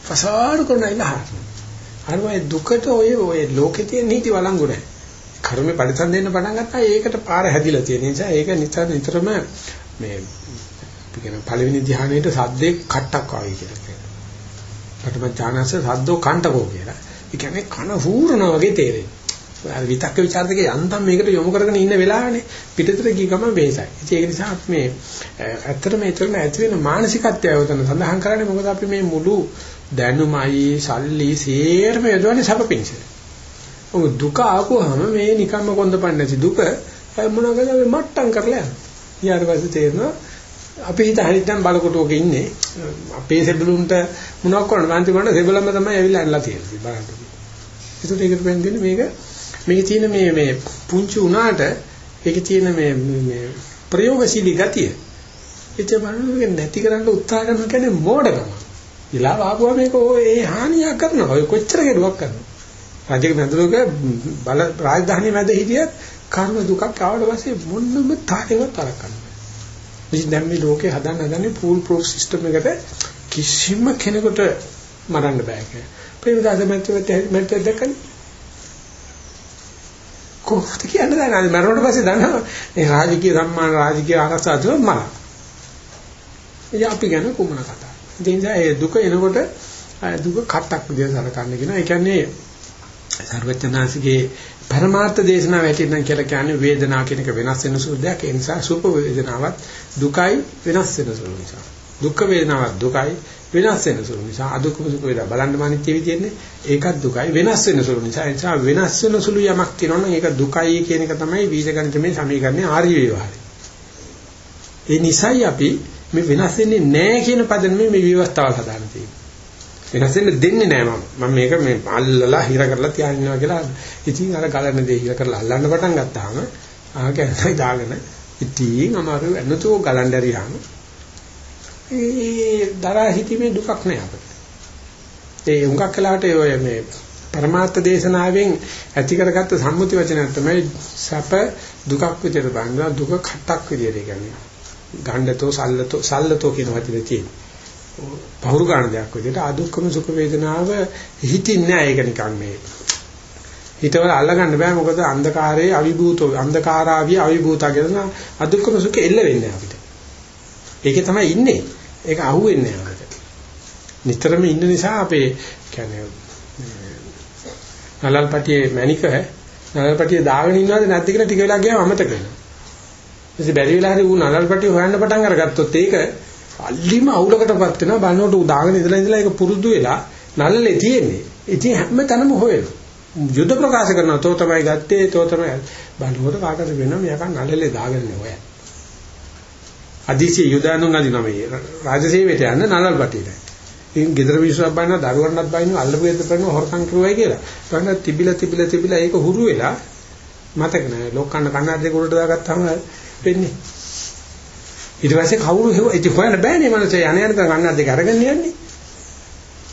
පසාරු කරන ඉලහර. අර දුකට ඔය ඔය ලෝකේ තියෙන නීති වළංගු නැහැ. කර්මේ පරිසම් දෙන්න පටන් ගත්තා ඒකට පාර හැදිලා තියෙන නිසා ඒක නිතර නිතරම මේ අපි කියන පළවෙනි ධ්‍යානයේට සද්දේ කට්ටක් ආවයි කියලා කියනවා. පඨම ඥානස සද්දෝ කණ්ඩකෝ කියලා. ඒ කියන්නේ කන හූරනවා වගේ තේරෙන්නේ. අර විතක්ක ਵਿਚාර දෙකේ යන්තම් මේකට යොමු කරගෙන ඉන්න වෙලාවනේ පිටතට ගිය ගමන් වෙහසයි. ඉතින් ඒක නිසා අපි මේ ඇත්තටම ඒතරම ඇති වෙන මානසිකත්වය උතන සඳහන් කරන්නේ මොකද අපි මේ මුළු දැනුමයි සල්ලි සේරම යොදවන්නේ සැපපින්ස. ඔව් දුක ආවම මේ නිකම්ම කොන්දපන්නේ නැති දුක මොනවාද මට්ටම් කරලා යනවා. ඊට පස්සේ තේරෙනවා අපි හිත හරියටම බලකොටුවක ඉන්නේ අපේ සෙබළුන්ට මොනවක් කරන්න මන්ති කරන සෙබළම තමයි ඇවිල්ලා අල්ලලා තියෙන්නේ බලන්න. ඒකට ඒකට වෙන්නේ මේක මේකේ තියෙන මේ මේ පුංචි උනාට ඒකේ තියෙන මේ මේ ප්‍රයෝගශීලී ගතිය ඒක බලන්න නැති කරන්න උත්සාහ කරනවා කියන්නේ මෝඩකම. ඉලාව ආපුවා මේක ඔය ඒ හානියක් කරනවා. ඔය කොච්චර කෙරුවක් කරනවා. රජක මැදුරක බල රාජධානිය මැද හිටියත් කර්ම දුකක් ආවට පස්සේ මොන්නම තාලෙවත් තරක් කරනවා. ඉතින් දැන් මේ ලෝකේ හදන්න හදන්නේ ෆූල් ප්‍රූෆ් සිස්ටම් එකට කිසිම කෙනෙකුට මරන්න බෑ කියලා. ප්‍රේමදාස මැත්තේ මැත්තේ දැක්කනේ. කොහොමද කියන්නේ දැන් අද මරුණට පස්සේ දන්නවා මේ රාජකීය සම්මාන රාජකීය ආරක්ෂා තුන මරා. ඉතින් අපි ගැන කුමන කතාව. ඒ නිසා ඒ දුක එනකොට දුක කට්ටක් විදිහට සලකන්න කියනවා. ඒ කියන්නේ සර්වඥාන්සේගේ පරමාර්ථ දේශනාව ඇටිනම් කියලා කියන්නේ වේදනාව කියන එක වෙනස් වෙන සුළු දෙයක්. ඒ නිසා සුඛ වේදනාවත් දුකයි වෙනස් වෙන සුළු නිසා. දුක් වේදනාවක් දුකයි වෙනස් වෙන සුළු නිසා අදුක්කම සුඛ වේදනා බලන්න මානිත්‍ය විදියෙන්නේ ඒකත් දුකයි වෙනස් වෙන සුළු නිසා ඒ නිසා වෙනස් වෙන සුළු යමක් තියෙනවනම් ඒක දුකයි කියන එක තමයි බීජගණිතමේ සමීකරණේ ආර්ය ව්‍යවහාරය. ඒ නිසායි අපි මේ වෙනස් වෙන්නේ නැහැ කියන පදනමේ මේ විවස්ථාව හදාන්න තියෙන්නේ. වෙනස් වෙන්න දෙන්නේ නැහැ මම. මම මේක මේ අල්ලලා හිර කරලා තියානිනවා කියලා. ඉතින් අර ගලන දේ හිර කරලා අල්ලන්න පටන් ගත්තාම ආගෙන් දාගෙන ඉතින් අමාරු වෙනතෝ ගලන්න ඇරියාම ඒ දරා හිතීමේ දුකක් නෑ අපිට. ඒ උඟක් කලකට ඔය මේ පරමාර්ථ දේශනාවෙන් ඇති කරගත්ත සම්මුති වචනයක් තමයි සැප දුකක් විදිහට බලනවා දුක කටක් විදිහට කියන්නේ. ගණ්ඩතෝ සල්ලතෝ සල්ලතෝ කියන වචනේ තියෙන්නේ. පහුරු ගන්න දෙයක් විදිහට අදුක්කම සුඛ වේදනාව හිතින්නේ නැහැ ඒක නිකන් මේ හිතවල අල්ලගන්න බෑ මොකද අන්ධකාරයේ අවිභූතෝ අන්ධකාරාවිය අවිභූතා කියන අදුක්කම සුඛ එල්ල වෙන්නේ අපිට. ඒකේ තමයි ඉන්නේ. ඒක අහුවෙන්නේ අපිට. නිතරම ඉන්න නිසා අපේ කියන්නේ නලල්පටියේ මැනික නලල්පටියේ දාගෙන ඉන්නවද නැද්ද කියලා ටික වෙලා ගියාම අමතක වෙනවා. ඊට බැරි වෙලා හරි ඌ නලල්පටිය හොයන්න පටන් අරගත්තොත් ඒක අල්ලිම අවුලකටපත් වෙනවා බලනකොට ඌ දාගෙන ඉඳලා ඉඳලා ඒක පුරුදු වෙලා නල්ලේ තියෙන්නේ. ඉතින් හැම තැනම හොයනවා. යුද ප්‍රකාශ කරනවා තෝ තමයි ගත්තේ තෝ තමයි බලනකොට කාටද වෙනවා මෙයා නල්ලේ දාගෙන නෑ අදිසි යුදානුන් අදිනවා මේ රාජසේවයට යන්න නලල්පටියට. ඉතින් ගෙදර විශ්වාස බයින දරුවන්වත් බයින අල්ලපු ගෙදර බලන හොරකම් කරුවයි කියලා. බලන්න තිබිලා තිබිලා තිබිලා ඒක හුරු වෙලා මතක නැහැ. ලොක්කන්න කන්නාඩි දෙක උඩට දාගත්තාම වෙන්නේ. ඊට පස්සේ කවුරු හෙව ඉතින් හොයන්න බෑනේ මනස යන යන කන්නාඩි දෙක අරගෙන යන්නේ.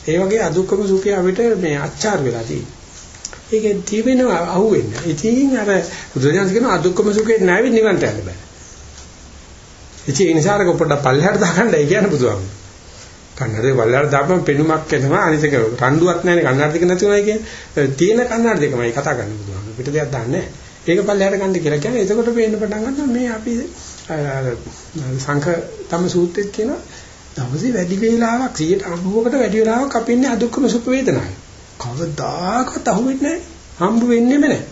ඒ වගේ අදුක්කම සුඛය අපිට මේ අච්චාර වෙලා තියෙන්නේ. ඒකේ තිබෙනවා අහුවෙන්නේ. ඉතින් අර බුදුරජාණන් කියන අදුක්කම සුඛේ නැවි නිවන්ට යන්න බෑ. ඉතින් ඒ නිසා අර පොඩ්ඩක් පල්ලෙහාට දාගන්නයි කියන්නේ බුදුහාමුදුරුවෝ. කන්නඩේ වල්ලාර දාපම පෙනුමක් එනවා. අනිතක රණ්ඩුවක් නැහැනේ කන්නඩ දෙක නැතුණයි කියන්නේ තියෙන කන්නඩ දෙකමයි කතා කරන්න පුළුවන් පිට දෙයක් දාන්නේ ඒක පල්ලෙහාට ගන්න කියලා කියන්නේ එතකොට පේන්න පටන් ගන්නවා මේ අපි සංඛ තම සූත්‍රෙත් කියන දවසේ වැඩි වේලාවක් 190කට වැඩි වේලාවක් අපින්නේ අදුක්කම සුඛ වේදනාවයි කවදාකවත් අහුවෙන්නේ නැහැ. හම්බ වෙන්නේම නැහැ.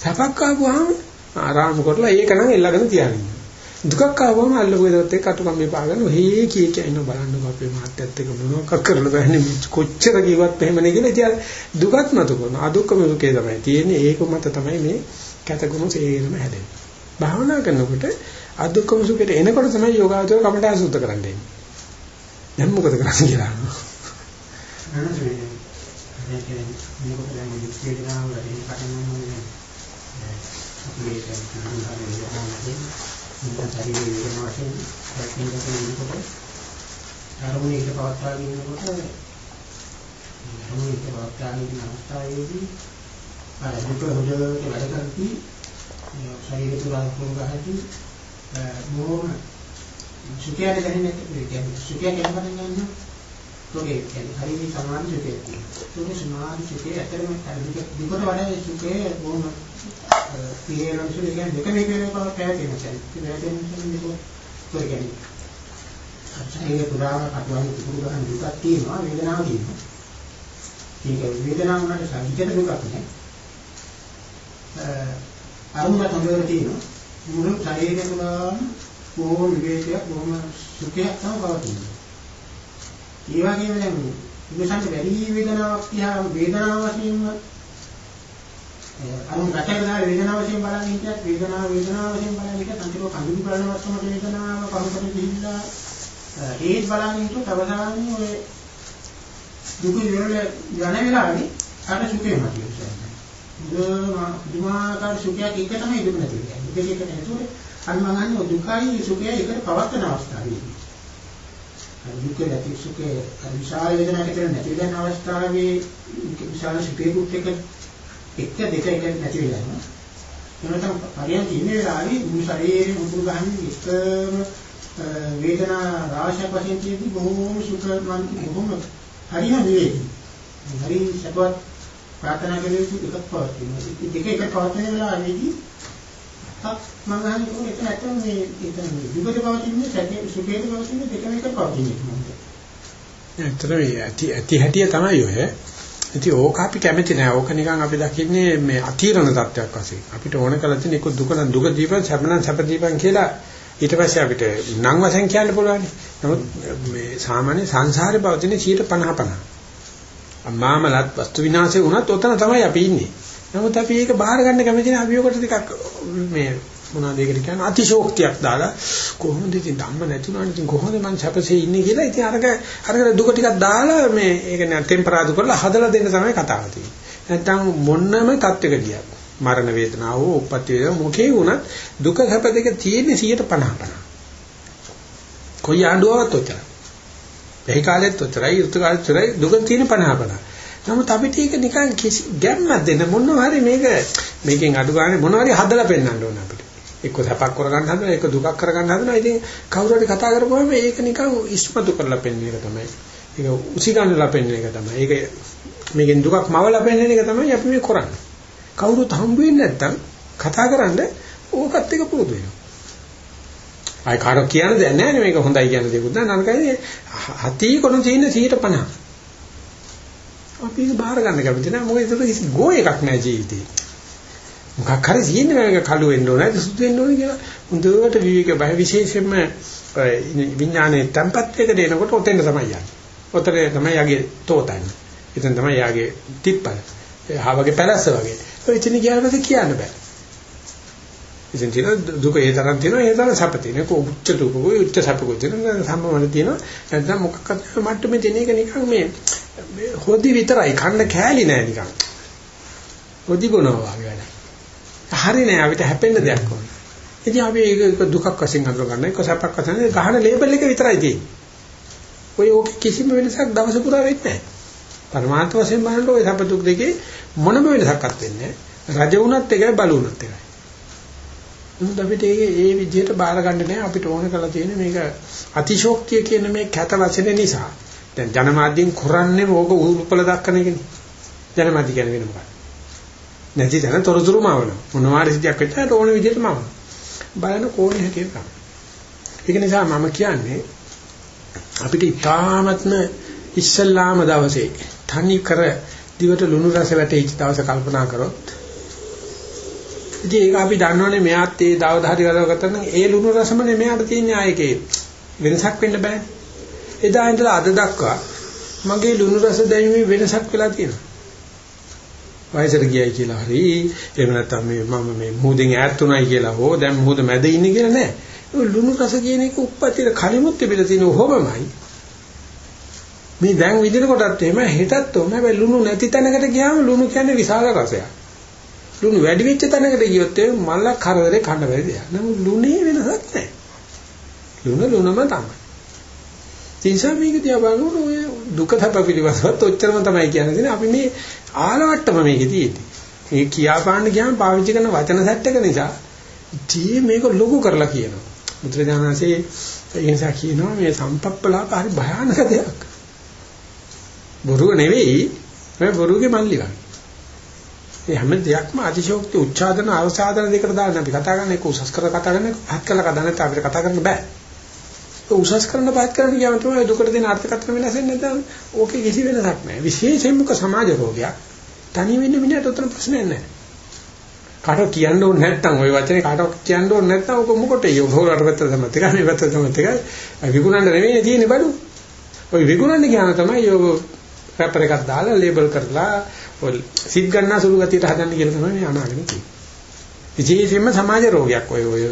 සපක් ආවම ආරාම කරලා ඒක නම් එල්ලගෙන තියාගන්න. දුකක් ආවම අල්ලපු දවස් එක්ක අටුකම් මේ පාගන ඔහේ කී කිය ඉන්න බලන්නකො අපේ මහත්යත් එක්ක මොනවක් කරලා බෑනේ. කොච්චර කිව්වත් එහෙමනේ කියලා ඉතින් දුකත් මත කරන අදුක්කම දුකේ තමයි තියෙන්නේ. ඒක මත තමයි මේ කැතගුණ සේරම හැදෙන්නේ. භාවනා කරනකොට අදුක්කම සුඛයට එනකොට තමයි යෝගාවචර කමට අසුද්ධ කරන්නේ. දැන් මොකද කරන්නේ කියලා? මේ කියන්නේ මේක දැන් මේ විශ්ලේෂණාව වැඩි පටන් ගන්නවා මේ කියන්නේ නිකන් ශරීරයේ වේදන වශයෙන් දැක්කෙන් දැක්කෙන් ඉන්නකොට අරමුණේ ඉඳ පවත්වාගෙන ඉන්නකොට අරමුණේ ඉඳ පවත්වාගෙන ඉන්න අවස්ථාවේදී අර දුක හොදට වැඩ කරති ශරීර තුරා පුරගහති මොහොම සුඛයට දැනෙන්නේ කියන්නේ සුඛය කියන්නේ යන්නේ තෝගේ කියන්නේ හරිය සමාන සුඛයක් තියෙනවා. තෝගේ සමාන සුඛය ඇතරම දුකට වඩා සුඛය බොහොම පිළිවෙලම සුළු කියන්නේ දෙක මේක වෙනකව පැහැදිලි නැහැ. ඒක පැහැදිලි නැහැ මේක කියන්නේ. අත්‍යයේ පුරාම කටවහි තිබුණු ගන්න දුකක් තියෙනවා වේදනාවක් තියෙනවා. ඒක වේදනාව උනට සංකේත දුකක් නෑ. අරුණ තොඳවල තියෙනවා. මුළු ශරීරය තුළම බොහොම විවේකයක් බොහොම සුඛයක් තමයි පවතින්නේ. ඒ වගේම දැන් ඉවසන්ට වැඩි වේදනාවක් තියා වේදනාව වශයෙන්ම අනුන් රටේලා වේදනාව වශයෙන් බලන් හිටියත් වේදනාව වේදනාව වශයෙන් බලන් හිටියත් අන්තිමව කඳුළු බලන වස්තුමට වේදනාව කරුකට ගිහිල්ලා ඒත් බලන් හිටියොත් අවසානයේ ඔය දුක ඉවරල යන වෙලාවේ අර සුඛේ මතියුසන්නේ. දුමාකාර සුඛයක් එක තමයි දුක නැති කියන්නේ. දුක එක නැතුව අන්න මම අහන්නේ දුකයි සුඛයයි එකට පවත්තන අවස්ථාවේදී. දුක නැති සුඛේ විශාල වේදනාවක් ඇති නැති වෙන අවස්ථාවේ විශාල සුඛේකුත් එක එක දෙක එක නැති වෙලා යනවා. එනකම් පරියන්ක ඉන්න වෙලාවේ මුළු ශරීරේ මුදුරු ගහන්නේ එකම වේදනා රාශියක් වශයෙන් තියෙද්දි බොහෝම සුඛ මන්ති බොහෝම හරිම විවේකී. හරි සතුටක් ප්‍රාර්ථනා කරේ එකක් පවතිනවා. දෙක එක පවතින වෙලාවේදී මම අහන්නේ කොහොමද ඒක නැත්තම් මේ එතන විවිධ පවතින්නේ සැකේ සුඛේ පවතින්නේ දෙකම එක පවතින්නේ. ඇත්තටම ඇති ඇති හැටිය තමයි ඔය. ඉතින් ඕක අපි කැමති නෑ. ඕක නිකන් අපි දකින්නේ මේ අතිරණ තත්වයක් වශයෙන්. අපිට ඕන කරලා තියෙන එක දුක නම් දුක දීපන් සැප නම් සැප දීපන් කියලා ඊට පස්සේ අපිට නම් වශයෙන් කියන්න පුළුවන්. නමුත් මේ සාමාන්‍ය සංසාරේ පවතින 50 50. අම්මාමලත් වස්තු විනාශේ වුණත් ඔතන තමයි අපි ඉන්නේ. නමුත් අපි ඒක බාහිර ගන්න කැමති නෑ. අපි ඔකට ටිකක් මේ මොනවද ඒකට කියන්නේ අතිශෝක්තියක් දාලා කොහොමද ඉතින් ධම්ම නැතුණානේ? ඉතින් කොහොමද මං සැපසේ ඉන්නේ කියලා ඉතින් අරක අරක දුක ටිකක් දාලා මේ ඒක නේ ටෙම්පරාදු කරලා හදලා දෙන්න තමයි කතාව තියෙන්නේ. නැත්තම් මොන්නම තත්වයක ගියක් මරණ වේදනාව උප්පත්ති වේදනාව මොකේ වුණත් දුක සැප දෙක තියෙන්නේ 150 50 කොයි ආණ්ඩුවවත් ඔච්චර එහි කාලෙත් ඔච්චරයි ඍතු කාලෙත් ඔච්චරයි දුක තියෙන 50 50 නමුත් අපිට ඒක නිකන් කිසි ගැම්මක් දෙන්න මොනවා හරි මේක මේකෙන් අඩු ගන්න මොනවා හරි හදලා පෙන්වන්න ඕන අපිට. එක්ක සැපක් කරගන්න හදනවා එක්ක දුකක් කරගන්න හදනවා ඉතින් කවුරු හරි කතා කරපුවම ඒක නිකන් ඉස්මතු කරලා පෙන්වන එක තමයි ඒක උසිගන්නලා පෙන්වන එක තමයි ඒක මේකෙන් දුකක් මවලා පෙන්නන එක තමයි අපි මේ කරන්නේ. කවුරුත් හම්බ වෙන්නේ නැත්තම් කතා කරන්න ඕකත් එක පුරුදු වෙනවා. ආයි කාටවත් කියන්න දෙයක් නැහැ මේක හොඳයි කියන දේකුත් නෑ නරකයි හති කොන තියෙන 150. අපි ඒක බාර ගන්න කැමති නෑ මොකද ඒක කිසි ගෝ එකක් නෑ ජීවිතේ. මොකක් හරි තියෙන්නේ මේක කළු වෙන්න ඕනේ සුදු වෙන්න ඕනේ කියලා හොඳට විවේක බය විශේෂයෙන්ම විඥානයේ tempත් එක දෙනකොට ඔතෙන් තමයි යන්නේ. ඔතන තමයි යගේ තෝතන්නේ. එතන තමයි යගේ තිප්පල. හාවගේ පැලස්ස වගේ. ඔය ඉතින් කියනකොට කියන්න බෑ. ඉතින් තියෙන දුක ඒ තරම් තියෙනවා ඒ තරම් සැප තියෙනවා. කො උච්ච දුක කො උච්ච සැප කො තියෙනවා සම්මවල තියෙනවා. නැත්නම් මොකක්වත් මට්ටමේ තියෙන එක නිකන් මේ හොදි විතරයි කන්න කෑලි නෑ නිකන්. හොදි බොනවා වගේ වැඩ. හරි නෑ අපිට හැපෙන්න දෙයක් ඕනේ. ඉතින් අපි ඒක දුකක් වශයෙන් අඳුර ගන්න එක සැපක් වශයෙන් ගහන ලේබල් එක විතරයි තියෙන්නේ. ඔය ඕක කිසිම වෙනසක් දවස පුරා වෙන්නේ නැහැ. පරමාර්ථ වශයෙන් බලනකොට ওই සැප දුක් දෙකේ මොනම වෙනසක්වත් වෙන්නේ නැහැ. රජ වුණත් එකයි බල වුණත් එකයි. නමුත් අපිට ඒ ඒ විදිහට බාර ගන්න නෑ අපිට ඕන කරලා තියෙන මේක අතිශෝක්තිය කියන මේ කැත වචන නිසා. දැන් ජනමාධ්‍යෙන් කරන්නේ ඕක උපල දක්කන එකනේ. ජනමාධ්‍ය කියන්නේ වෙන මොකක්ද? නැති තැන තොරතුරු මාවන. මොනවාරි සිද්ධියක් වෙච්චාට ඕන විදිහට මාවන. බලන කෝණේ හැටියට තමයි. ඒක නිසා මම කියන්නේ අපිට ඉතාමත්ම ඉස්සල්ලාම දවසේ තනි කර දිවට ලුණු රස වැටෙච්ච දවස කල්පනා කරොත් ඉතින් ඒක අපි දන්නවනේ මෙයාත් ඒ දවද හරි වල ගත්තා නම් ඒ ලුණු රසමනේ මෙයාට තියෙන්නේ ආයේකේ වෙනසක් වෙන්න බෑ. එදා ඉඳලා අද දක්වා මගේ ලුණු රස දැනීමේ වෙනසක් වෙලා තියෙනවා. වයසට ගියයි කියලා හරි එහෙම නැත්නම් මේ මම මේ මුහුදෙන් ඈත් උනායි කියලා හෝ දැන් මුහුද මැද ඉන්නේ කියලා නෑ. ඒ ලුණු රස කියන එක උප්පත්තියට කලිමුත් තිබිලා තියෙන හොබමයි. මේ දැන් විදින කොටත් එහෙම හෙටත් ඕන හැබැයි ලුණු නැති තැනකට ගියාම ලුණු කියන්නේ විශාල රසයක්. ලුණු වැඩි වෙච්ච තැනකට ගියොත් ඒ මල්ල කරදරේ කන්න බැරි දෙයක්. නමුත් ලුණේ වෙනසක් නැහැ. ලුණ ලුණම තමයි. තින්සා මේක දිහා බලනකොට ඔය දුක තප පිළිවසවත් ඔච්චරම තමයි කියන්නේ. අපි මේ ආලවට්ටම මේකේ තියෙන්නේ. මේ කියා පාන්න ගියාම පාවිච්චි කරන වචන සෙට් එක නිසා ඉතින් මේක ලොකු කරලා කියනවා. මුද්‍රජානසේ ඒ නිසා කියනවා මේ සම්පප්පලාප හරි භයානක දෙයක්. බොරුව නෙවෙයි මේ බොරුගේ මල්ලි වගේ. මේ හැම දෙයක්ම අතිශෝක්ති උච්චාදන අවසාදන දෙකට දාන්න අපි කතා කරන්නේ ඒක උසස් කර කතා කරන්නේ පහත් කළා කතා නැත්නම් අපිට කතා කරන්න බෑ. ඒ උසස් කරන පහත් කරන කියම තමයි දුකට දෙන අර්ථකථන වෙනස් වෙන්නේ නැත්නම් ඕකේ කිසි වෙනසක් නැහැ. විශේෂයෙන්ම සමාජ රෝගයක්. තනි වෙන්න මිනිහට උතන ප්‍රශ්නයක් නැහැ. කාටවත් කියන්න ඕනේ නැත්නම් ওই වචනේ කාටවත් කියන්න ඕනේ නැත්නම් ඔක මොකටද යෝ හොරට පැත්ත තමයි තිකා මේ පැත්ත තමයි තිකා විකුණන්න නෙවෙයි තියෙන්නේ බඩු. ওই විකුණන්න කියන තමයි යෝ රැපර් එකක් දාලා ලේබල් කරලා ඔය සිත් ගන්නා සුළු ගතියට හදන්න කියලා තමයි මේ අනාගෙන තියෙන්නේ. විශේෂයෙන්ම සමාජ රෝගයක් ඔය ඔය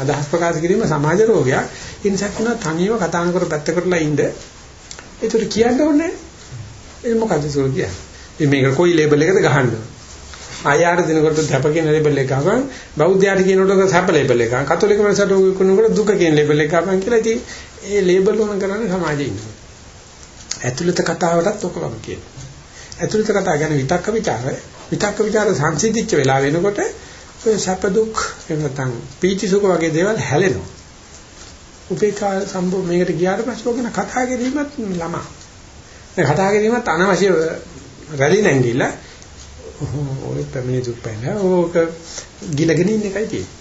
අදහස් ප්‍රකාශ කිරීම සමාජ රෝගයක්. ඒ නිසා කෙනා තනියම කතා කර පැත්ත කරලා ඉන්න. ඒතර කියන්න ඕනේ. ඒ මොකද සෝල් කියන්නේ? මේක කොයි ලේබල් එකද ගහන්න ඕනේ? ආයාර දෙනකොට සැප කියන ලේබල් එක ගන්න බෞද්ධයාට කියනකොට සැප ලේබල් එක ගන්න කතෝලික මනසට කියනකොට දුක කියන ලේබල් එක ගන්න කියලා ඉතින් ඒ ලේබල් වුණ කරන්නේ සමාජයේ ඉන්නවා ඇතුළත කතාවටත් ඔකම කියනවා ඇතුළත කතාව ගැන විතක්ක ਵਿਚාර විතක්ක ਵਿਚාර සංසිඳිච්ච වෙලා වෙනකොට ඔය සැප දුක් එහෙම නැත්නම් පීචි සුඛ වගේ දේවල් හැලෙනවා. උපේක්ෂා සම්භව මේකට ගියාට පස්සේ ඔකන කතා කිරීමත් ළමා. ඒ කතා කිරීමත් අනවශ්‍ය රැලි නැංගිලා ඔය පැමිණි දුක් පැන ඕක ගිලගෙන ඉන්න එකයි තියෙන්නේ.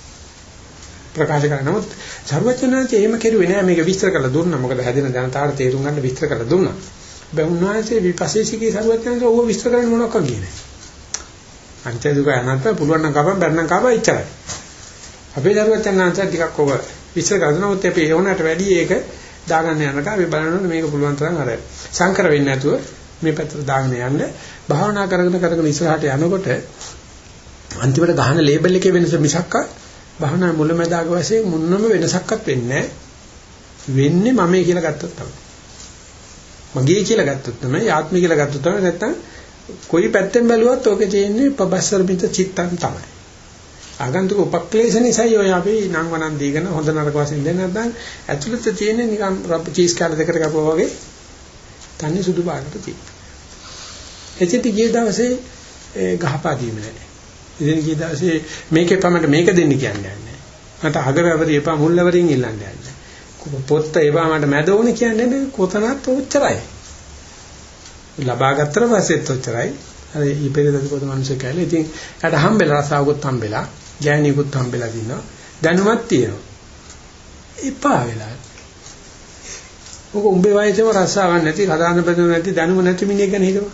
ප්‍රකාශ කරන නමුත් සර්වඥාන්සේ එහෙම කෙරුවේ නෑ මේක විස්තර කරලා දුන්නා. මොකද හැදෙන ජනතාවට තේරුම් ගන්න විස්තර කරලා දුන්නා. බැවුනාසේ විපස්සීසිකේ සරුවචනන්සේ ඕව විස්තර කරන්න මොනවක් කියන්නේ. අන්ත්‍ය දුක අනන්ත පුළුවන් නම් කපන් බැරනම් කපා ඉච්චරයි. අපේ සරුවචනන්සේ ටිකක් ඕව විස්තර කරනොත් අපි ඒ වුණාට වැඩි ඒක දාගන්න යනක අපි බලනොත් මේක පුළුවන් තරම් අර සංකර වෙන්නේ නැතුව මේ පැත්තට දාගෙන යන්න භාවනා කරගෙන කරගෙන ඉස්සරහට යනකොට අන්තිමට ගහන ලේබල් එකේ වෙනස මිසක්ක භාවනා මුලැමැදාක වශයෙන් මොනම වෙනසක්වත් වෙන්නේ නැහැ. වෙන්නේ මමයි කියලා ගත්තොත් තමයි. මගේ කියලා ගත්තොත් තමයි ආත්මය කියලා ගත්තොත් තමයි නැත්තම් කොයි පැත්තෙන් බැලුවත් ඕකේ තියෙන්නේ පබස්සරමිත චිත්තන් තමයි. ආගන්තුක උපක්ලේශ නිසායි ඔය අපි නම් වනන් දීගෙන හොඳ නරක වශයෙන් දෙන්නේ නැත්නම් ඇතුළත තියෙන්නේ නිකන් රබ් චීස් කාල දෙකට කපුවා වගේ තන්නේ සුදු පාටට තියෙනවා. එචෙත් ගිය දවසේ ගහපා දීම නැහැ. ඉතින් ගිය දවසේ මේකේ පමණ මේක දෙන්න කියන්නේ නැහැ. මට අගවැවරි එපා මුල්වැවරින් ඉල්ලන්නේ නැහැ. පොත්ත ඒවා මට මැද ඕනේ කියන්නේ කොතනත් ඔච්චරයි. ලබා ගත්තට පස්සෙත් ඔච්චරයි. අර ඊපෙරේද පොත මිනිස්සු කැලේ. ඉතින් එයාට හම්බෙලා රසාවකුත් හම්බෙලා, ගෑණියකුත් හම්බෙලා දිනවා. දැනුමක් තියෙනවා. එපා වෙලා. ඔක උඹේ වයසේම රසාවක් නැති, කදාන බඳුන නැති, දැනුම නැති මිනිහෙක් ගැන හිතපන්.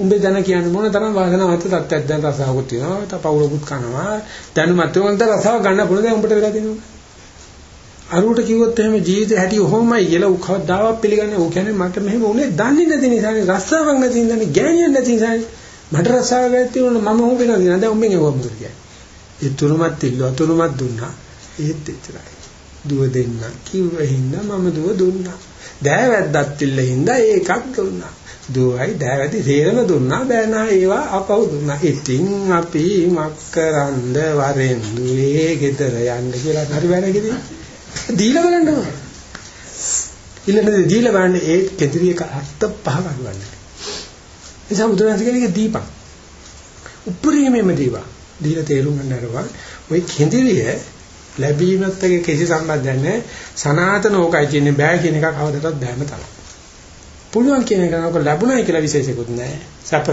උඹේ දැන කියන්නේ මොන තරම් වාසනාවන්ත තත්ත්වයක් දැන් රසාවකුත් තියෙනවා. තපවුලකුත් කනවා. දැනුමත් තියෙනවා. රසාව ගන්න පුළුවන් දැන් උඹට වෙලා තියෙනවා. අරුවට කිව්වොත් එහෙම ජීවිතේ හැටි ඔහොමයි කියලා උ කවදාවත් පිළිගන්නේ. ඕක කියන්නේ මට මෙහෙම උනේ දන්නේ නැති නිසානේ රස්සාවක් නැති නිසානේ ගෑනියක් නැති නිසානේ මට රස්සාවක් නැති වුණා මම හොබ වෙනවා නේද දැන් උඹෙන් ඒව මොකද කියන්නේ. ඒ තුනමත් ඉල්ලුවා තුනමත් දුන්නා. ඒත් එච්චරයි. දුව දෙන්න කිව්ව හින්දා මම දුව දුන්නා. දෑවැද්දත් ඉල්ල හින්දා ඒකක් දුන්නා. දුවයි දෑවැදි සේරම දුන්නා. බෑනා ඒවා අපව දුන්නා. ඉතින් අපි මක්කරන්ද වරෙන් දුවේ ගෙදර යන්න කියලා. හරි වැඩකදී දීලා බලන්න ඕන. ඊළඟට දීලා බලන්න ඒ කෙදිරිය අර්ථ පහ ගන්නවන්න. නිසා බුදුරජාණන් කියන්නේ දීපක්. උපරිමයෙන්ම දීපක්. දීලා තේරුම් ගන්න අරවා ওই කෙදිරිය ලැබීමත් එක්ක කිසි සම්බන්ධයක් නැහැ. සනාතන ඕකයි කියන්නේ බෑ කියන එක කවදටවත් බෑම තමයි. පුළුවන් කියන එක නෝක ලැබුණයි කියලා විශේෂිකුත් නැහැ. සැප.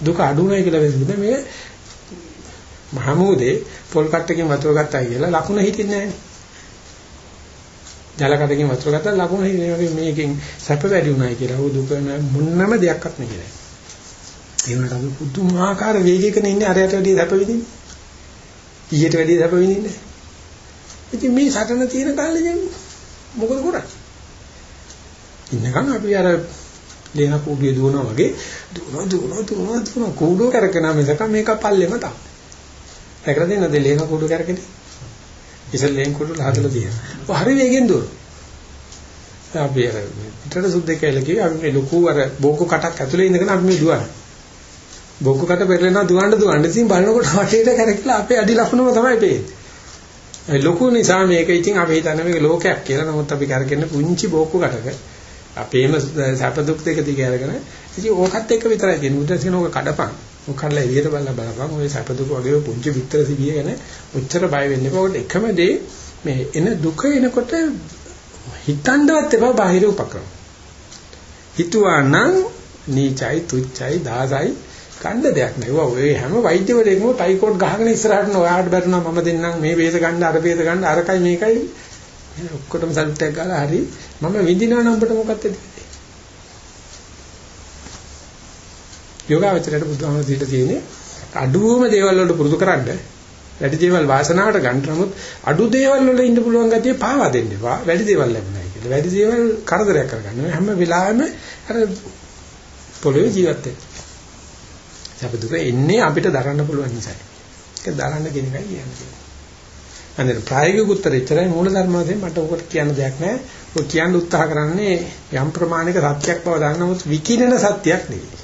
දුක අඩුණයි කියලා විශේෂිකුත් මේ මහමෝදේ පොල් කට්ටකින් වතුර ගත්තා කියලා ලකුණ හිටින්නේ නැහැ. ජලකඩකින් වතුර ගත්තා ලකුණ හිතේ වගේ මේකෙන් සැප වැඩි උනායි කියලා. ਉਹ දුක මොන්නම දෙයක්වත් නෙකේ. ඒ වුණාට අපි පුදුමාකාර වේගයකින් ඉන්නේ අරයට වැඩි සැප විඳින්නේ. ඊට වැඩි සැප විඳින්නේ. ඉතින් මේ සටන තියෙන කාලේ දැන් මොකද කරන්නේ? ඉන්නකම් අපි අර ලේන කූඩුවේ දුවනවා වගේ දුවනවා දුවනවා දුවනවා දුවනවා කූඩුව කරකන මිසක මේක පල්ලෙම තමයි. ඒකට දෙන්නද ලේන කූඩුව කරකෙන්නේ? ඉසලෙන් කුඩු හදලා තියෙනවා. හරි වේගෙන් දුවන. අපි අර පිටට සුද්දේ කියලා කිව්වේ අපි මේ ලොකු අර බෝකු කටක් ඇතුලේ ඉඳගෙන අපි මේ දුවන. බෝකු කට පෙරලෙනවා දුවන්න දුවන්න ඉතින් බලනකොට වටේට කරකලා අපේ අඩි ලකුණම තමයි පේන්නේ. ඒ ලොකු නිසා මේක ඉතින් අපි හිතන්නේ මේක ලෝකයක් කියලා. නමුත් අපි කරගෙන පුංචි බෝකු කටක අපේම සැප දුක් දෙක දිග අරගෙන ඉතින් ඕකත් එක්ක විතරයි තියෙන්නේ. මුද්ද කියන ඕක කඩපන්. මොකක්ලා එළියට බලලා බලපන් ඔය සැප දුක වගේ පුංචි විතර සිවිය ගැන ඔච්චර බය වෙන්න එපා. ඔකට එකම දේ මේ එන දුක එනකොට හිතන්නවත් එපා බාහිර උපක්‍රම. හිතුවා නම් නීචයි තුච්චයි දාසයි කණ්ඩ දෙයක් නෑ. ඔය හැම වෛද්‍යවරයෙක්ම ටයිකෝඩ් ගහගෙන ඉස්සරහට ඔයාට බැරිනවා මම දෙන්නම් මේ වේද ගන්න අර වේද ගන්න අරකයි මේකයි ඔක්කොටම සල්ට් එකක් ගාලා හරි මම විඳිනවා නම් ඔබට මොකක්ද යෝගාවචරයට බුදුහාම දීලා තියෙන්නේ අඩුවම දේවල් වලට පුරුදු කරන්න වැඩි දේවල් වාසනාවට ගන්න නමුත් අඩු දේවල් වල ඉන්න පුළුවන් ගතිය පාවා දෙන්න එපා. වැඩි දේවල් ලැබුණයි කියලා. වැඩි දේවල් කරදරයක් කරගන්න. හැම වෙලාවෙම අර පොළවේ ජීවත් වෙන්න. සබදුක එන්නේ අපිට දරන්න පුළුවන් නිසා ඒක දරන්න කියන එකයි කියන්නේ. අනේ ප්‍රායෝගික උත්තර ඉතරයි මූල ධර්ම වශයෙන් මට ඔකට කියන්න දෙයක් නැහැ. ඔය කියන්න උත්සාහ කරන්නේ යම් ප්‍රමාණික සත්‍යයක් බව දන්න නමුත් විකිනන සත්‍යයක් නෙවෙයි.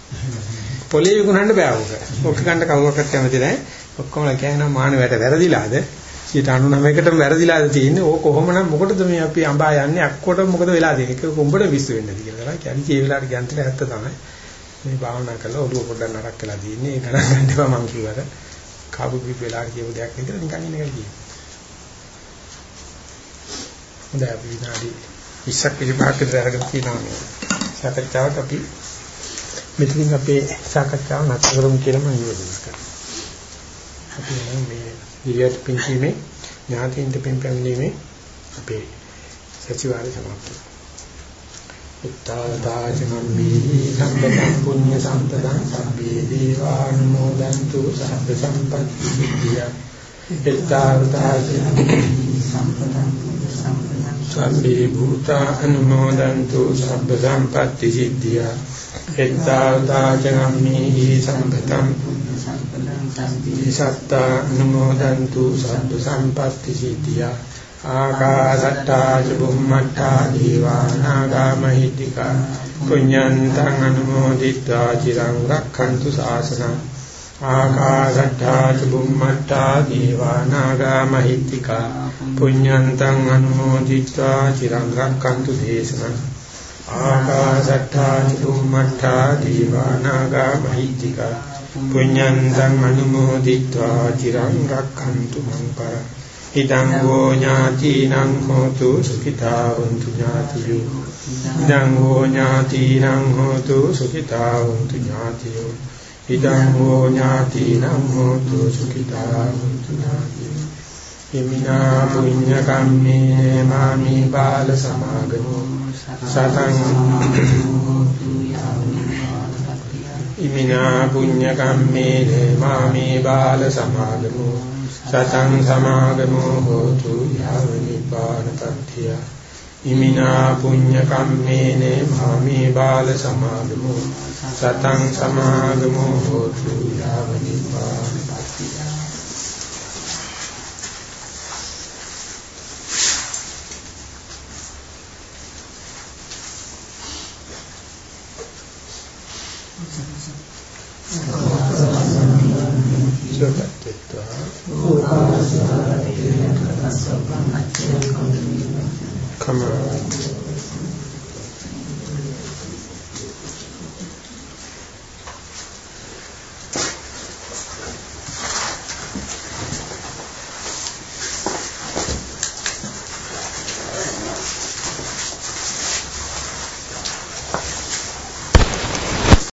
පොලේ විකුණන්න බෑ ඕක. ඔක ගන්න කවුරක්වත් කැමති නැහැ. ඔක්කොම කියනවා මානවයට වැරදිලාද? 99කටම වැරදිලාද තියෙන්නේ. ඕක කොහොමනම් මොකටද මේ අපි අඹා යන්නේ? අක්කොට මොකද වෙලා තියෙන්නේ? ඒක උඹට විශ්ව වෙන්නද කියලා. කියන්නේ ඒ වෙලාවට ගන්තල ඇත්ත තමයි. මේ භාවනා කරලා ඔළුව පොඩ්ඩක් නරක් වෙලා තියෙන්නේ. ඒ ගණන් ගන්න එපා මං කිව්වට. කාබු කිව් වෙලාවට කියපු දෙයක් නෙකද නිකන් ඉන්න එකයි කියන්නේ. හොඳයි අපි විනාඩි 20ක් විතර විතර අරගෙන තියෙනවා මේ. සාකච්ඡාවට අපි මෙතනින් අපේ සාකච්ඡාව නැවත කරමු කියලා මම යෝජනා කරනවා. අපි මේ විරියට පින්කීමේ ඥාතියින්ට පින් පැමිණීමේ අපේ සතිವಾರය සමාප්ත කරනවා. උත්තාදාචනම්මේ සම්පතං පුඤ්ඤ සම්පතං සම්පේ දීවානුමෝදන්තු සබ්බ සම්පත්ති සිද්ධිය. උත්තාදාචනම්මේ සම්පතං සම්පේ භූතා අනුමෝදන්තු සබ්බ සම්පත්ති සිද්ධිය. එත්තාවතාචගම්මේහි සම්පතං සත්තා අනුමෝදන්තු සබ්බ සම්පත්ති සිද්ධියා ආකාසට්ටා ච බුම්මට්ටා දීවානාගා මහිත්‍තිකා පුඤ්ඤන්තං අනුමෝදිත්වා චිරං රක්ඛන්තු ශාසනං ආකාසට්ටා ච බුම්මට්ටා දීවානාගා මහිත්‍තිකා පුඤ්ඤන්තං අනුමෝදිත්වා චිරං රක්ඛන්තු දේශනං ආකාශත්තා චුම්මත්තා දීවානාගා මහිත්‍තික පුඤ්ඤන්තං අනුමෝදිත්වා චිරං රක්ඛන්තු මං පර ඉදං වූ ඥාතිනං හෝතු සුඛිතාවන්තු ඥාතියෝ ඉදං වූ ඥාතිනං හෝතු සුඛිතාවන්තු ඥාතියෝ ඉදං වූ ඥාතිනං හෝතු සුඛිතාවන්තු ඥාතියෝ හිමිනා පුඤ්ඤ කම්මේ මාමි බාල සමාගමෝ සතං ඉමිනා පුඤ්ඤ කම්මේ මාමි බාල සමාගමෝ සතං සමාගමෝ හෝතු යාව නිපානපත්තිය ඉමිනා පුඤ්ඤ කම්මේනේ භාමේ බාල සමාගමෝ සතං සමාගමෝ හෝතු යාව නිපානපත්තිය